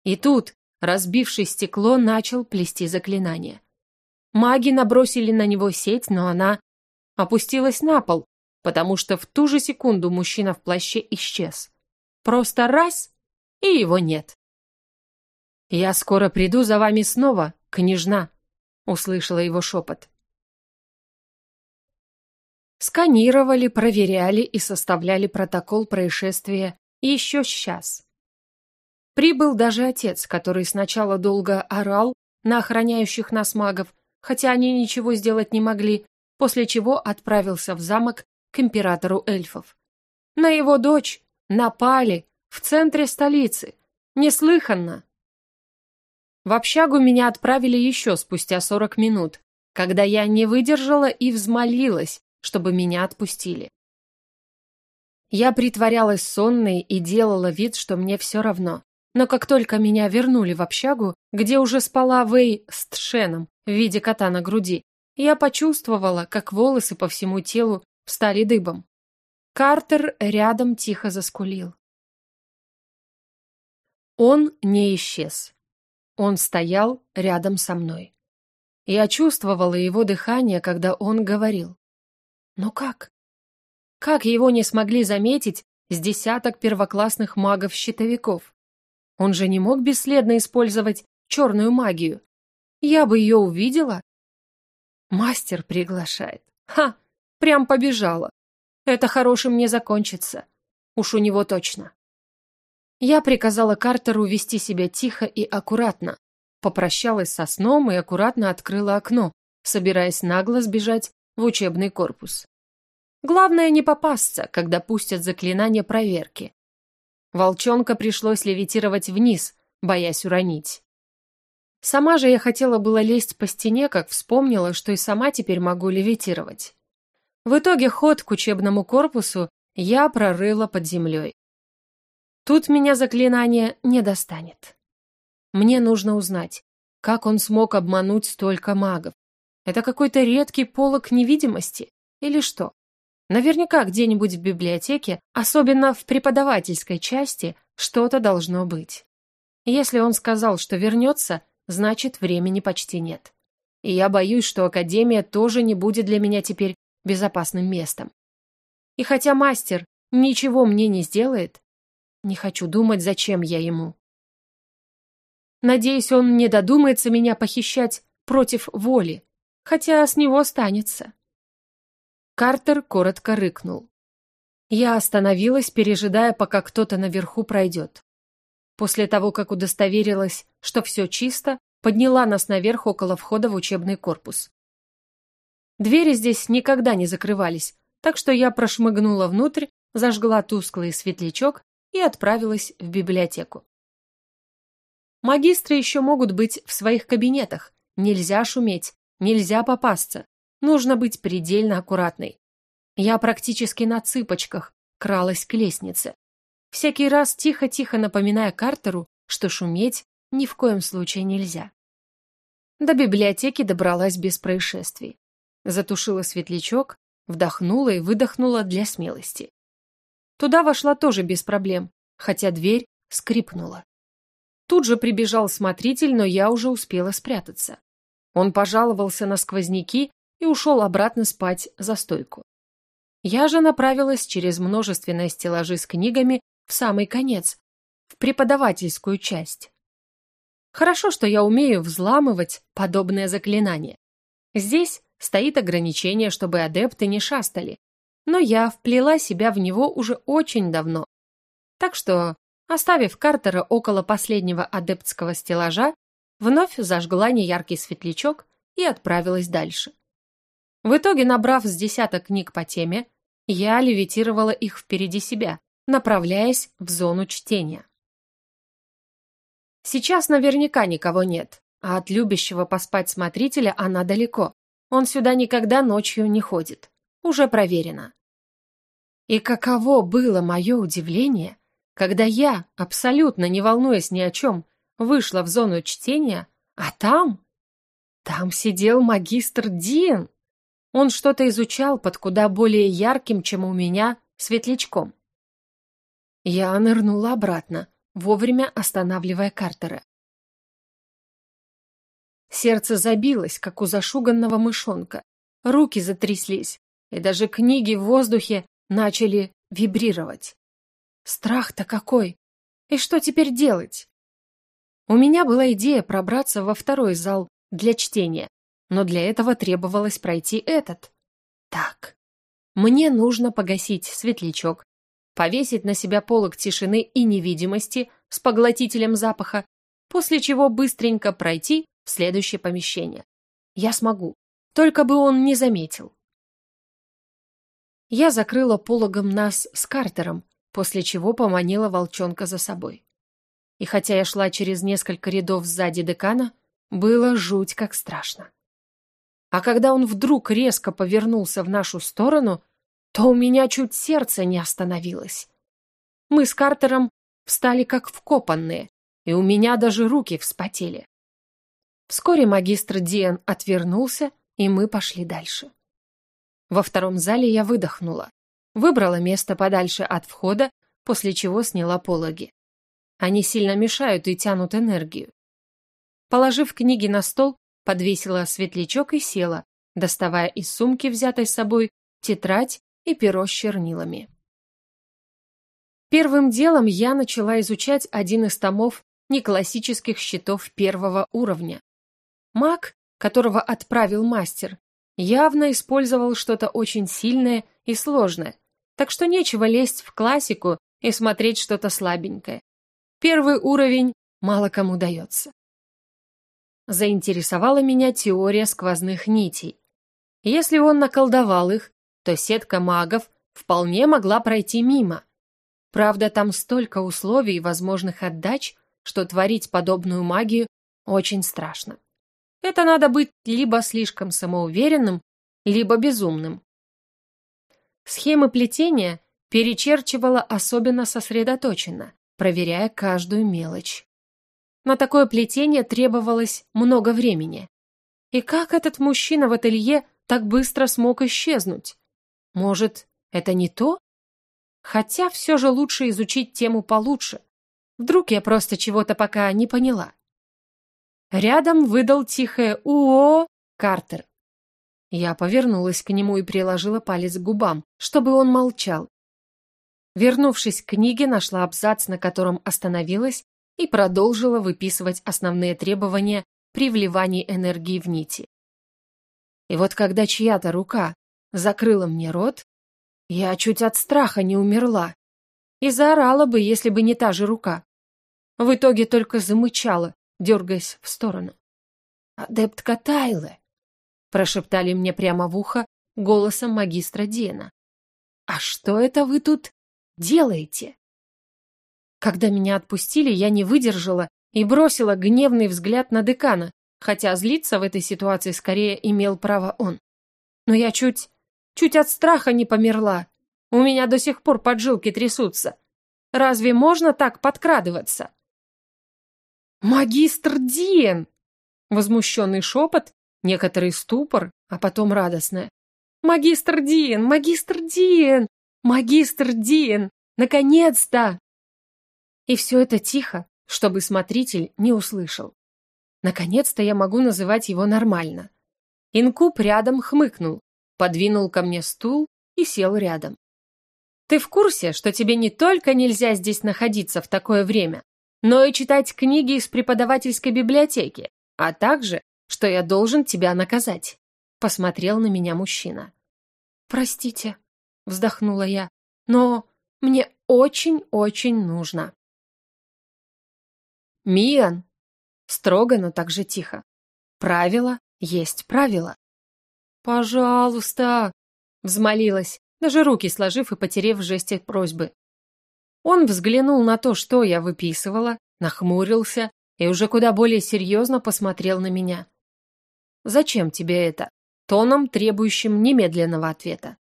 И тут, разбивший стекло, начал плести заклинание. Маги набросили на него сеть, но она опустилась на пол, потому что в ту же секунду мужчина в плаще исчез. Просто раз — и его нет. «Я скоро приду за вами снова, княжна», — услышала его шепот. Сканировали, проверяли и составляли протокол происшествия еще сейчас. Прибыл даже отец, который сначала долго орал на охраняющих нас магов, хотя они ничего сделать не могли, после чего отправился в замок к императору эльфов. На его дочь напали в центре столицы. Неслыханно. В общагу меня отправили еще спустя сорок минут, когда я не выдержала и взмолилась, чтобы меня отпустили. Я притворялась сонной и делала вид, что мне все равно. Но как только меня вернули в общагу, где уже спала Вэй с Тшеном в виде кота на груди, я почувствовала, как волосы по всему телу встали дыбом. Картер рядом тихо заскулил. Он не исчез. Он стоял рядом со мной. Я чувствовала его дыхание, когда он говорил. Но как? Как его не смогли заметить с десяток первоклассных магов-щитовиков? Он же не мог бесследно использовать черную магию. Я бы ее увидела, Мастер приглашает. Ха, прям побежала. Это хорошим не закончится. Уж у него точно. Я приказала Картеру вести себя тихо и аккуратно. Попрощалась со сном и аккуратно открыла окно, собираясь нагло сбежать в учебный корпус. Главное не попасться, когда пустят заклинание проверки. Волчонка пришлось левитировать вниз, боясь уронить. Сама же я хотела было лезть по стене, как вспомнила, что и сама теперь могу левитировать. В итоге ход к учебному корпусу я прорыла под землей. Тут меня заклинание не достанет. Мне нужно узнать, как он смог обмануть столько магов. Это какой-то редкий полог невидимости или что? Наверняка где-нибудь в библиотеке, особенно в преподавательской части, что-то должно быть. Если он сказал, что вернется, значит, времени почти нет. И я боюсь, что Академия тоже не будет для меня теперь безопасным местом. И хотя мастер ничего мне не сделает, не хочу думать, зачем я ему. Надеюсь, он не додумается меня похищать против воли, хотя с него останется. Картер коротко рыкнул. Я остановилась, пережидая, пока кто-то наверху пройдет. После того, как удостоверилась, что все чисто, подняла нас наверх около входа в учебный корпус. Двери здесь никогда не закрывались, так что я прошмыгнула внутрь, зажгла тусклый светлячок и отправилась в библиотеку. Магистры еще могут быть в своих кабинетах, нельзя шуметь, нельзя попасться, нужно быть предельно аккуратной. Я практически на цыпочках кралась к лестнице, всякий раз тихо-тихо напоминая Картеру, что шуметь ни в коем случае нельзя. До библиотеки добралась без происшествий. Затушила светлячок, вдохнула и выдохнула для смелости. Туда вошла тоже без проблем, хотя дверь скрипнула. Тут же прибежал смотритель, но я уже успела спрятаться. Он пожаловался на сквозняки и ушел обратно спать за стойку. Я же направилась через множественные стеллажи с книгами в самый конец, в преподавательскую часть. Хорошо, что я умею взламывать подобное заклинание. Здесь стоит ограничение, чтобы адепты не шастали, но я вплела себя в него уже очень давно. Так что, оставив Картера около последнего адептского стеллажа, вновь зажгла неяркий светлячок и отправилась дальше. В итоге, набрав с десяток книг по теме, я левитировала их впереди себя, направляясь в зону чтения. Сейчас наверняка никого нет, а от любящего поспать смотрителя она далеко. Он сюда никогда ночью не ходит. Уже проверено. И каково было мое удивление, когда я, абсолютно не волнуясь ни о чем, вышла в зону чтения, а там... Там сидел магистр Дин. Он что-то изучал под куда более ярким, чем у меня, светлячком. Я нырнула обратно, вовремя останавливая Картера. Сердце забилось, как у зашуганного мышонка. Руки затряслись, и даже книги в воздухе начали вибрировать. Страх-то какой! И что теперь делать? У меня была идея пробраться во второй зал для чтения, но для этого требовалось пройти этот. Так, мне нужно погасить светлячок, повесить на себя полог тишины и невидимости с поглотителем запаха, после чего быстренько пройти в следующее помещение. Я смогу, только бы он не заметил. Я закрыла пологом нас с Картером, после чего поманила волчонка за собой. И хотя я шла через несколько рядов сзади декана, было жуть как страшно. А когда он вдруг резко повернулся в нашу сторону, то у меня чуть сердце не остановилось. Мы с Картером встали как вкопанные, и у меня даже руки вспотели. Вскоре магистр Диан отвернулся, и мы пошли дальше. Во втором зале я выдохнула, выбрала место подальше от входа, после чего сняла пологи. Они сильно мешают и тянут энергию. Положив книги на стол, подвесила светлячок и села, доставая из сумки, взятой с собой, тетрадь и перо с чернилами. Первым делом я начала изучать один из томов неклассических счетов первого уровня. Маг, которого отправил мастер, явно использовал что-то очень сильное и сложное, так что нечего лезть в классику и смотреть что-то слабенькое. Первый уровень мало кому дается. Заинтересовала меня теория сквозных нитей. Если он наколдовал их, то сетка магов вполне могла пройти мимо. Правда, там столько условий и возможных отдач, что творить подобную магию очень страшно. Это надо быть либо слишком самоуверенным, либо безумным. Схемы плетения перечерчивала особенно сосредоточенно, проверяя каждую мелочь. На такое плетение требовалось много времени. И как этот мужчина в ателье так быстро смог исчезнуть? Может, это не то? Хотя все же лучше изучить тему получше. Вдруг я просто чего-то пока не поняла. Рядом выдал тихое «Уо» Картер. Я повернулась к нему и приложила палец к губам, чтобы он молчал. Вернувшись к книге, нашла абзац, на котором остановилась, и продолжила выписывать основные требования при вливании энергии в нити. И вот когда чья-то рука закрыла мне рот, я чуть от страха не умерла. И заорала бы, если бы не та же рука. В итоге только замычала, дергаясь в сторону. «Адептка Тайле!» — прошептали мне прямо в ухо голосом магистра Дена. «А что это вы тут делаете?» Когда меня отпустили, я не выдержала и бросила гневный взгляд на декана, хотя злиться в этой ситуации скорее имел право он. Но я чуть Чуть от страха не померла. У меня до сих пор поджилки трясутся. Разве можно так подкрадываться? «Магистр Диен!» Возмущенный шепот, некоторый ступор, а потом радостное. «Магистр Диен! Магистр Диен! Магистр Диен! Наконец-то!» И все это тихо, чтобы смотритель не услышал. Наконец-то я могу называть его нормально. Инкуб рядом хмыкнул, подвинул ко мне стул и сел рядом. «Ты в курсе, что тебе не только нельзя здесь находиться в такое время, но и читать книги из преподавательской библиотеки, а также, что я должен тебя наказать?» Посмотрел на меня мужчина. «Простите», — вздохнула я, — «но мне очень-очень нужно». «Миан!» Строго, но также тихо. «Правило есть правило». «Пожалуйста!» — взмолилась, даже руки сложив и потерев в жесте просьбы. Он взглянул на то, что я выписывала, нахмурился и уже куда более серьезно посмотрел на меня. «Зачем тебе это?» тоном, требующим немедленного ответа.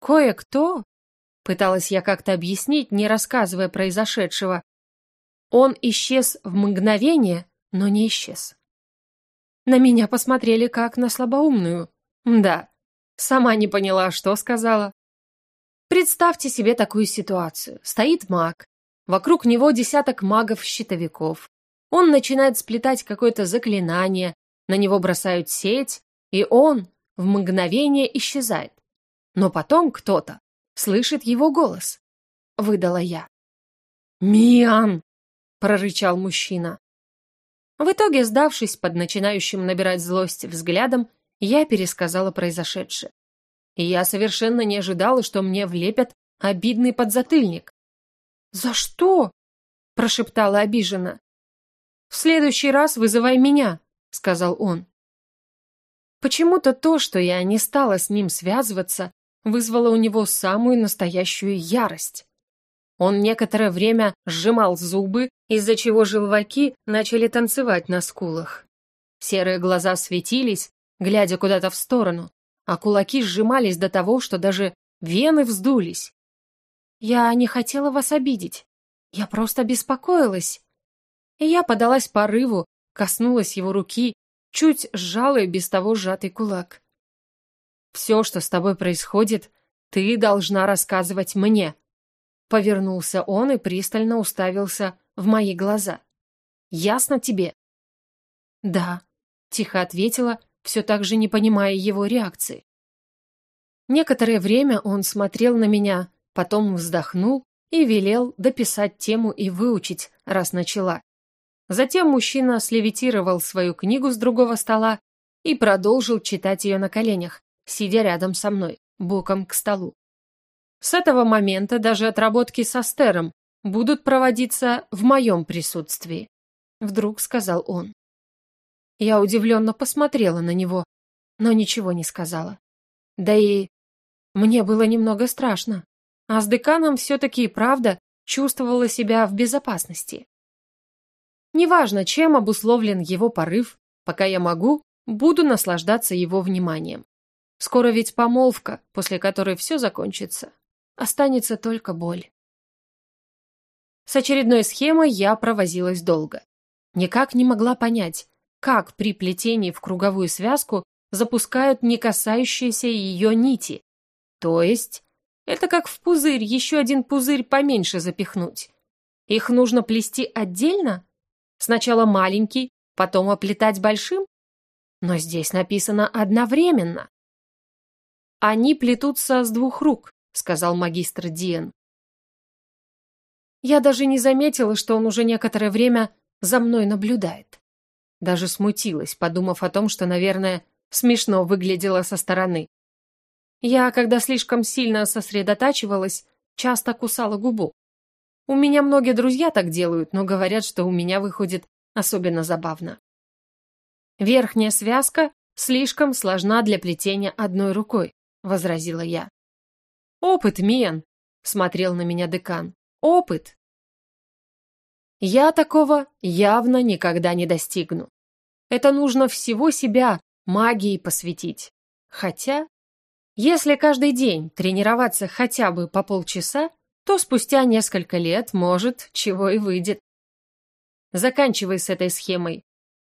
«Кое-кто», — пыталась я как-то объяснить, не рассказывая произошедшего, он исчез в мгновение, но не исчез. На меня посмотрели как на слабоумную. Да, сама не поняла, что сказала. Представьте себе такую ситуацию. Стоит маг, вокруг него десяток магов-щитовиков. Он начинает сплетать какое-то заклинание, на него бросают сеть, и он в мгновение исчезает. Но потом кто-то слышит его голос. Выдала я. «Миан!» — прорычал мужчина. В итоге, сдавшись под начинающим набирать злость взглядом, я пересказала произошедшее. Я совершенно не ожидала, что мне влепят обидный подзатыльник. «За что?» – прошептала обиженно. «В следующий раз вызывай меня», – сказал он. Почему-то то, что я не стала с ним связываться, вызвало у него самую настоящую ярость. Он некоторое время сжимал зубы, из-за чего желваки начали танцевать на скулах. Серые глаза светились, глядя куда-то в сторону, а кулаки сжимались до того, что даже вены вздулись. «Я не хотела вас обидеть. Я просто беспокоилась». И я подалась порыву, коснулась его руки чуть сжала и без того сжатый кулак. «Все, что с тобой происходит, ты должна рассказывать мне», Повернулся он и пристально уставился в мои глаза. «Ясно тебе?» «Да», — тихо ответила, все так же не понимая его реакции. Некоторое время он смотрел на меня, потом вздохнул и велел дописать тему и выучить, раз начала. Затем мужчина слевитировал свою книгу с другого стола и продолжил читать ее на коленях, сидя рядом со мной, боком к столу. С этого момента даже отработки со стером будут проводиться в моем присутствии, вдруг сказал он. Я удивленно посмотрела на него, но ничего не сказала. Да и мне было немного страшно, а с деканом все-таки и правда чувствовала себя в безопасности. Неважно, чем обусловлен его порыв, пока я могу, буду наслаждаться его вниманием. Скоро ведь помолвка, после которой все закончится. Останется только боль. С очередной схемой я провозилась долго. Никак не могла понять, как при плетении в круговую связку запускают не касающиеся ее нити. То есть, это как в пузырь еще один пузырь поменьше запихнуть. Их нужно плести отдельно? Сначала маленький, потом оплетать большим? Но здесь написано одновременно. Они плетутся с двух рук, сказал магистр Диен. Я даже не заметила, что он уже некоторое время за мной наблюдает. Даже смутилась, подумав о том, что, наверное, смешно выглядело со стороны. Я, когда слишком сильно сосредотачивалась, часто кусала губу. У меня многие друзья так делают, но говорят, что у меня выходит особенно забавно. Верхняя связка слишком сложна для плетения одной рукой, возразила я. Опыт, Мен, смотрел на меня декан. Опыт. Я такого явно никогда не достигну. Это нужно всего себя магией посвятить. Хотя, если каждый день тренироваться хотя бы по полчаса, то спустя несколько лет, может, чего и выйдет. заканчивай с этой схемой.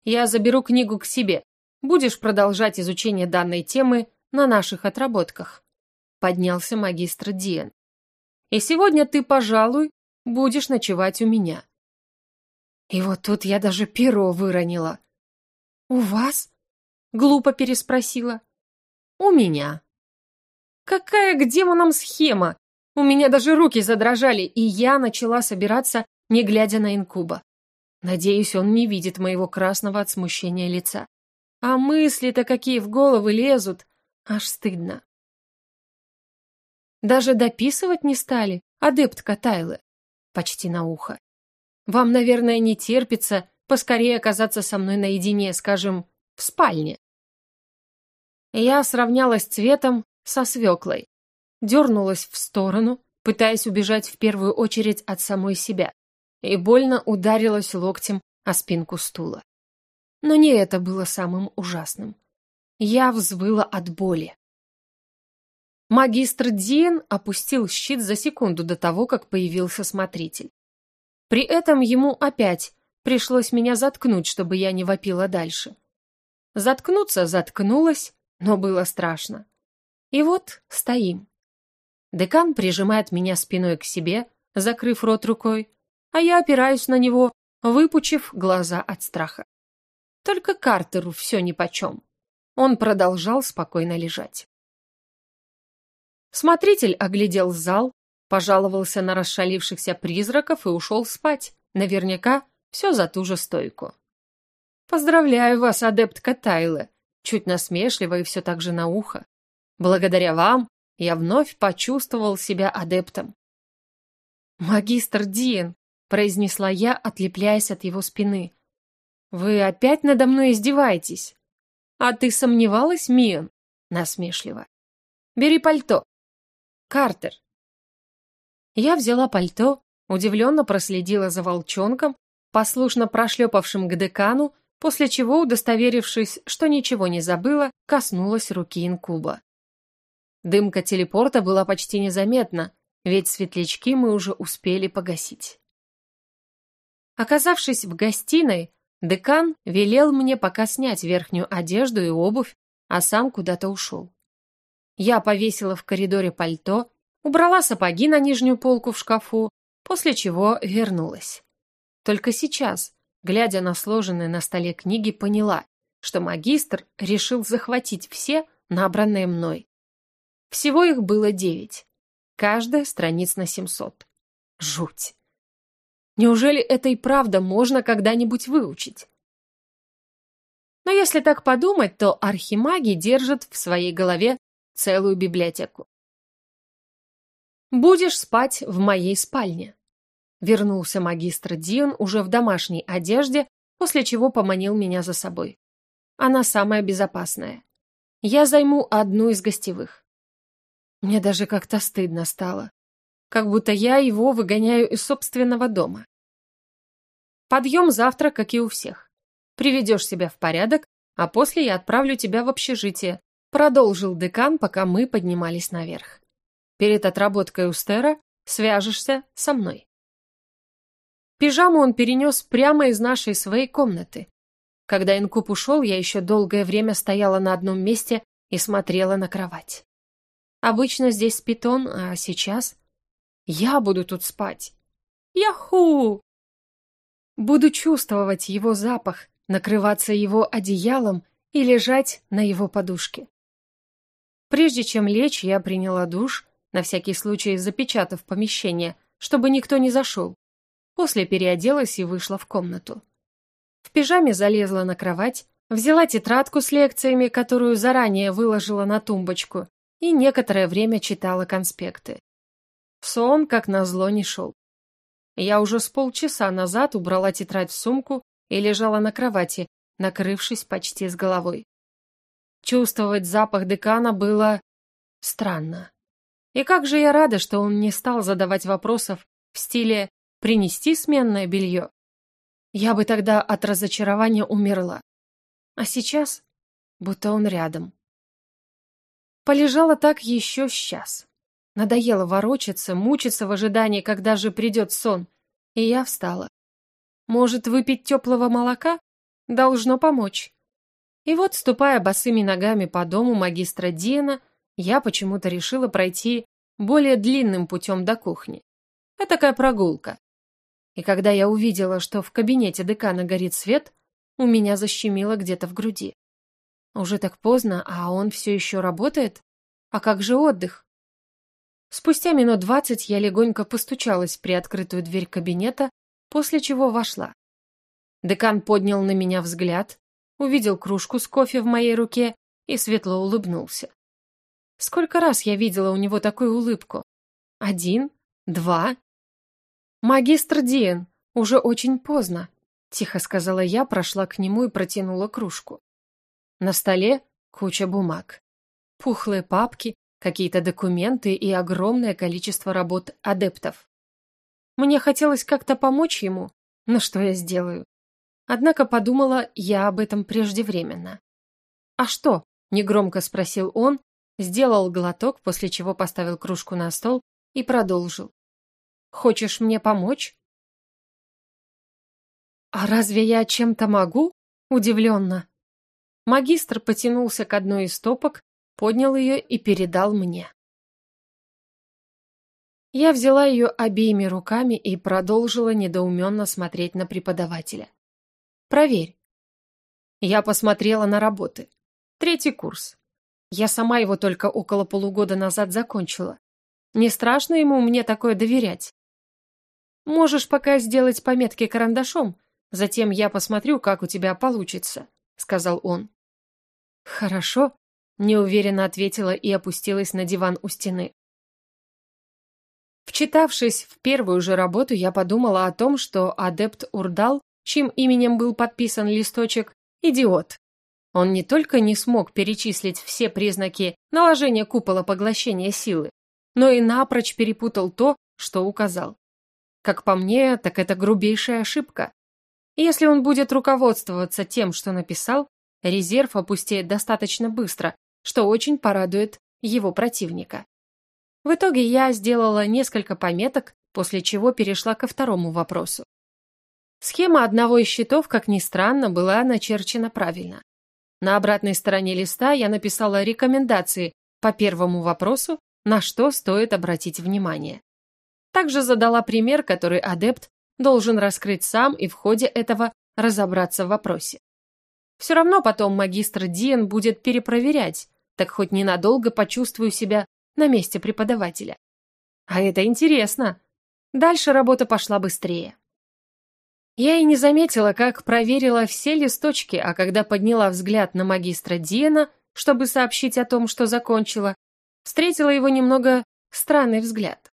Я заберу книгу к себе. Будешь продолжать изучение данной темы на наших отработках. Поднялся магистр Диен. И сегодня ты, пожалуй, будешь ночевать у меня. И вот тут я даже перо выронила. «У вас?» — глупо переспросила. «У меня». «Какая к демонам схема? У меня даже руки задрожали, и я начала собираться, не глядя на инкуба. Надеюсь, он не видит моего красного от смущения лица. А мысли-то какие в головы лезут, аж стыдно. Даже дописывать не стали, адептка Тайлы. Почти на ухо. Вам, наверное, не терпится поскорее оказаться со мной наедине, скажем, в спальне. Я сравнялась цветом со свеклой, дернулась в сторону, пытаясь убежать в первую очередь от самой себя и больно ударилась локтем о спинку стула. Но не это было самым ужасным. Я взвыла от боли. Магистр Диен опустил щит за секунду до того, как появился смотритель. При этом ему опять пришлось меня заткнуть, чтобы я не вопила дальше. Заткнуться заткнулась, но было страшно. И вот стоим. Декан прижимает меня спиной к себе, закрыв рот рукой, а я опираюсь на него, выпучив глаза от страха. Только Картеру все нипочем. Он продолжал спокойно лежать. Смотритель оглядел зал, пожаловался на расшалившихся призраков и ушел спать. Наверняка все за ту же стойку. «Поздравляю вас, адептка Тайле!» Чуть насмешливо и все так же на ухо. «Благодаря вам я вновь почувствовал себя адептом». «Магистр Диен, произнесла я, отлепляясь от его спины. «Вы опять надо мной издеваетесь?» «А ты сомневалась, Мион?» Насмешливо. «Бери пальто». «Картер». Я взяла пальто, удивленно проследила за волчонком, послушно прошлепавшим к декану, после чего, удостоверившись, что ничего не забыла, коснулась руки инкуба. Дымка телепорта была почти незаметна, ведь светлячки мы уже успели погасить. Оказавшись в гостиной, декан велел мне пока снять верхнюю одежду и обувь, а сам куда-то ушел. Я повесила в коридоре пальто, убрала сапоги на нижнюю полку в шкафу, после чего вернулась. Только сейчас, глядя на сложенные на столе книги, поняла, что магистр решил захватить все, набранные мной. Всего их было девять, каждая страниц на семьсот. Жуть. Неужели это и правда можно когда-нибудь выучить? Но если так подумать, то архимаги держат в своей голове целую библиотеку. «Будешь спать в моей спальне», — вернулся магистр Дион уже в домашней одежде, после чего поманил меня за собой. «Она самая безопасная. Я займу одну из гостевых». Мне даже как-то стыдно стало как будто я его выгоняю из собственного дома. Подъем завтра, как и у всех. Приведешь себя в порядок, а после я отправлю тебя в общежитие, продолжил декан, пока мы поднимались наверх. Перед отработкой у Стера свяжешься со мной. Пижаму он перенес прямо из нашей своей комнаты. Когда инкуб ушел, я еще долгое время стояла на одном месте и смотрела на кровать. Обычно здесь спит он, а сейчас я буду тут спать. Яху! Буду чувствовать его запах, накрываться его одеялом и лежать на его подушке. Прежде чем лечь, я приняла душ, на всякий случай запечатав помещение, чтобы никто не зашел. После переоделась и вышла в комнату. В пижаме залезла на кровать, взяла тетрадку с лекциями, которую заранее выложила на тумбочку, и некоторое время читала конспекты. Сон, как назло, не шел. Я уже с полчаса назад убрала тетрадь в сумку и лежала на кровати, накрывшись почти с головой. Чувствовать запах декана было странно. И как же я рада, что он не стал задавать вопросов в стиле «принести сменное белье». Я бы тогда от разочарования умерла. А сейчас будто он рядом. Полежала так еще сейчас. Надоело ворочаться, мучиться в ожидании, когда же придет сон. И я встала. Может, выпить теплого молока? Должно помочь. И вот, ступая босыми ногами по дому магистра Диена, я почему-то решила пройти более длинным путем до кухни. Это такая прогулка. И когда я увидела, что в кабинете декана горит свет, у меня защемило где-то в груди. Уже так поздно, а он все еще работает? А как же отдых? Спустя минут двадцать я легонько постучалась в приоткрытую дверь кабинета, после чего вошла. Декан поднял на меня взгляд, увидел кружку с кофе в моей руке и светло улыбнулся. Сколько раз я видела у него такую улыбку? Один? Два? «Магистр Диен, уже очень поздно», — тихо сказала я, прошла к нему и протянула кружку. На столе куча бумаг. Пухлые папки, какие-то документы и огромное количество работ адептов. Мне хотелось как-то помочь ему, но что я сделаю? Однако подумала я об этом преждевременно. «А что?» — негромко спросил он, сделал глоток, после чего поставил кружку на стол и продолжил. Хочешь мне помочь?» «А разве я чем-то могу?» Удивленно. Магистр потянулся к одной из стопок, поднял ее и передал мне. Я взяла ее обеими руками и продолжила недоуменно смотреть на преподавателя. «Проверь». Я посмотрела на работы. Третий курс. Я сама его только около полугода назад закончила. Не страшно ему мне такое доверять? Можешь пока сделать пометки карандашом, затем я посмотрю, как у тебя получится», — сказал он. «Хорошо», — неуверенно ответила и опустилась на диван у стены. Вчитавшись в первую же работу, я подумала о том, что адепт Урдал, чьим именем был подписан листочек, идиот. Он не только не смог перечислить все признаки наложения купола поглощения силы, но и напрочь перепутал то, что указал. Как по мне, так это грубейшая ошибка. Если он будет руководствоваться тем, что написал, резерв опустеет достаточно быстро, что очень порадует его противника. В итоге я сделала несколько пометок, после чего перешла ко второму вопросу. Схема одного из счетов, как ни странно, была начерчена правильно. На обратной стороне листа я написала рекомендации по первому вопросу, на что стоит обратить внимание. Также задала пример, который адепт должен раскрыть сам и в ходе этого разобраться в вопросе. Все равно потом магистр Диен будет перепроверять, так хоть ненадолго почувствую себя на месте преподавателя. А это интересно. Дальше работа пошла быстрее. Я и не заметила, как проверила все листочки, а когда подняла взгляд на магистра Диена, чтобы сообщить о том, что закончила, встретила его немного странный взгляд.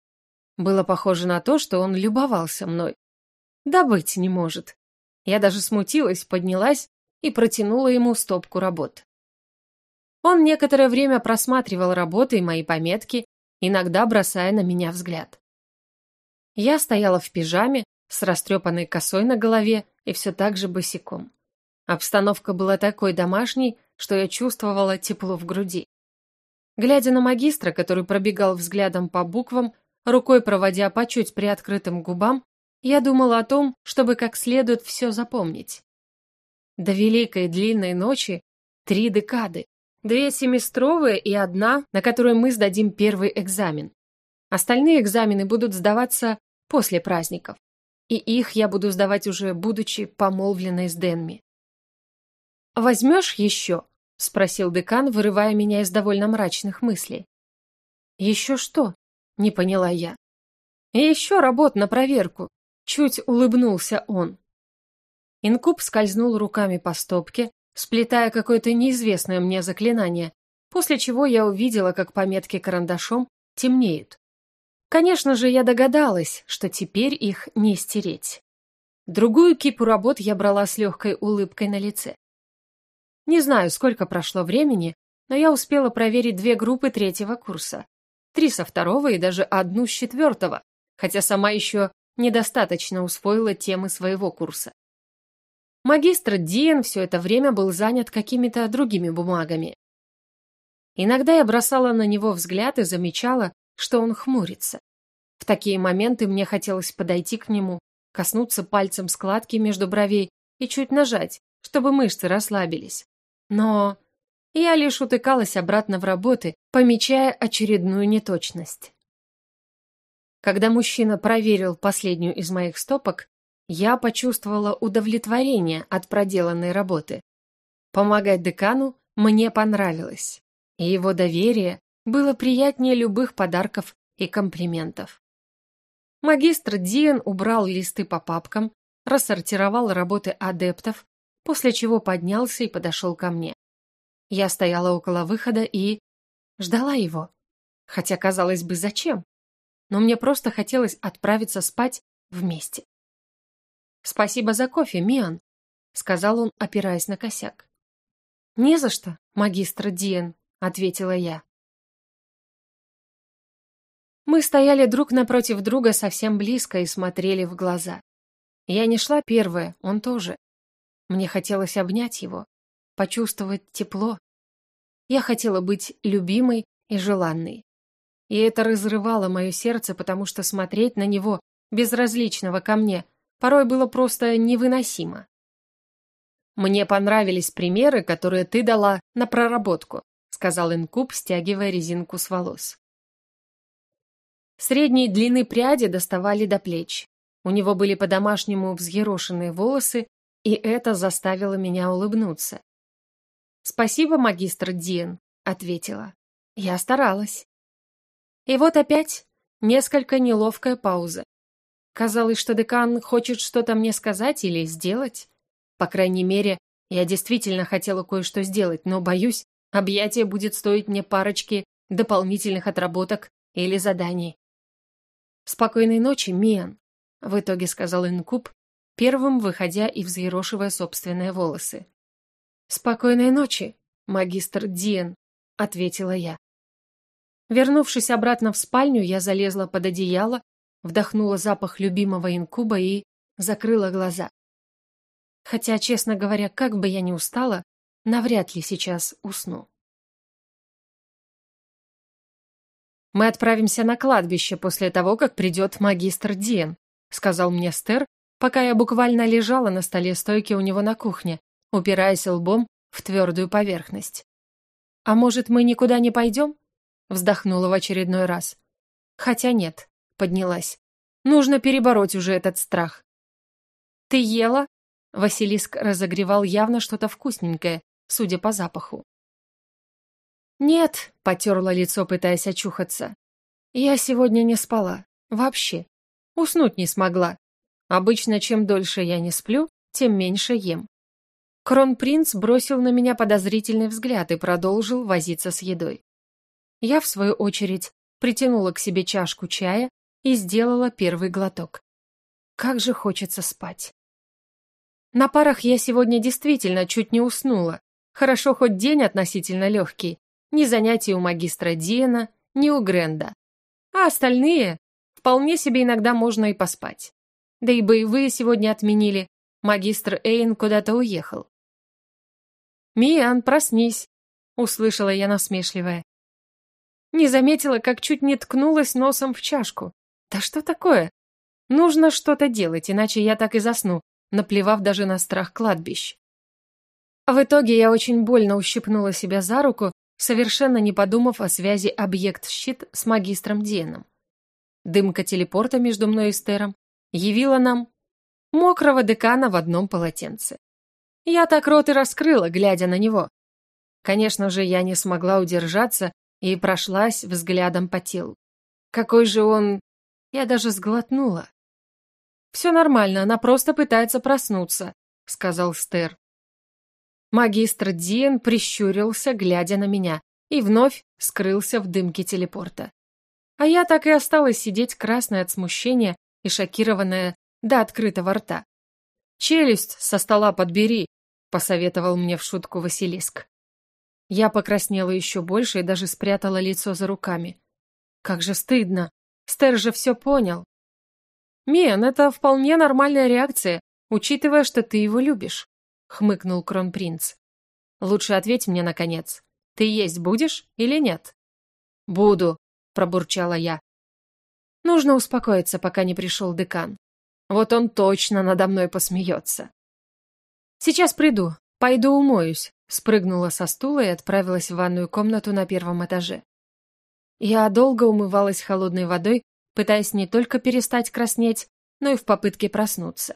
Было похоже на то, что он любовался мной. Да быть не может. Я даже смутилась, поднялась и протянула ему стопку работ. Он некоторое время просматривал работы и мои пометки, иногда бросая на меня взгляд. Я стояла в пижаме, с растрепанной косой на голове и все так же босиком. Обстановка была такой домашней, что я чувствовала тепло в груди. Глядя на магистра, который пробегал взглядом по буквам, Рукой проводя по чуть приоткрытым губам, я думала о том, чтобы как следует все запомнить. До великой длинной ночи три декады, две семестровые и одна, на которой мы сдадим первый экзамен. Остальные экзамены будут сдаваться после праздников, и их я буду сдавать уже, будучи помолвленной с Денми. «Возьмешь еще?» — спросил декан, вырывая меня из довольно мрачных мыслей. «Еще что?» Не поняла я. И еще работ на проверку. Чуть улыбнулся он. Инкуб скользнул руками по стопке, сплетая какое-то неизвестное мне заклинание, после чего я увидела, как пометки карандашом темнеют. Конечно же, я догадалась, что теперь их не стереть. Другую кипу работ я брала с легкой улыбкой на лице. Не знаю, сколько прошло времени, но я успела проверить две группы третьего курса три со второго и даже одну с четвертого, хотя сама еще недостаточно усвоила темы своего курса. Магистр Диен все это время был занят какими-то другими бумагами. Иногда я бросала на него взгляд и замечала, что он хмурится. В такие моменты мне хотелось подойти к нему, коснуться пальцем складки между бровей и чуть нажать, чтобы мышцы расслабились. Но я лишь утыкалась обратно в работы, помечая очередную неточность. Когда мужчина проверил последнюю из моих стопок, я почувствовала удовлетворение от проделанной работы. Помогать декану мне понравилось, и его доверие было приятнее любых подарков и комплиментов. Магистр Диен убрал листы по папкам, рассортировал работы адептов, после чего поднялся и подошел ко мне. Я стояла около выхода и... ждала его. Хотя, казалось бы, зачем? Но мне просто хотелось отправиться спать вместе. «Спасибо за кофе, Миан», — сказал он, опираясь на косяк. «Не за что, магистр Диен», — ответила я. Мы стояли друг напротив друга совсем близко и смотрели в глаза. Я не шла первая, он тоже. Мне хотелось обнять его, почувствовать тепло. Я хотела быть любимой и желанной. И это разрывало мое сердце, потому что смотреть на него, безразличного ко мне, порой было просто невыносимо. «Мне понравились примеры, которые ты дала на проработку», сказал Инкуб, стягивая резинку с волос. Средней длины пряди доставали до плеч. У него были по-домашнему взъерошенные волосы, и это заставило меня улыбнуться. «Спасибо, магистр Диен», — ответила. «Я старалась». И вот опять несколько неловкая пауза. Казалось, что декан хочет что-то мне сказать или сделать. По крайней мере, я действительно хотела кое-что сделать, но, боюсь, объятие будет стоить мне парочки дополнительных отработок или заданий. «Спокойной ночи, Миан», — в итоге сказал Инкуб, первым выходя и взъерошивая собственные волосы. «Спокойной ночи, магистр Диен», — ответила я. Вернувшись обратно в спальню, я залезла под одеяло, вдохнула запах любимого инкуба и закрыла глаза. Хотя, честно говоря, как бы я ни устала, навряд ли сейчас усну. Мы отправимся на кладбище после того, как придет магистр Диен», сказал мне Стер, пока я буквально лежала на столе стойки у него на кухне, упираясь лбом в твердую поверхность. «А может, мы никуда не пойдем?» вздохнула в очередной раз. «Хотя нет», поднялась. «Нужно перебороть уже этот страх». «Ты ела?» Василиск разогревал явно что-то вкусненькое, судя по запаху. «Нет», — потерла лицо, пытаясь очухаться. «Я сегодня не спала. Вообще. Уснуть не смогла. Обычно, чем дольше я не сплю, тем меньше ем». Кронпринц бросил на меня подозрительный взгляд и продолжил возиться с едой. Я, в свою очередь, притянула к себе чашку чая и сделала первый глоток. Как же хочется спать. На парах я сегодня действительно чуть не уснула. Хорошо хоть день относительно легкий, ни занятий у магистра Диена, ни у Гренда. А остальные вполне себе иногда можно и поспать. Да и боевые сегодня отменили. Магистр Эйн куда-то уехал. «Миан, проснись!» — услышала я насмешливая. Не заметила, как чуть не ткнулась носом в чашку. Да что такое? Нужно что-то делать, иначе я так и засну, наплевав даже на страх кладбищ. В итоге я очень больно ущипнула себя за руку совершенно не подумав о связи объект-щит с магистром Диеном. Дымка телепорта между мной и Стером явила нам мокрого декана в одном полотенце. Я так рот и раскрыла, глядя на него. Конечно же, я не смогла удержаться и прошлась взглядом по телу. Какой же он... Я даже сглотнула. «Все нормально, она просто пытается проснуться», — сказал Стер. Магистр Диен прищурился, глядя на меня, и вновь скрылся в дымке телепорта. А я так и осталась сидеть красная от смущения и шокированная до открытого рта. «Челюсть со стола подбери», — посоветовал мне в шутку Василиск. Я покраснела еще больше и даже спрятала лицо за руками. Как же стыдно. Стер же все понял. «Мен, это вполне нормальная реакция, учитывая, что ты его любишь. — хмыкнул кронпринц. «Лучше ответь мне, наконец. Ты есть будешь или нет?» «Буду», — пробурчала я. «Нужно успокоиться, пока не пришел декан. Вот он точно надо мной посмеется. Сейчас приду, пойду умоюсь, спрыгнула со стула и отправилась в ванную комнату на первом этаже. Я долго умывалась холодной водой, пытаясь не только перестать краснеть, но и в попытке проснуться.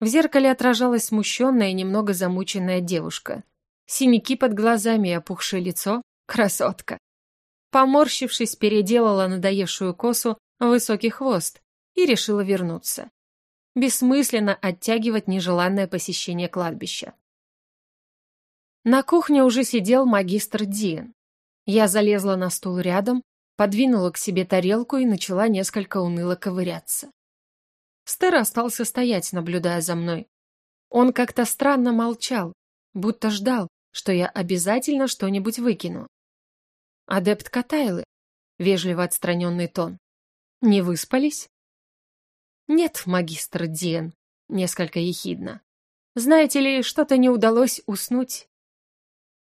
В зеркале отражалась смущенная и немного замученная девушка. Синяки под глазами и опухшее лицо — красотка. Поморщившись, переделала надоевшую косу в высокий хвост и решила вернуться. Бессмысленно оттягивать нежеланное посещение кладбища. На кухне уже сидел магистр Диен. Я залезла на стул рядом, подвинула к себе тарелку и начала несколько уныло ковыряться. Стер остался стоять, наблюдая за мной. Он как-то странно молчал, будто ждал, что я обязательно что-нибудь выкину. «Адепт Катайлы», — вежливо отстраненный тон. «Не выспались?» «Нет, магистр Диен», — несколько ехидно. «Знаете ли, что-то не удалось уснуть».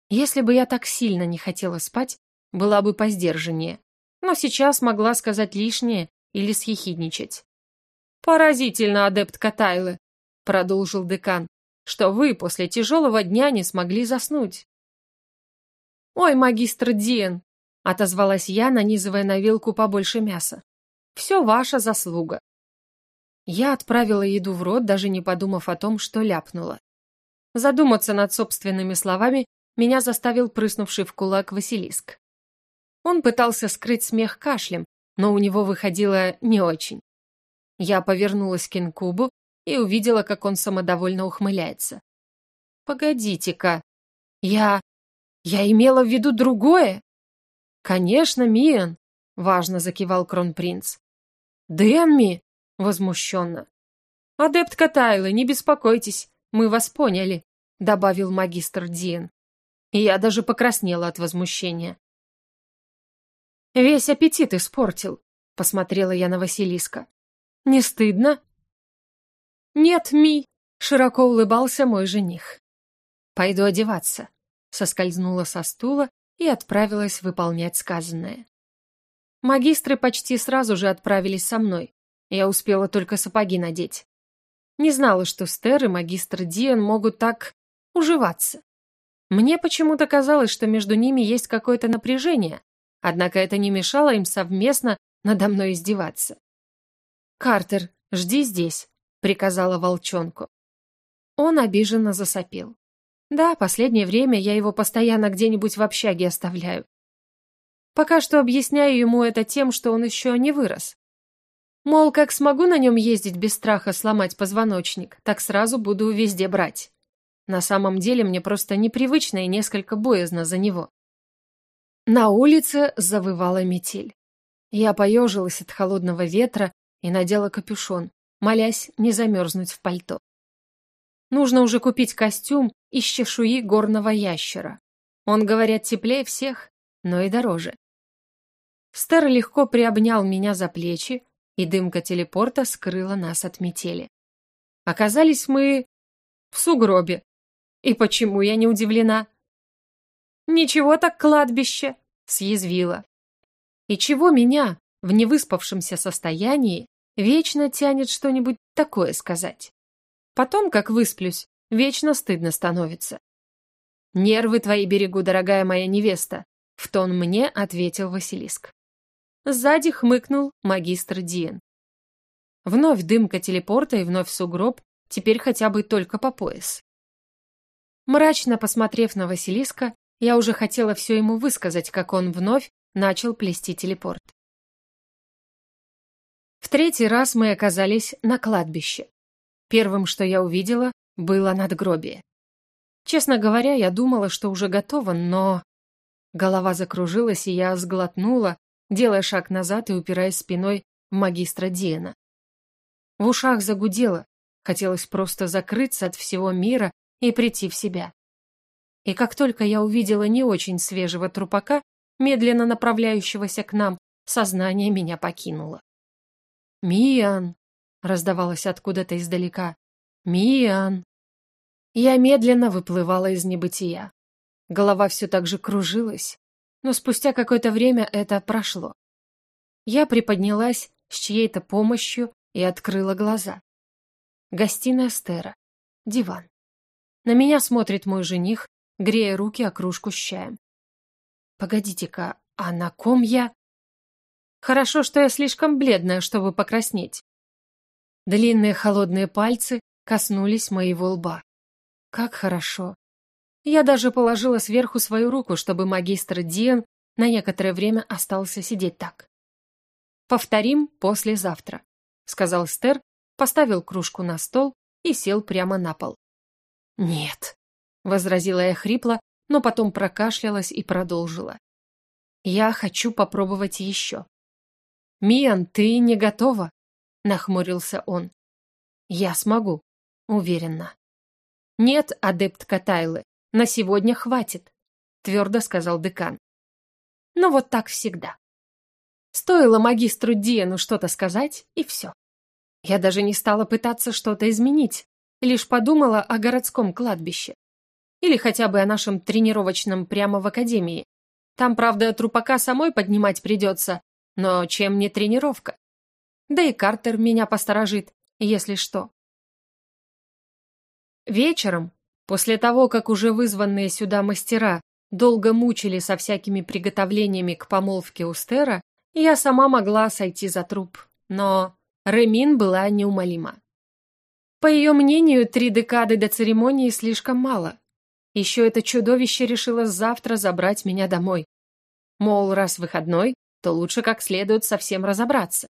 Если бы я так сильно не хотела спать, была бы поздержаннее, но сейчас могла сказать лишнее или съехидничать. «Поразительно, адепт Катайлы», — продолжил декан, «что вы после тяжелого дня не смогли заснуть». «Ой, магистр Диен», — отозвалась я, нанизывая на вилку побольше мяса. «Все ваша заслуга». Я отправила еду в рот, даже не подумав о том, что ляпнула. Задуматься над собственными словами меня заставил прыснувший в кулак Василиск. Он пытался скрыть смех кашлем, но у него выходило не очень. Я повернулась к инкубу и увидела, как он самодовольно ухмыляется. «Погодите-ка, я... я имела в виду другое?» «Конечно, Миан», — важно закивал кронпринц. «Дэнми!» — возмущенно. «Адепт Катайлы, не беспокойтесь, мы вас поняли», — добавил магистр Диен. Я даже покраснела от возмущения. «Весь аппетит испортил», — посмотрела я на Василиска. Не стыдно?» «Нет, Ми», — широко улыбался мой жених. «Пойду одеваться», — соскользнула со стула и отправилась выполнять сказанное. Магистры почти сразу же отправились со мной. Я успела только сапоги надеть. Не знала, что Стер и магистр Диан могут так уживаться. Мне почему-то казалось, что между ними есть какое-то напряжение, однако это не мешало им совместно надо мной издеваться. «Картер, жди здесь», — приказала волчонку. Он обиженно засопел. «Да, последнее время я его постоянно где-нибудь в общаге оставляю. Пока что объясняю ему это тем, что он еще не вырос. Мол, как смогу на нем ездить без страха сломать позвоночник, так сразу буду везде брать. На самом деле мне просто непривычно и несколько боязно за него. На улице завывала метель. Я поежилась от холодного ветра и надела капюшон, молясь не замерзнуть в пальто. Нужно уже купить костюм из чешуи горного ящера. Он, говорят, теплее всех, но и дороже. Стар легко приобнял меня за плечи, и дымка телепорта скрыла нас от метели. Оказались мы в сугробе. И почему я не удивлена? «Ничего так кладбище!» — съязвила. «И чего меня в невыспавшемся состоянии Вечно тянет что-нибудь такое сказать. Потом, как высплюсь, вечно стыдно становится. «Нервы твои берегу, дорогая моя невеста», — в тон мне ответил Василиск. Сзади хмыкнул магистр Диен. Вновь дымка телепорта и вновь сугроб, теперь хотя бы только по пояс. Мрачно посмотрев на Василиска, я уже хотела все ему высказать, как он вновь начал плести телепорт. В третий раз мы оказались на кладбище. Первым, что я увидела, было надгробие. Честно говоря, я думала, что уже готово, но... Голова закружилась, и я сглотнула, делая шаг назад и упираясь спиной в магистра Диена. В ушах загудело, хотелось просто закрыться от всего мира и прийти в себя. И как только я увидела не очень свежего трупака, медленно направляющегося к нам, сознание меня покинуло. «Миан!» — раздавалось откуда-то издалека. «Миан!» Я медленно выплывала из небытия. Голова все так же кружилась, но спустя какое-то время это прошло. Я приподнялась с чьей-то помощью и открыла глаза. Гостиная Стера. Диван. На меня смотрит мой жених, грея руки о кружку с чаем. Погодите-ка, а на ком я? Хорошо, что я слишком бледная, чтобы покраснеть. Длинные холодные пальцы коснулись моего лба. Как хорошо. Я даже положила сверху свою руку, чтобы магистр Диан на некоторое время остался сидеть так. «Повторим послезавтра», — сказал Стер, поставил кружку на стол и сел прямо на пол. «Нет», — возразила я хрипло, но потом прокашлялась и продолжила. «Я хочу попробовать еще». «Миан, ты не готова?» — нахмурился он. «Я смогу», — уверенно. «Нет, адепт Катайлы, на сегодня хватит», — твердо сказал декан. «Ну вот так всегда». Стоило магистру Диану что-то сказать, и все. Я даже не стала пытаться что-то изменить, лишь подумала о городском кладбище. Или хотя бы о нашем тренировочном прямо в академии. Там, правда, трупака самой поднимать придется, но чем не тренировка? Да и Картер меня посторожит, если что. Вечером, после того, как уже вызванные сюда мастера долго мучили со всякими приготовлениями к помолвке у Стера, я сама могла сойти за труп. Но Ремин была неумолима. По ее мнению, три декады до церемонии слишком мало. Еще это чудовище решило завтра забрать меня домой. Мол, раз выходной, то лучше как следует совсем разобраться.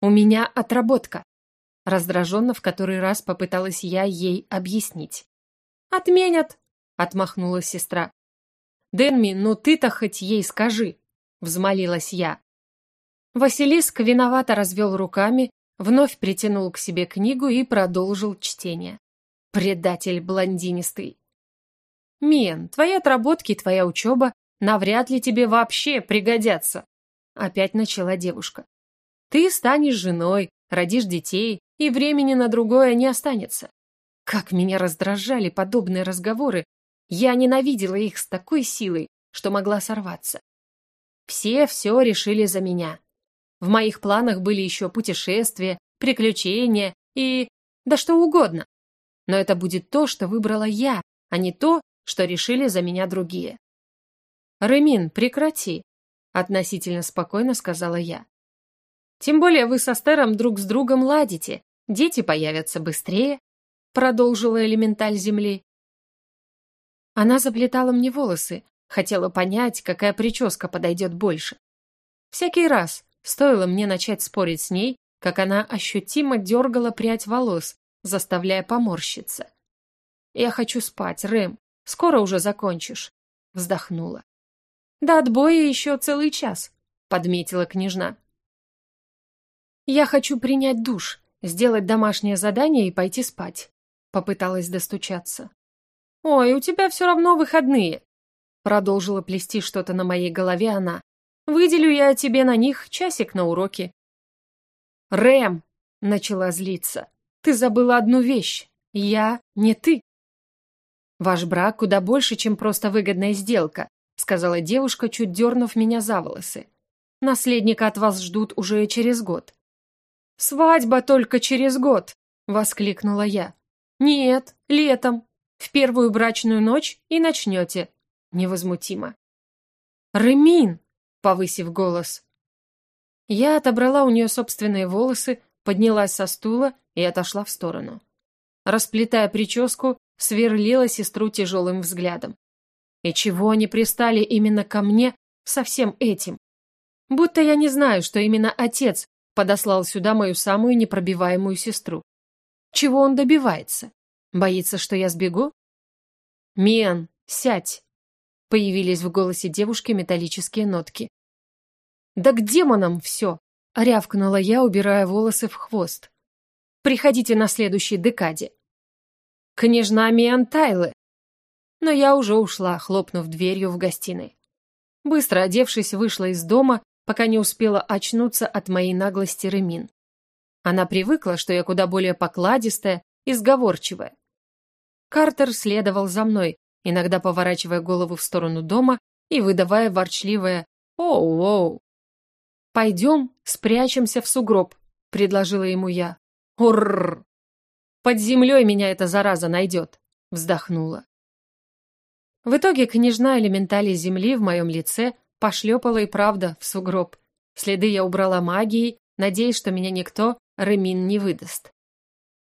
У меня отработка. Раздраженно в который раз попыталась я ей объяснить. «Отменят!» — отмахнулась сестра. «Денми, ну ты-то хоть ей скажи!» — взмолилась я. Василиск виновато развел руками, вновь притянул к себе книгу и продолжил чтение. Предатель блондинистый. «Мен, твои отработки и твоя учеба навряд ли тебе вообще пригодятся», опять начала девушка. «Ты станешь женой, родишь детей, и времени на другое не останется. Как меня раздражали подобные разговоры, я ненавидела их с такой силой, что могла сорваться. Все все решили за меня. В моих планах были еще путешествия, приключения и... да что угодно. Но это будет то, что выбрала я, а не то, что решили за меня другие. «Ремин, прекрати», — относительно спокойно сказала я. «Тем более вы со Стером друг с другом ладите, дети появятся быстрее», — продолжила элементаль земли. Она заплетала мне волосы, хотела понять, какая прическа подойдет больше. Всякий раз, Стоило мне начать спорить с ней, как она ощутимо дергала прядь волос, заставляя поморщиться. «Я хочу спать, Рэм. Скоро уже закончишь», — вздохнула. «До отбоя еще целый час», — подметила княжна. «Я хочу принять душ, сделать домашнее задание и пойти спать», — попыталась достучаться. «Ой, у тебя все равно выходные», — продолжила плести что-то на моей голове она. Выделю я тебе на них часик на уроки. Рэм, начала злиться. Ты забыла одну вещь. Я не ты. Ваш брак куда больше, чем просто выгодная сделка, сказала девушка, чуть дернув меня за волосы. Наследника от вас ждут уже через год. Свадьба только через год, воскликнула я. Нет, летом. В первую брачную ночь и начнете. Невозмутимо. Ремин, повысив голос. Я отобрала у нее собственные волосы, поднялась со стула и отошла в сторону. Расплетая прическу, сверлила сестру тяжелым взглядом. И чего они пристали именно ко мне со всем этим? Будто я не знаю, что именно отец подослал сюда мою самую непробиваемую сестру. Чего он добивается? Боится, что я сбегу? «Миан, сядь!» Появились в голосе девушки металлические нотки. «Да к демонам все!» — рявкнула я, убирая волосы в хвост. «Приходите на следующей декаде». «Княжна Миантайлы!» Но я уже ушла, хлопнув дверью в гостиной. Быстро одевшись, вышла из дома, пока не успела очнуться от моей наглости Ремин. Она привыкла, что я куда более покладистая и сговорчивая. Картер следовал за мной, иногда поворачивая голову в сторону дома и выдавая ворчливое «Оу-оу». «Пойдем, спрячемся в сугроб», предложила ему я. «Урррр! Под землей меня эта зараза найдет!» — вздохнула. В итоге княжна элементали земли в моем лице пошлепала и правда в сугроб. Следы я убрала магией, надеясь, что меня никто Ремин не выдаст.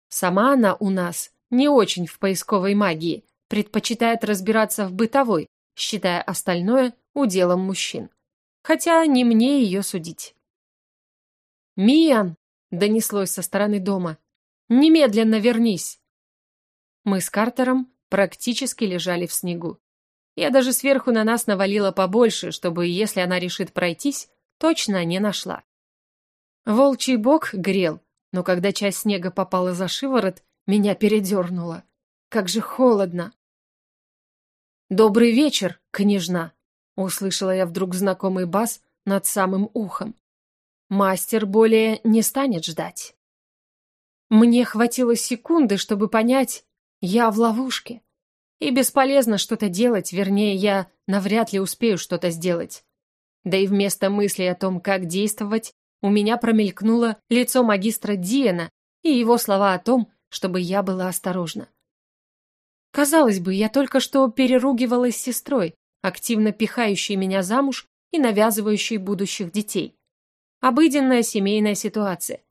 Сама она у нас не очень в поисковой магии, предпочитает разбираться в бытовой, считая остальное уделом мужчин. Хотя не мне ее судить. «Миан!» — донеслось со стороны дома. «Немедленно вернись!» Мы с Картером практически лежали в снегу. Я даже сверху на нас навалила побольше, чтобы, если она решит пройтись, точно не нашла. Волчий бок грел, но когда часть снега попала за шиворот, меня передернуло. Как же холодно! «Добрый вечер, княжна!» — услышала я вдруг знакомый бас над самым ухом. «Мастер более не станет ждать». Мне хватило секунды, чтобы понять, я в ловушке. И бесполезно что-то делать, вернее, я навряд ли успею что-то сделать. Да и вместо мысли о том, как действовать, у меня промелькнуло лицо магистра Диена и его слова о том, чтобы я была осторожна. Казалось бы, я только что переругивалась с сестрой, активно пихающей меня замуж и навязывающей будущих детей. Обыденная семейная ситуация.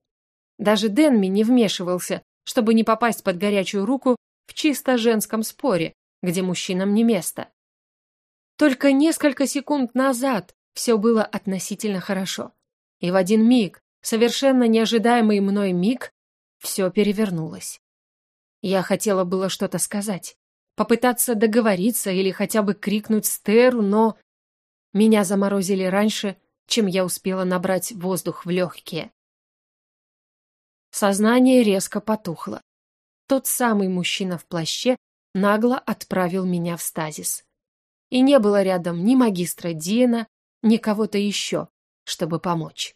Даже Денми не вмешивался, чтобы не попасть под горячую руку в чисто женском споре, где мужчинам не место. Только несколько секунд назад все было относительно хорошо. И в один миг, совершенно неожидаемый мной миг, все перевернулось. Я хотела было что-то сказать, попытаться договориться или хотя бы крикнуть Стеру, но... Меня заморозили раньше, чем я успела набрать воздух в легкие. Сознание резко потухло. Тот самый мужчина в плаще нагло отправил меня в стазис. И не было рядом ни магистра Диена, ни кого-то еще, чтобы помочь.